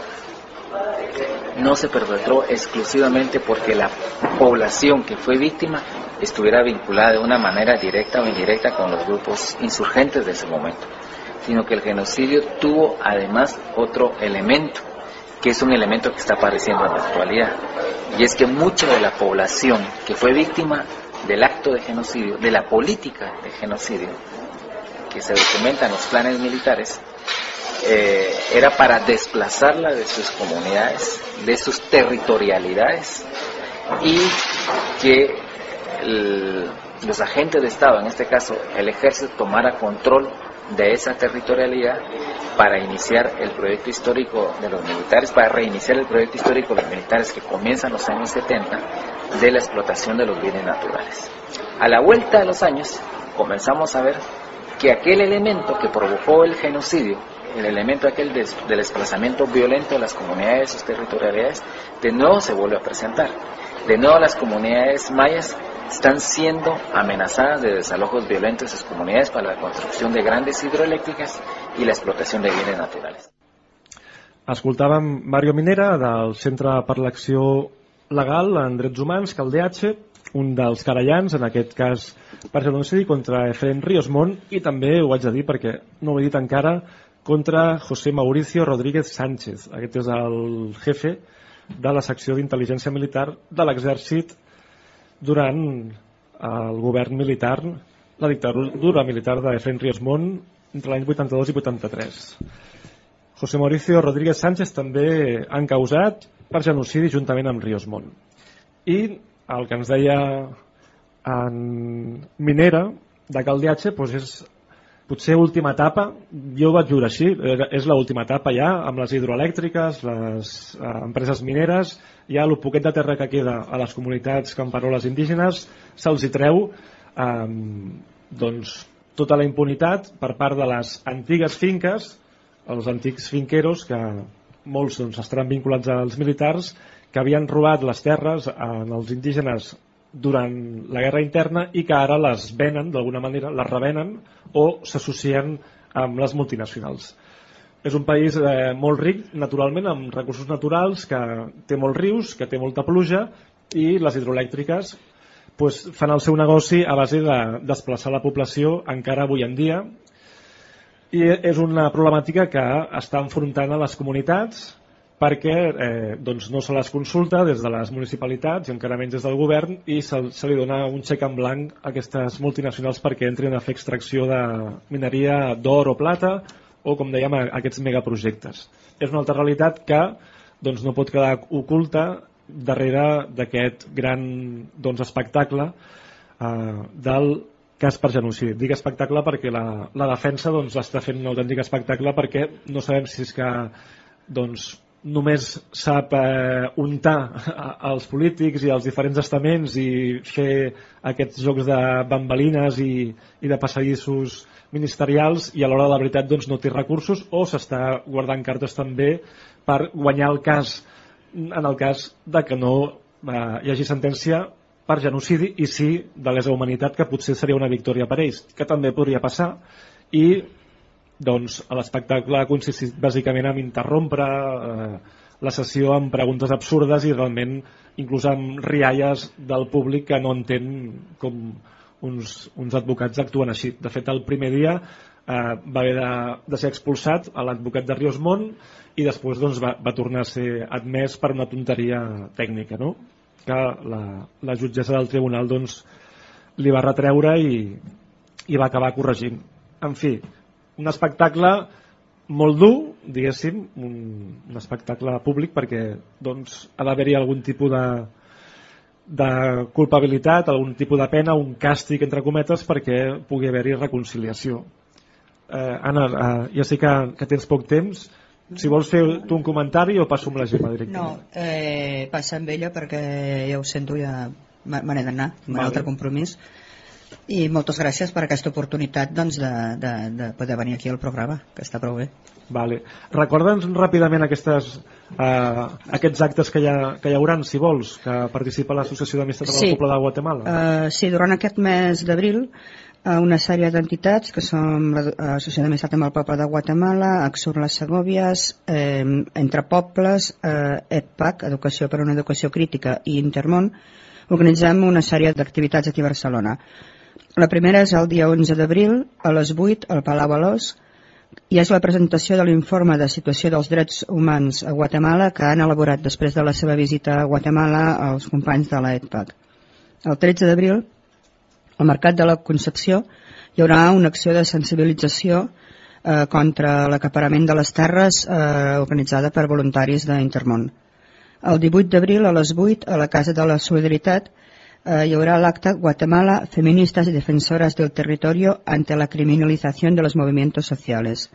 no se perpetró exclusivamente porque la población que fue víctima estuviera vinculada de una manera directa o indirecta con los grupos insurgentes de ese momento, sino que el genocidio tuvo además otro elemento, que es un elemento que está apareciendo en la actualidad, y es que mucha de la población que fue víctima del acto de genocidio, de la política de genocidio, que se documenta en los planes militares, eh, era para desplazarla de sus comunidades, de sus territorialidades y que los agentes de Estado, en este caso el ejército, tomara control de esa territorialidad para iniciar el proyecto histórico de los militares, para reiniciar el proyecto histórico de los militares que comienza en los años 70 de la explotación de los bienes naturales. A la vuelta de los años comenzamos a ver que aquel elemento que provocó el genocidio, el elemento aquel des- del desplazamiento violento de las comunidades sus territorialidades, de nuevo se vuelve a presentar. De nuevo las comunidades mayas están siendo amenazadas de desalojos violentos de sus comunidades para la construcción de grandes hidroeléctricas y la explotación de bienes naturales. Escoltàvem Mario Minera del Centre per l'Acció Legal en Drets Humans, Caldeatge, un dels querellants, en aquest cas per genocidi, contra Efraín Ríosmont i també, ho haig de dir perquè no ho he dit encara, contra José Mauricio Rodríguez Sánchez. Aquest és el jefe de la secció d'intel·ligència militar de l'exèrcit durant el govern militar, la dictadura militar d'Efraín Ríosmont entre l'any 82 i 83. José Mauricio Rodríguez Sánchez també han causat per genocidi juntament amb Ríos Mont. I el que ens deia en Minera de Caldiatge doncs és potser última etapa, jo ho vaig viure així, és l'última etapa ja, amb les hidroelèctriques, les eh, empreses mineres, ja el poquet de terra que queda a les comunitats camperoles indígenes se'ls hi treu eh, doncs, tota la impunitat per part de les antigues finques, els antics finqueros, que molts doncs, estaran vinculats als militars, que havien robat les terres els indígenes durant la guerra interna i que ara les venen, d'alguna manera, les revenen o s'associen amb les multinacionals. És un país eh, molt ric, naturalment, amb recursos naturals, que té molts rius, que té molta pluja, i les hidroelèctriques pues, fan el seu negoci a base de desplaçar la població encara avui en dia i és una problemàtica que està enfrontant a les comunitats perquè eh, doncs no se les consulta des de les municipalitats i encara menys des del govern i se, se li dona un xec en blanc a aquestes multinacionals perquè entrin a fer extracció de mineria d'or o plata o com dèiem aquests megaprojectes. És una altra realitat que doncs, no pot quedar oculta darrere d'aquest gran doncs, espectacle eh, del cas per genocidi. Dic espectacle perquè la, la defensa doncs, està fent un autèntic espectacle perquè no sabem si és que doncs, només sap eh, untar als polítics i als diferents estaments i fer aquests jocs de bambalines i, i de passadissos ministerials i a l'hora de la veritat doncs, no té recursos o s'està guardant cartes també per guanyar el cas en el cas de que no eh, hi hagi sentència per genocidi i sí de lesa humanitat que potser seria una victòria per ells que també podria passar i doncs l'espectacle ha consistit bàsicament en interrompre eh, la sessió amb preguntes absurdes i realment inclús amb rialles del públic que no entén com uns, uns advocats actuen així. De fet, el primer dia eh, va haver de, de ser expulsat a l'advocat de Riosmont i després doncs, va, va tornar a ser admès per una tonteria tècnica, no? que la, la jutgessa del tribunal doncs, li va retreure i, i va acabar corregint. En fi, un espectacle molt dur, diguéssim, un, un espectacle públic perquè doncs, ha d'haver-hi algun tipus de, de culpabilitat, algun tipus de pena, un càstig entre cometes perquè pugui haver-hi reconciliació. Eh, Anna, eh, ja sé que, que tens poc temps, si vols fer tu un comentari o passo amb la Gemma directament? No, eh, passa amb ella perquè ja ho sento, ja me n'he d'anar, un altre compromís. I moltes gràcies per aquesta oportunitat doncs, de, de, de poder venir aquí al programa, que està prou bé. Vale. Recorda'ns ràpidament aquestes, eh, aquests actes que hi, ha, que hi hauran, si vols, que participa l'Associació d'Amistat amb Sí. el Poble de Guatemala. Uh, sí, durant aquest mes d'abril uh, una sèrie d'entitats que som l'Associació d'Amistat amb el Poble de Guatemala, Axur les Segòvies, eh, Entre Pobles, eh, EDPAC, Educació per una Educació Crítica i Intermón, organitzem una sèrie d'activitats aquí a Barcelona. La primera és el dia 11 d'abril, a les 8, al Palau Alós, i és la presentació de l'informe de situació dels drets humans a Guatemala que han elaborat després de la seva visita a Guatemala els companys de l'EDPAC. El 13 d'abril, al Mercat de la Concepció, hi haurà una acció de sensibilització eh, contra l'acaparament de les terres eh, organitzada per voluntaris d'Intermont. El 18 d'abril a les 8 a la Casa de la Solidaritat eh, hi haurà l'acte Guatemala, feministas y defensoras del territorio ante la criminalización de los movimientos sociales,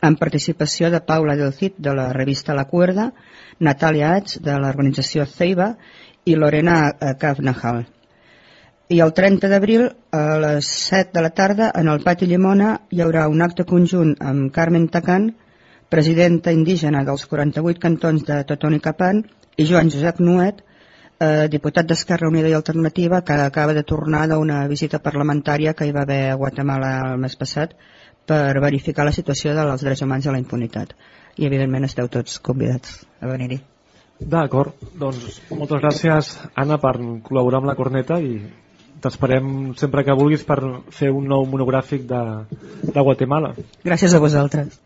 amb participació de Paula del Cid de la revista La Cuerda, Natalia Ats de l'organització Ceiba i Lorena Kavnahal. I el 30 d'abril a les 7 de la tarda en el Pati Llimona hi haurà un acte conjunt amb Carmen Tacan, presidenta indígena dels 48 cantons de Totón i i Joan Josep Nuet, eh, diputat d'Esquerra Unida i Alternativa, que acaba de tornar d'una visita parlamentària que hi va haver a Guatemala el mes passat per verificar la situació dels drets humans i la impunitat. I evidentment esteu tots convidats a venir-hi. D'acord, doncs moltes gràcies Anna per col·laborar amb la corneta i t'esperem sempre que vulguis per fer un nou monogràfic de, de Guatemala. Gràcies a vosaltres.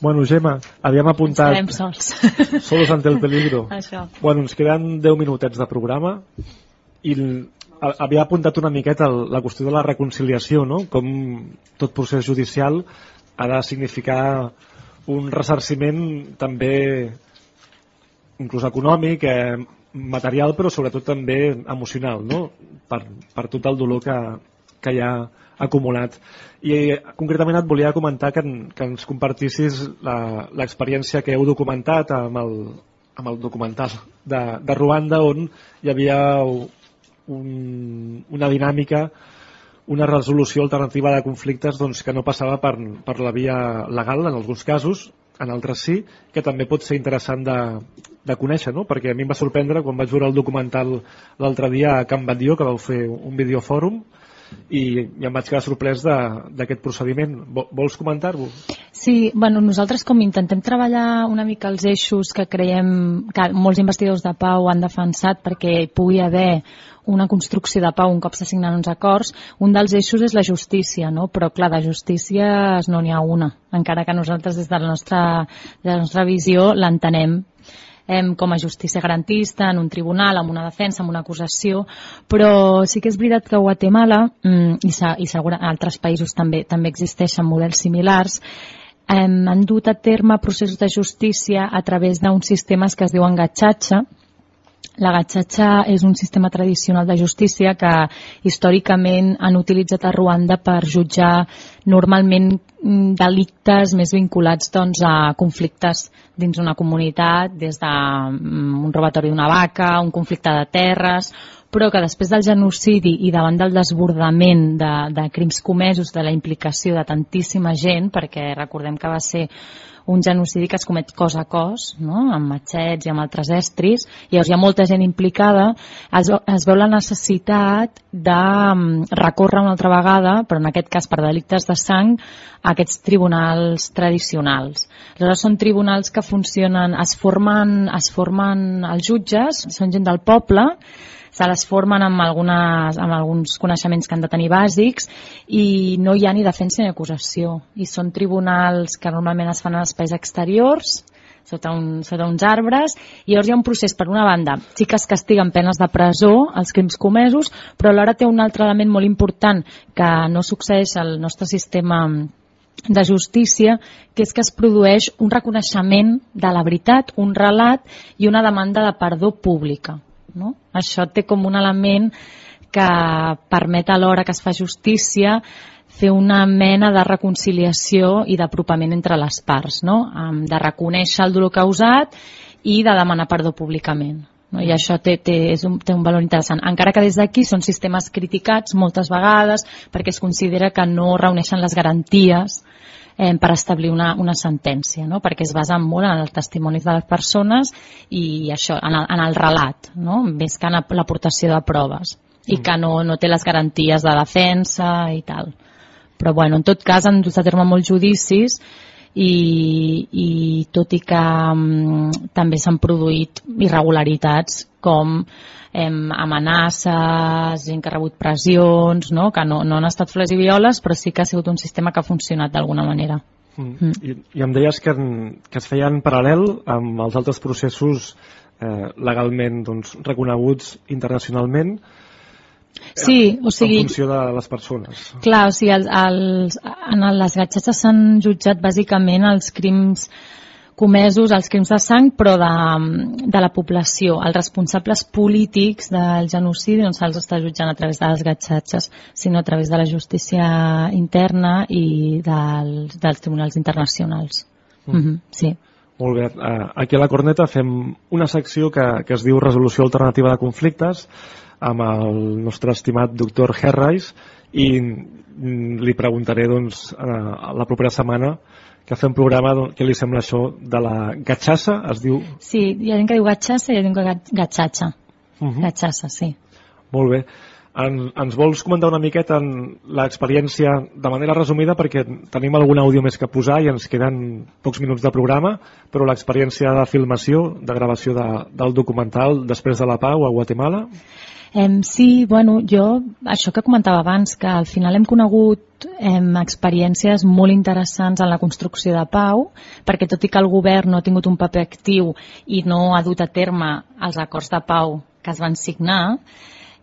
Bueno, Gemma, havíem apuntat... Estarem sols. Sols ante el peligro. Això. Bueno, ens queden 10 minutets de programa i havia apuntat una miqueta la qüestió de la reconciliació, no? Com tot procés judicial ha de significar un ressarciment també inclús econòmic, eh, material, però sobretot també emocional, no? Per, per tot el dolor que, que hi ha acumulat. I eh, concretament et volia comentar que, en- que ens compartissis l'experiència que heu documentat amb el, amb el documental de, de Ruanda on hi havia un, una dinàmica una resolució alternativa de conflictes doncs, que no passava per, per la via legal en alguns casos, en altres sí, que també pot ser interessant de, de conèixer, no? perquè a mi em va sorprendre quan vaig veure el documental l'altre dia a Can Batlló, que vau fer un videofòrum, i, i em vaig quedar sorprès d'aquest procediment. Vo- Vols comentar-ho? Sí, bueno, nosaltres com intentem treballar una mica els eixos que creiem que molts investigadors de pau han defensat perquè hi pugui haver una construcció de pau un cop s'assignen uns acords, un dels eixos és la justícia, no? però clar, de justícia no n'hi ha una, encara que nosaltres des de la nostra, de la nostra visió l'entenem em, com a justícia garantista en un tribunal, amb una defensa, amb una acusació, però sí que és veritat que a Guatemala, mm, i, i segura, altres països també, també existeixen models similars, em, han dut a terme processos de justícia a través d'uns sistemes que es diuen gatxatxa, la gatxatxa és un sistema tradicional de justícia que històricament han utilitzat a Ruanda per jutjar normalment mm, delictes més vinculats doncs, a conflictes dins una comunitat, des de mm, robatori d'una vaca, un conflicte de terres, però que després del genocidi i davant del desbordament de, de crims comesos, de la implicació de tantíssima gent, perquè recordem que va ser un genocidi que es comet cos a cos, no? amb matxets i amb altres estris, i llavors hi ha molta gent implicada, es, es veu la necessitat de mm, recórrer una altra vegada, però en aquest cas per delictes de sang, a aquests tribunals tradicionals. Aleshores són tribunals que funcionen, es formen, es formen els jutges, són gent del poble, se les formen amb, algunes, amb alguns coneixements que han de tenir bàsics i no hi ha ni defensa ni acusació. I són tribunals que normalment es fan a espais exteriors, sota, un, sota uns arbres, i llavors hi ha un procés, per una banda, sí que es castiguen penes de presó els crims comesos, però alhora té un altre element molt important que no succeeix al nostre sistema de justícia, que és que es produeix un reconeixement de la veritat, un relat i una demanda de perdó pública. No? Això té com un element que permet alhora que es fa justícia fer una mena de reconciliació i d'apropament entre les parts, no? De reconèixer el dolor causat i de demanar perdó públicament. No? I això té, té, és un, té un valor interessant. Encara que des d'aquí són sistemes criticats moltes vegades perquè es considera que no reuneixen les garanties per establir una, una sentència, no? perquè es basen molt en els testimonis de les persones i això, en el, en el relat, no? més que en l'aportació de proves i que no, no té les garanties de defensa i tal. Però bueno, en tot cas han dut a terme molts judicis i, i tot i que um, també s'han produït irregularitats com em, amenaces, gent que ha rebut pressions, no? que no, no han estat flors i violes, però sí que ha sigut un sistema que ha funcionat d'alguna manera. Mm. I, I em deies que, en, que es feien en paral·lel amb els altres processos eh, legalment doncs, reconeguts internacionalment Sí, o sigui... En funció de les persones. Clar, o sigui, els, els, en les gatxetes s'han jutjat bàsicament els crims comesos, els crims de sang, però de, de la població. Els responsables polítics del genocidi no se'ls està jutjant a través de les gatxatges, sinó a través de la justícia interna i dels, dels tribunals internacionals. Mm. Mm -hmm, sí. Molt bé. Eh, aquí a la Corneta fem una secció que, que es diu Resolució Alternativa de Conflictes amb el nostre estimat doctor Herreis i li preguntaré doncs, la propera setmana que fem programa, doncs, què li sembla això de la gatxassa, es diu? Sí, hi ha gent que diu gatxassa i hi ha gent que diu gatxatxa. Uh -huh. Gatxassa, sí. Molt bé. En, ens vols comentar una miqueta en l'experiència de manera resumida perquè tenim algun àudio més que posar i ens queden pocs minuts de programa però l'experiència de filmació, de gravació de, del documental Després de la Pau a Guatemala Eh, sí, bueno, jo, això que comentava abans, que al final hem conegut eh, experiències molt interessants en la construcció de pau, perquè tot i que el govern no ha tingut un paper actiu i no ha dut a terme els acords de pau que es van signar,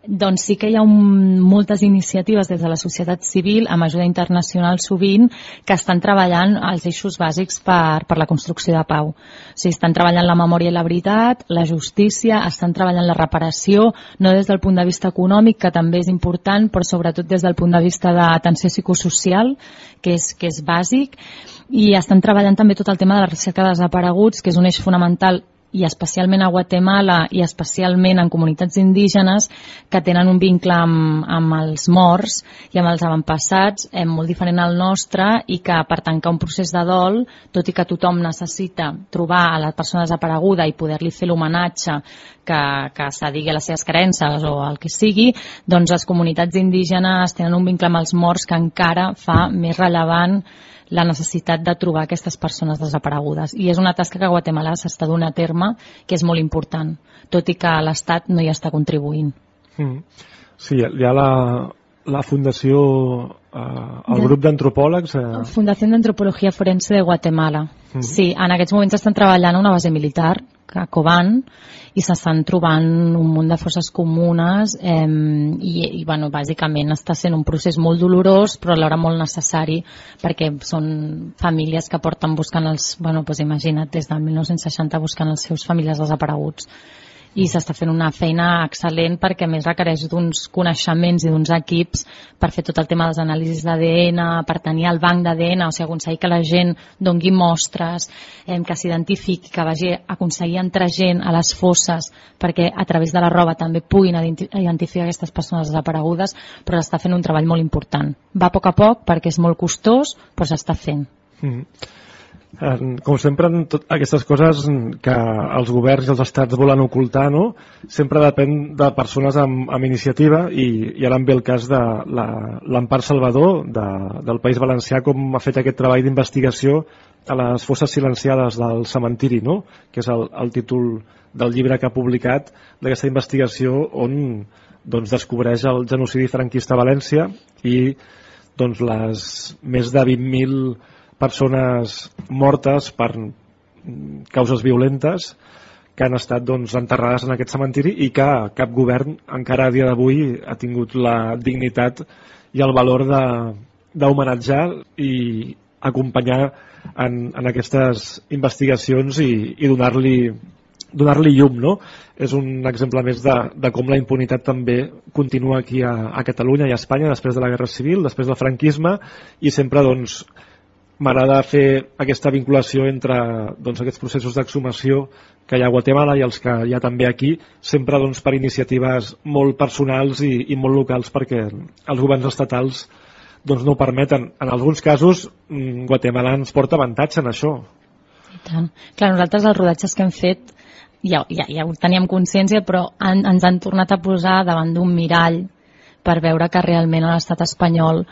doncs sí que hi ha un, moltes iniciatives des de la societat civil, amb ajuda internacional sovint, que estan treballant els eixos bàsics per, per la construcció de pau. O sigui, estan treballant la memòria i la veritat, la justícia, estan treballant la reparació, no des del punt de vista econòmic, que també és important, però sobretot des del punt de vista d'atenció psicosocial, que és, que és bàsic, i estan treballant també tot el tema de la recerca de desapareguts, que és un eix fonamental i especialment a Guatemala i especialment en comunitats indígenes que tenen un vincle amb, amb els morts i amb els avantpassats eh, molt diferent al nostre i que per tancar un procés de dol, tot i que tothom necessita trobar a la persona desapareguda i poder-li fer l'homenatge que, que se digui a les seves creences o el que sigui, doncs les comunitats indígenes tenen un vincle amb els morts que encara fa més rellevant la necessitat de trobar aquestes persones desaparegudes. I és una tasca que a Guatemala s'està donant a terme, que és molt important, tot i que l'Estat no hi està contribuint. Mm. Sí, hi ha la, la Fundació, eh, el grup d'antropòlegs... Eh... Fundació d'Antropologia Forense de Guatemala. Mm. Sí, en aquests moments estan treballant a una base militar, a Coban, i s'estan trobant un munt de fosses comunes eh, i, i bueno, bàsicament està sent un procés molt dolorós però alhora molt necessari perquè són famílies que porten buscant els, bueno, pues imagina't, des del 1960 buscant els seus famílies desapareguts i s'està fent una feina excel·lent perquè més requereix d'uns coneixements i d'uns equips per fer tot el tema dels anàlisis d'ADN, per tenir el banc d'ADN, o sigui, aconseguir que la gent dongui mostres, eh, que s'identifiqui, que vagi a aconseguir entrar gent a les fosses perquè a través de la roba també puguin identificar aquestes persones desaparegudes, però s'està fent un treball molt important. Va a poc a poc perquè és molt costós, però s'està fent. Mm -hmm. Com sempre, en tot aquestes coses que els governs i els estats volen ocultar, no? sempre depèn de persones amb, amb iniciativa i, i ara em ve el cas de l'Empar Salvador de, del País Valencià com ha fet aquest treball d'investigació a les fosses silenciades del cementiri, no? que és el, el títol del llibre que ha publicat d'aquesta investigació on doncs, descobreix el genocidi franquista a València i doncs, les més de 20.000 persones mortes per causes violentes que han estat doncs, enterrades en aquest cementiri i que cap govern encara a dia d'avui ha tingut la dignitat i el valor d'homenatjar i acompanyar en, en aquestes investigacions i, i donar-li donar-li llum, no? És un exemple més de, de com la impunitat també continua aquí a, a Catalunya i a Espanya després de la Guerra Civil, després del franquisme i sempre doncs, m'agrada fer aquesta vinculació entre doncs, aquests processos d'exhumació que hi ha a Guatemala i els que hi ha també aquí, sempre doncs, per iniciatives molt personals i, i molt locals perquè els governs estatals doncs, no ho permeten. En alguns casos, mm, Guatemala ens porta avantatge en això. I tant. Clar, nosaltres els rodatges que hem fet ja, ja, ja ho teníem consciència, però han, ens han tornat a posar davant d'un mirall per veure que realment a l'estat espanyol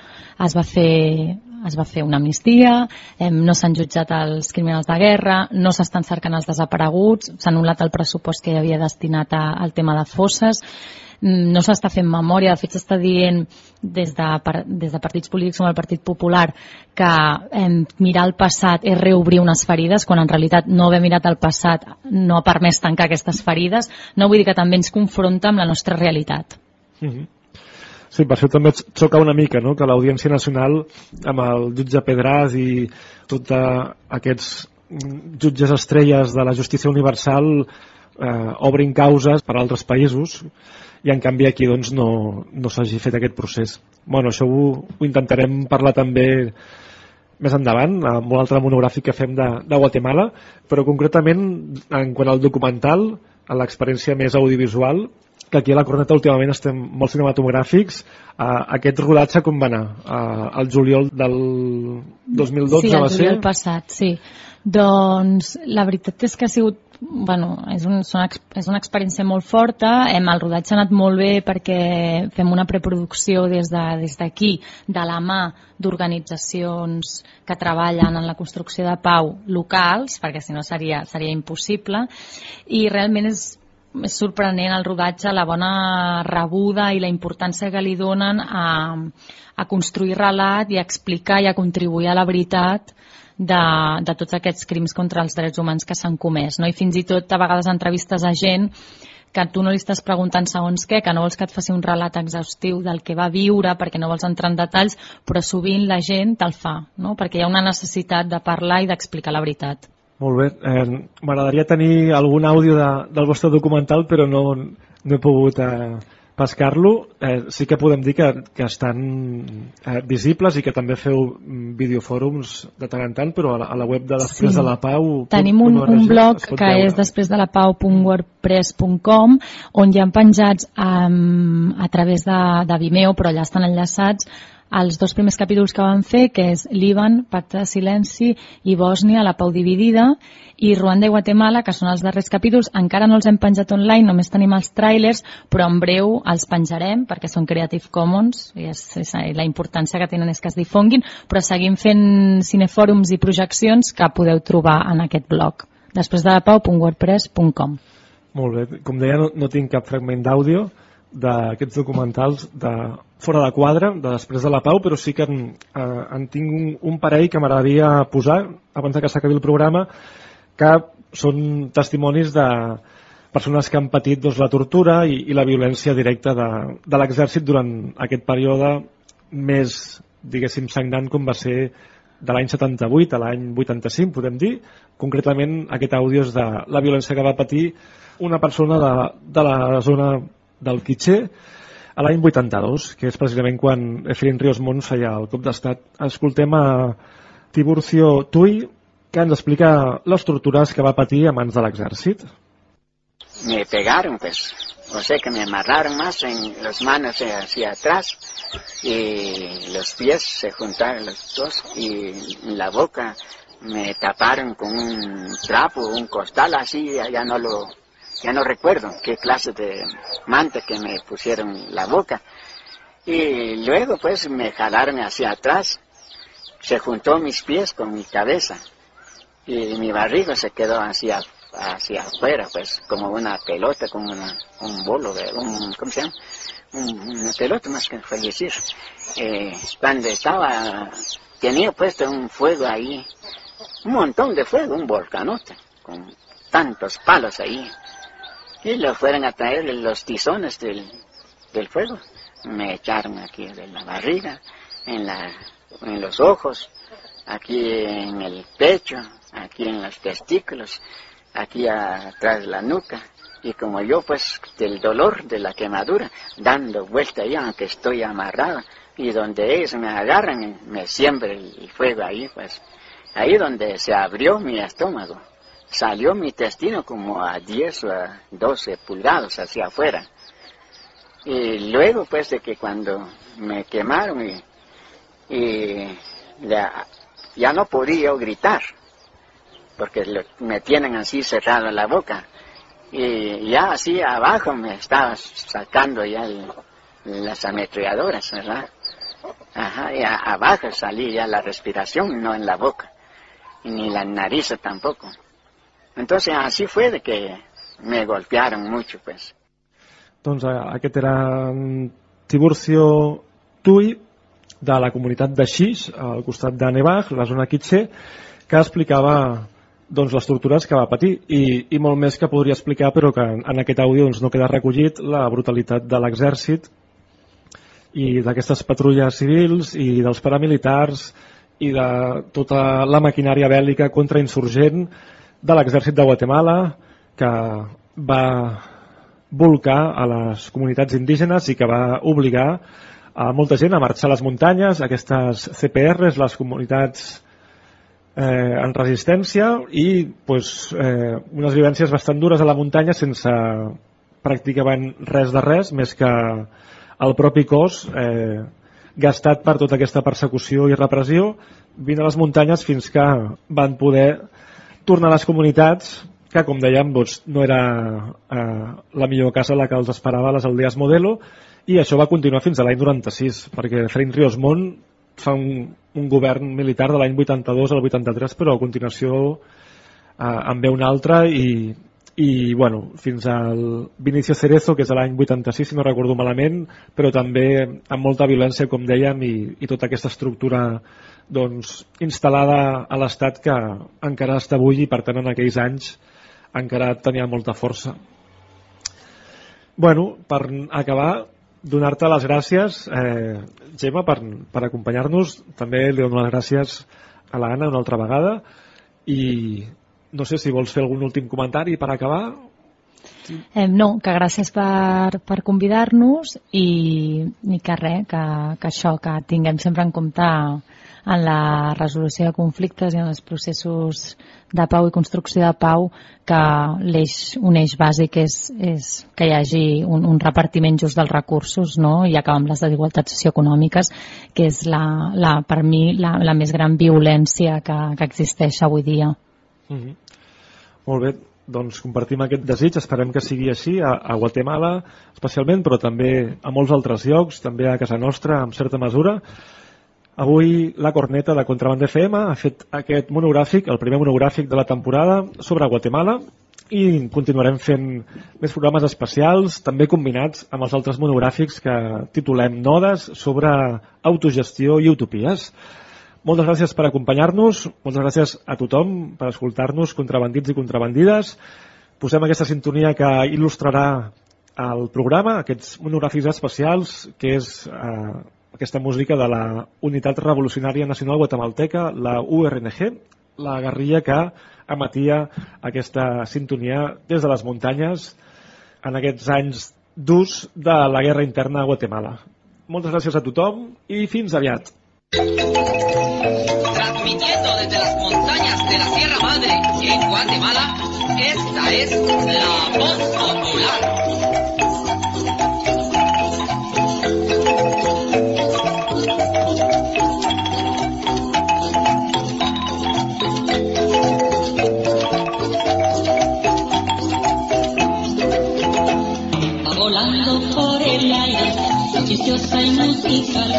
es va fer es va fer una amnistia, eh, no s'han jutjat els criminals de guerra, no s'estan cercant els desapareguts, s'ha anul·lat el pressupost que hi havia destinat a, al tema de fosses, mm, no s'està fent memòria, de fet s'està dient des de, des de partits polítics com el Partit Popular que eh, mirar el passat és reobrir unes ferides, quan en realitat no haver mirat el passat no ha permès tancar aquestes ferides. No vull dir que també ens confronta amb la nostra realitat. Mm -hmm. Sí, per això també xoca una mica, no?, que l'Audiència Nacional, amb el jutge Pedràs i tots aquests jutges estrelles de la justícia universal eh, obrin causes per a altres països i en canvi aquí doncs, no, no s'hagi fet aquest procés. Bueno, això ho, ho intentarem parlar també més endavant, amb un altre monogràfic que fem de, de Guatemala, però concretament en quant al documental, a l'experiència més audiovisual, que aquí a la Corneta últimament estem molt cinematogràfics, eh, aquest rodatge com va anar? Eh, el juliol del 2012 sí, va ser? Sí, el juliol passat, sí. Doncs la veritat és que ha sigut bueno, és, un, és una experiència molt forta, hem, el rodatge ha anat molt bé perquè fem una preproducció des d'aquí, de, des de la mà d'organitzacions que treballen en la construcció de pau locals, perquè si no seria, seria impossible, i realment és, és sorprenent el rodatge, la bona rebuda i la importància que li donen a, a construir relat i a explicar i a contribuir a la veritat de, de tots aquests crims contra els drets humans que s'han comès. No? I fins i tot a vegades entrevistes a gent que tu no li estàs preguntant segons què, que no vols que et faci un relat exhaustiu del que va viure perquè no vols entrar en detalls, però sovint la gent te'l fa, no? perquè hi ha una necessitat de parlar i d'explicar la veritat. Molt bé. Eh, M'agradaria tenir algun àudio de, del vostre documental, però no, no he pogut eh, pescar-lo, eh, sí que podem dir que, que estan eh, visibles i que també feu mm, videofòrums de tant en tant, però a la, a la web de Després sí. de la Pau... Tenim un, un blog que veure. és després de la pau.wordpress.com on hi han penjats um, a través de, de Vimeo, però allà estan enllaçats els dos primers capítols que van fer, que és Líban, Pacte de Silenci i Bòsnia, la pau dividida, i Ruanda i Guatemala, que són els darrers capítols. Encara no els hem penjat online, només tenim els trailers, però en breu els penjarem perquè són Creative Commons i, és, és, la importància que tenen és que es difonguin, però seguim fent cinefòrums i projeccions que podeu trobar en aquest blog. Després de la pau.wordpress.com Molt bé, com deia no, no tinc cap fragment d'àudio d'aquests documentals de fora de quadre, de després de la pau, però sí que en, eh, en tinc un, un parell que m'agradaria posar abans que s'acabi el programa que són testimonis de persones que han patit doncs, la tortura i, i la violència directa de, de l'exèrcit durant aquest període més, diguéssim, sagnant com va ser de l'any 78 a l'any 85, podem dir. Concretament, aquest àudio és de la violència que va patir una persona de, de la zona del Quiché a l'any 82, que és precisament quan Efraín Ríos Mons feia el cop d'estat. Escoltem a Tiburcio Tui, que ens explica les tortures que va patir a mans de l'exèrcit. Me pegaron, pues. O sea que me amarraron más en las manos hacia atrás y los pies se juntaron los dos y la boca me taparon con un trapo, un costal así, ya no lo, ya no recuerdo qué clase de manta que me pusieron la boca. Y luego pues me jalaron hacia atrás, se juntó mis pies con mi cabeza y mi barriga se quedó hacia, hacia afuera, pues como una pelota, como una, un bolo, un, ¿cómo se llama? una pelota más que decir. Eh, cuando estaba, tenía puesto un fuego ahí, un montón de fuego, un volcanote, con tantos palos ahí. Y lo fueron a traer los tizones del, del fuego. Me echaron aquí de la barriga, en, la, en los ojos, aquí en el pecho, aquí en los testículos, aquí atrás de la nuca. Y como yo, pues, del dolor de la quemadura, dando vuelta ahí, aunque estoy amarrado, y donde ellos me agarran, me siembra el fuego ahí, pues, ahí donde se abrió mi estómago, salió mi intestino como a 10 o a 12 pulgadas hacia afuera. Y luego, pues, de que cuando me quemaron y, y ya no podía gritar, porque me tienen así cerrado la boca. Y ya así abajo me estaba sacando ya las ametralladoras, ¿verdad? Ajá, y abajo salía ya la respiración, no en la boca, ni la nariz tampoco. Entonces así fue de que me golpearon mucho, pues. Doncs aquest era Tiburcio Tui, de la comunitat de Xix, al costat de Nevag, la zona Kitxe, que explicava doncs, les tortures que va patir i, i molt més que podria explicar però que en, en aquest àudio doncs, no queda recollit la brutalitat de l'exèrcit i d'aquestes patrulles civils i dels paramilitars i de tota la maquinària bèl·lica contrainsurgent de l'exèrcit de Guatemala que va volcar a les comunitats indígenes i que va obligar a molta gent a marxar a les muntanyes, aquestes CPRs, les comunitats eh, en resistència i pues, eh, unes vivències bastant dures a la muntanya sense pràcticament res de res, més que el propi cos eh, gastat per tota aquesta persecució i repressió, vint a les muntanyes fins que van poder tornar a les comunitats que, com dèiem, doncs, no era eh, la millor casa la que els esperava les aldees Modelo, i això va continuar fins a l'any 96, perquè Frein Riosmont fa un, un govern militar de l'any 82 al 83, però a continuació eh, en ve un altre i, i bueno, fins al Vinicio Cerezo, que és l'any 86, si no recordo malament, però també amb molta violència, com dèiem, i, i tota aquesta estructura doncs, instal·lada a l'Estat que encara està avui i per tant en aquells anys encara tenia molta força. Bueno, per acabar, donar-te les gràcies, eh, Gemma, per, per acompanyar-nos. També li dono les gràcies a l'Anna una altra vegada i no sé si vols fer algun últim comentari per acabar. Eh, no, que gràcies per, per convidar-nos i, ni que res, que, que això, que tinguem sempre en compte en la resolució de conflictes i en els processos de pau i construcció de pau que l'eix, un eix bàsic és, és que hi hagi un, un repartiment just dels recursos no? i acabar amb les desigualtats socioeconòmiques que és la, la, per mi la, la més gran violència que, que existeix avui dia. Mm -hmm. Molt bé, doncs compartim aquest desig, esperem que sigui així a, a Guatemala especialment, però també a molts altres llocs, també a casa nostra en certa mesura. Avui la corneta de Contraband FM ha fet aquest monogràfic, el primer monogràfic de la temporada sobre Guatemala i continuarem fent més programes especials, també combinats amb els altres monogràfics que titulem Nodes sobre autogestió i utopies. Moltes gràcies per acompanyar-nos, moltes gràcies a tothom per escoltar-nos, contrabandits i contrabandides. Posem aquesta sintonia que il·lustrarà el programa, aquests monogràfics especials, que és eh, aquesta música de la Unitat Revolucionària Nacional Guatemalteca, la URNG, la guerrilla que emetia aquesta sintonia des de les muntanyes en aquests anys d'ús de la guerra interna a Guatemala. Moltes gràcies a tothom i fins aviat. Transmitiendo desde las montañas de la Sierra Madre en Guatemala, esta es la voz popular. Noticiosa y musical,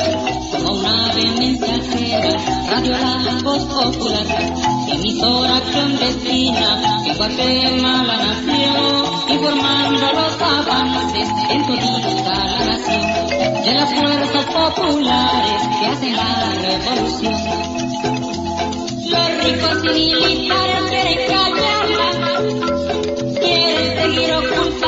como una ave mensajera, radio la voz popular, emisora clandestina, que Guatemala nació, informando los avances en todita la nación, de las fuerzas populares que hacen la revolución. Los ricos y militares quieren callarla, quieren seguir ocultando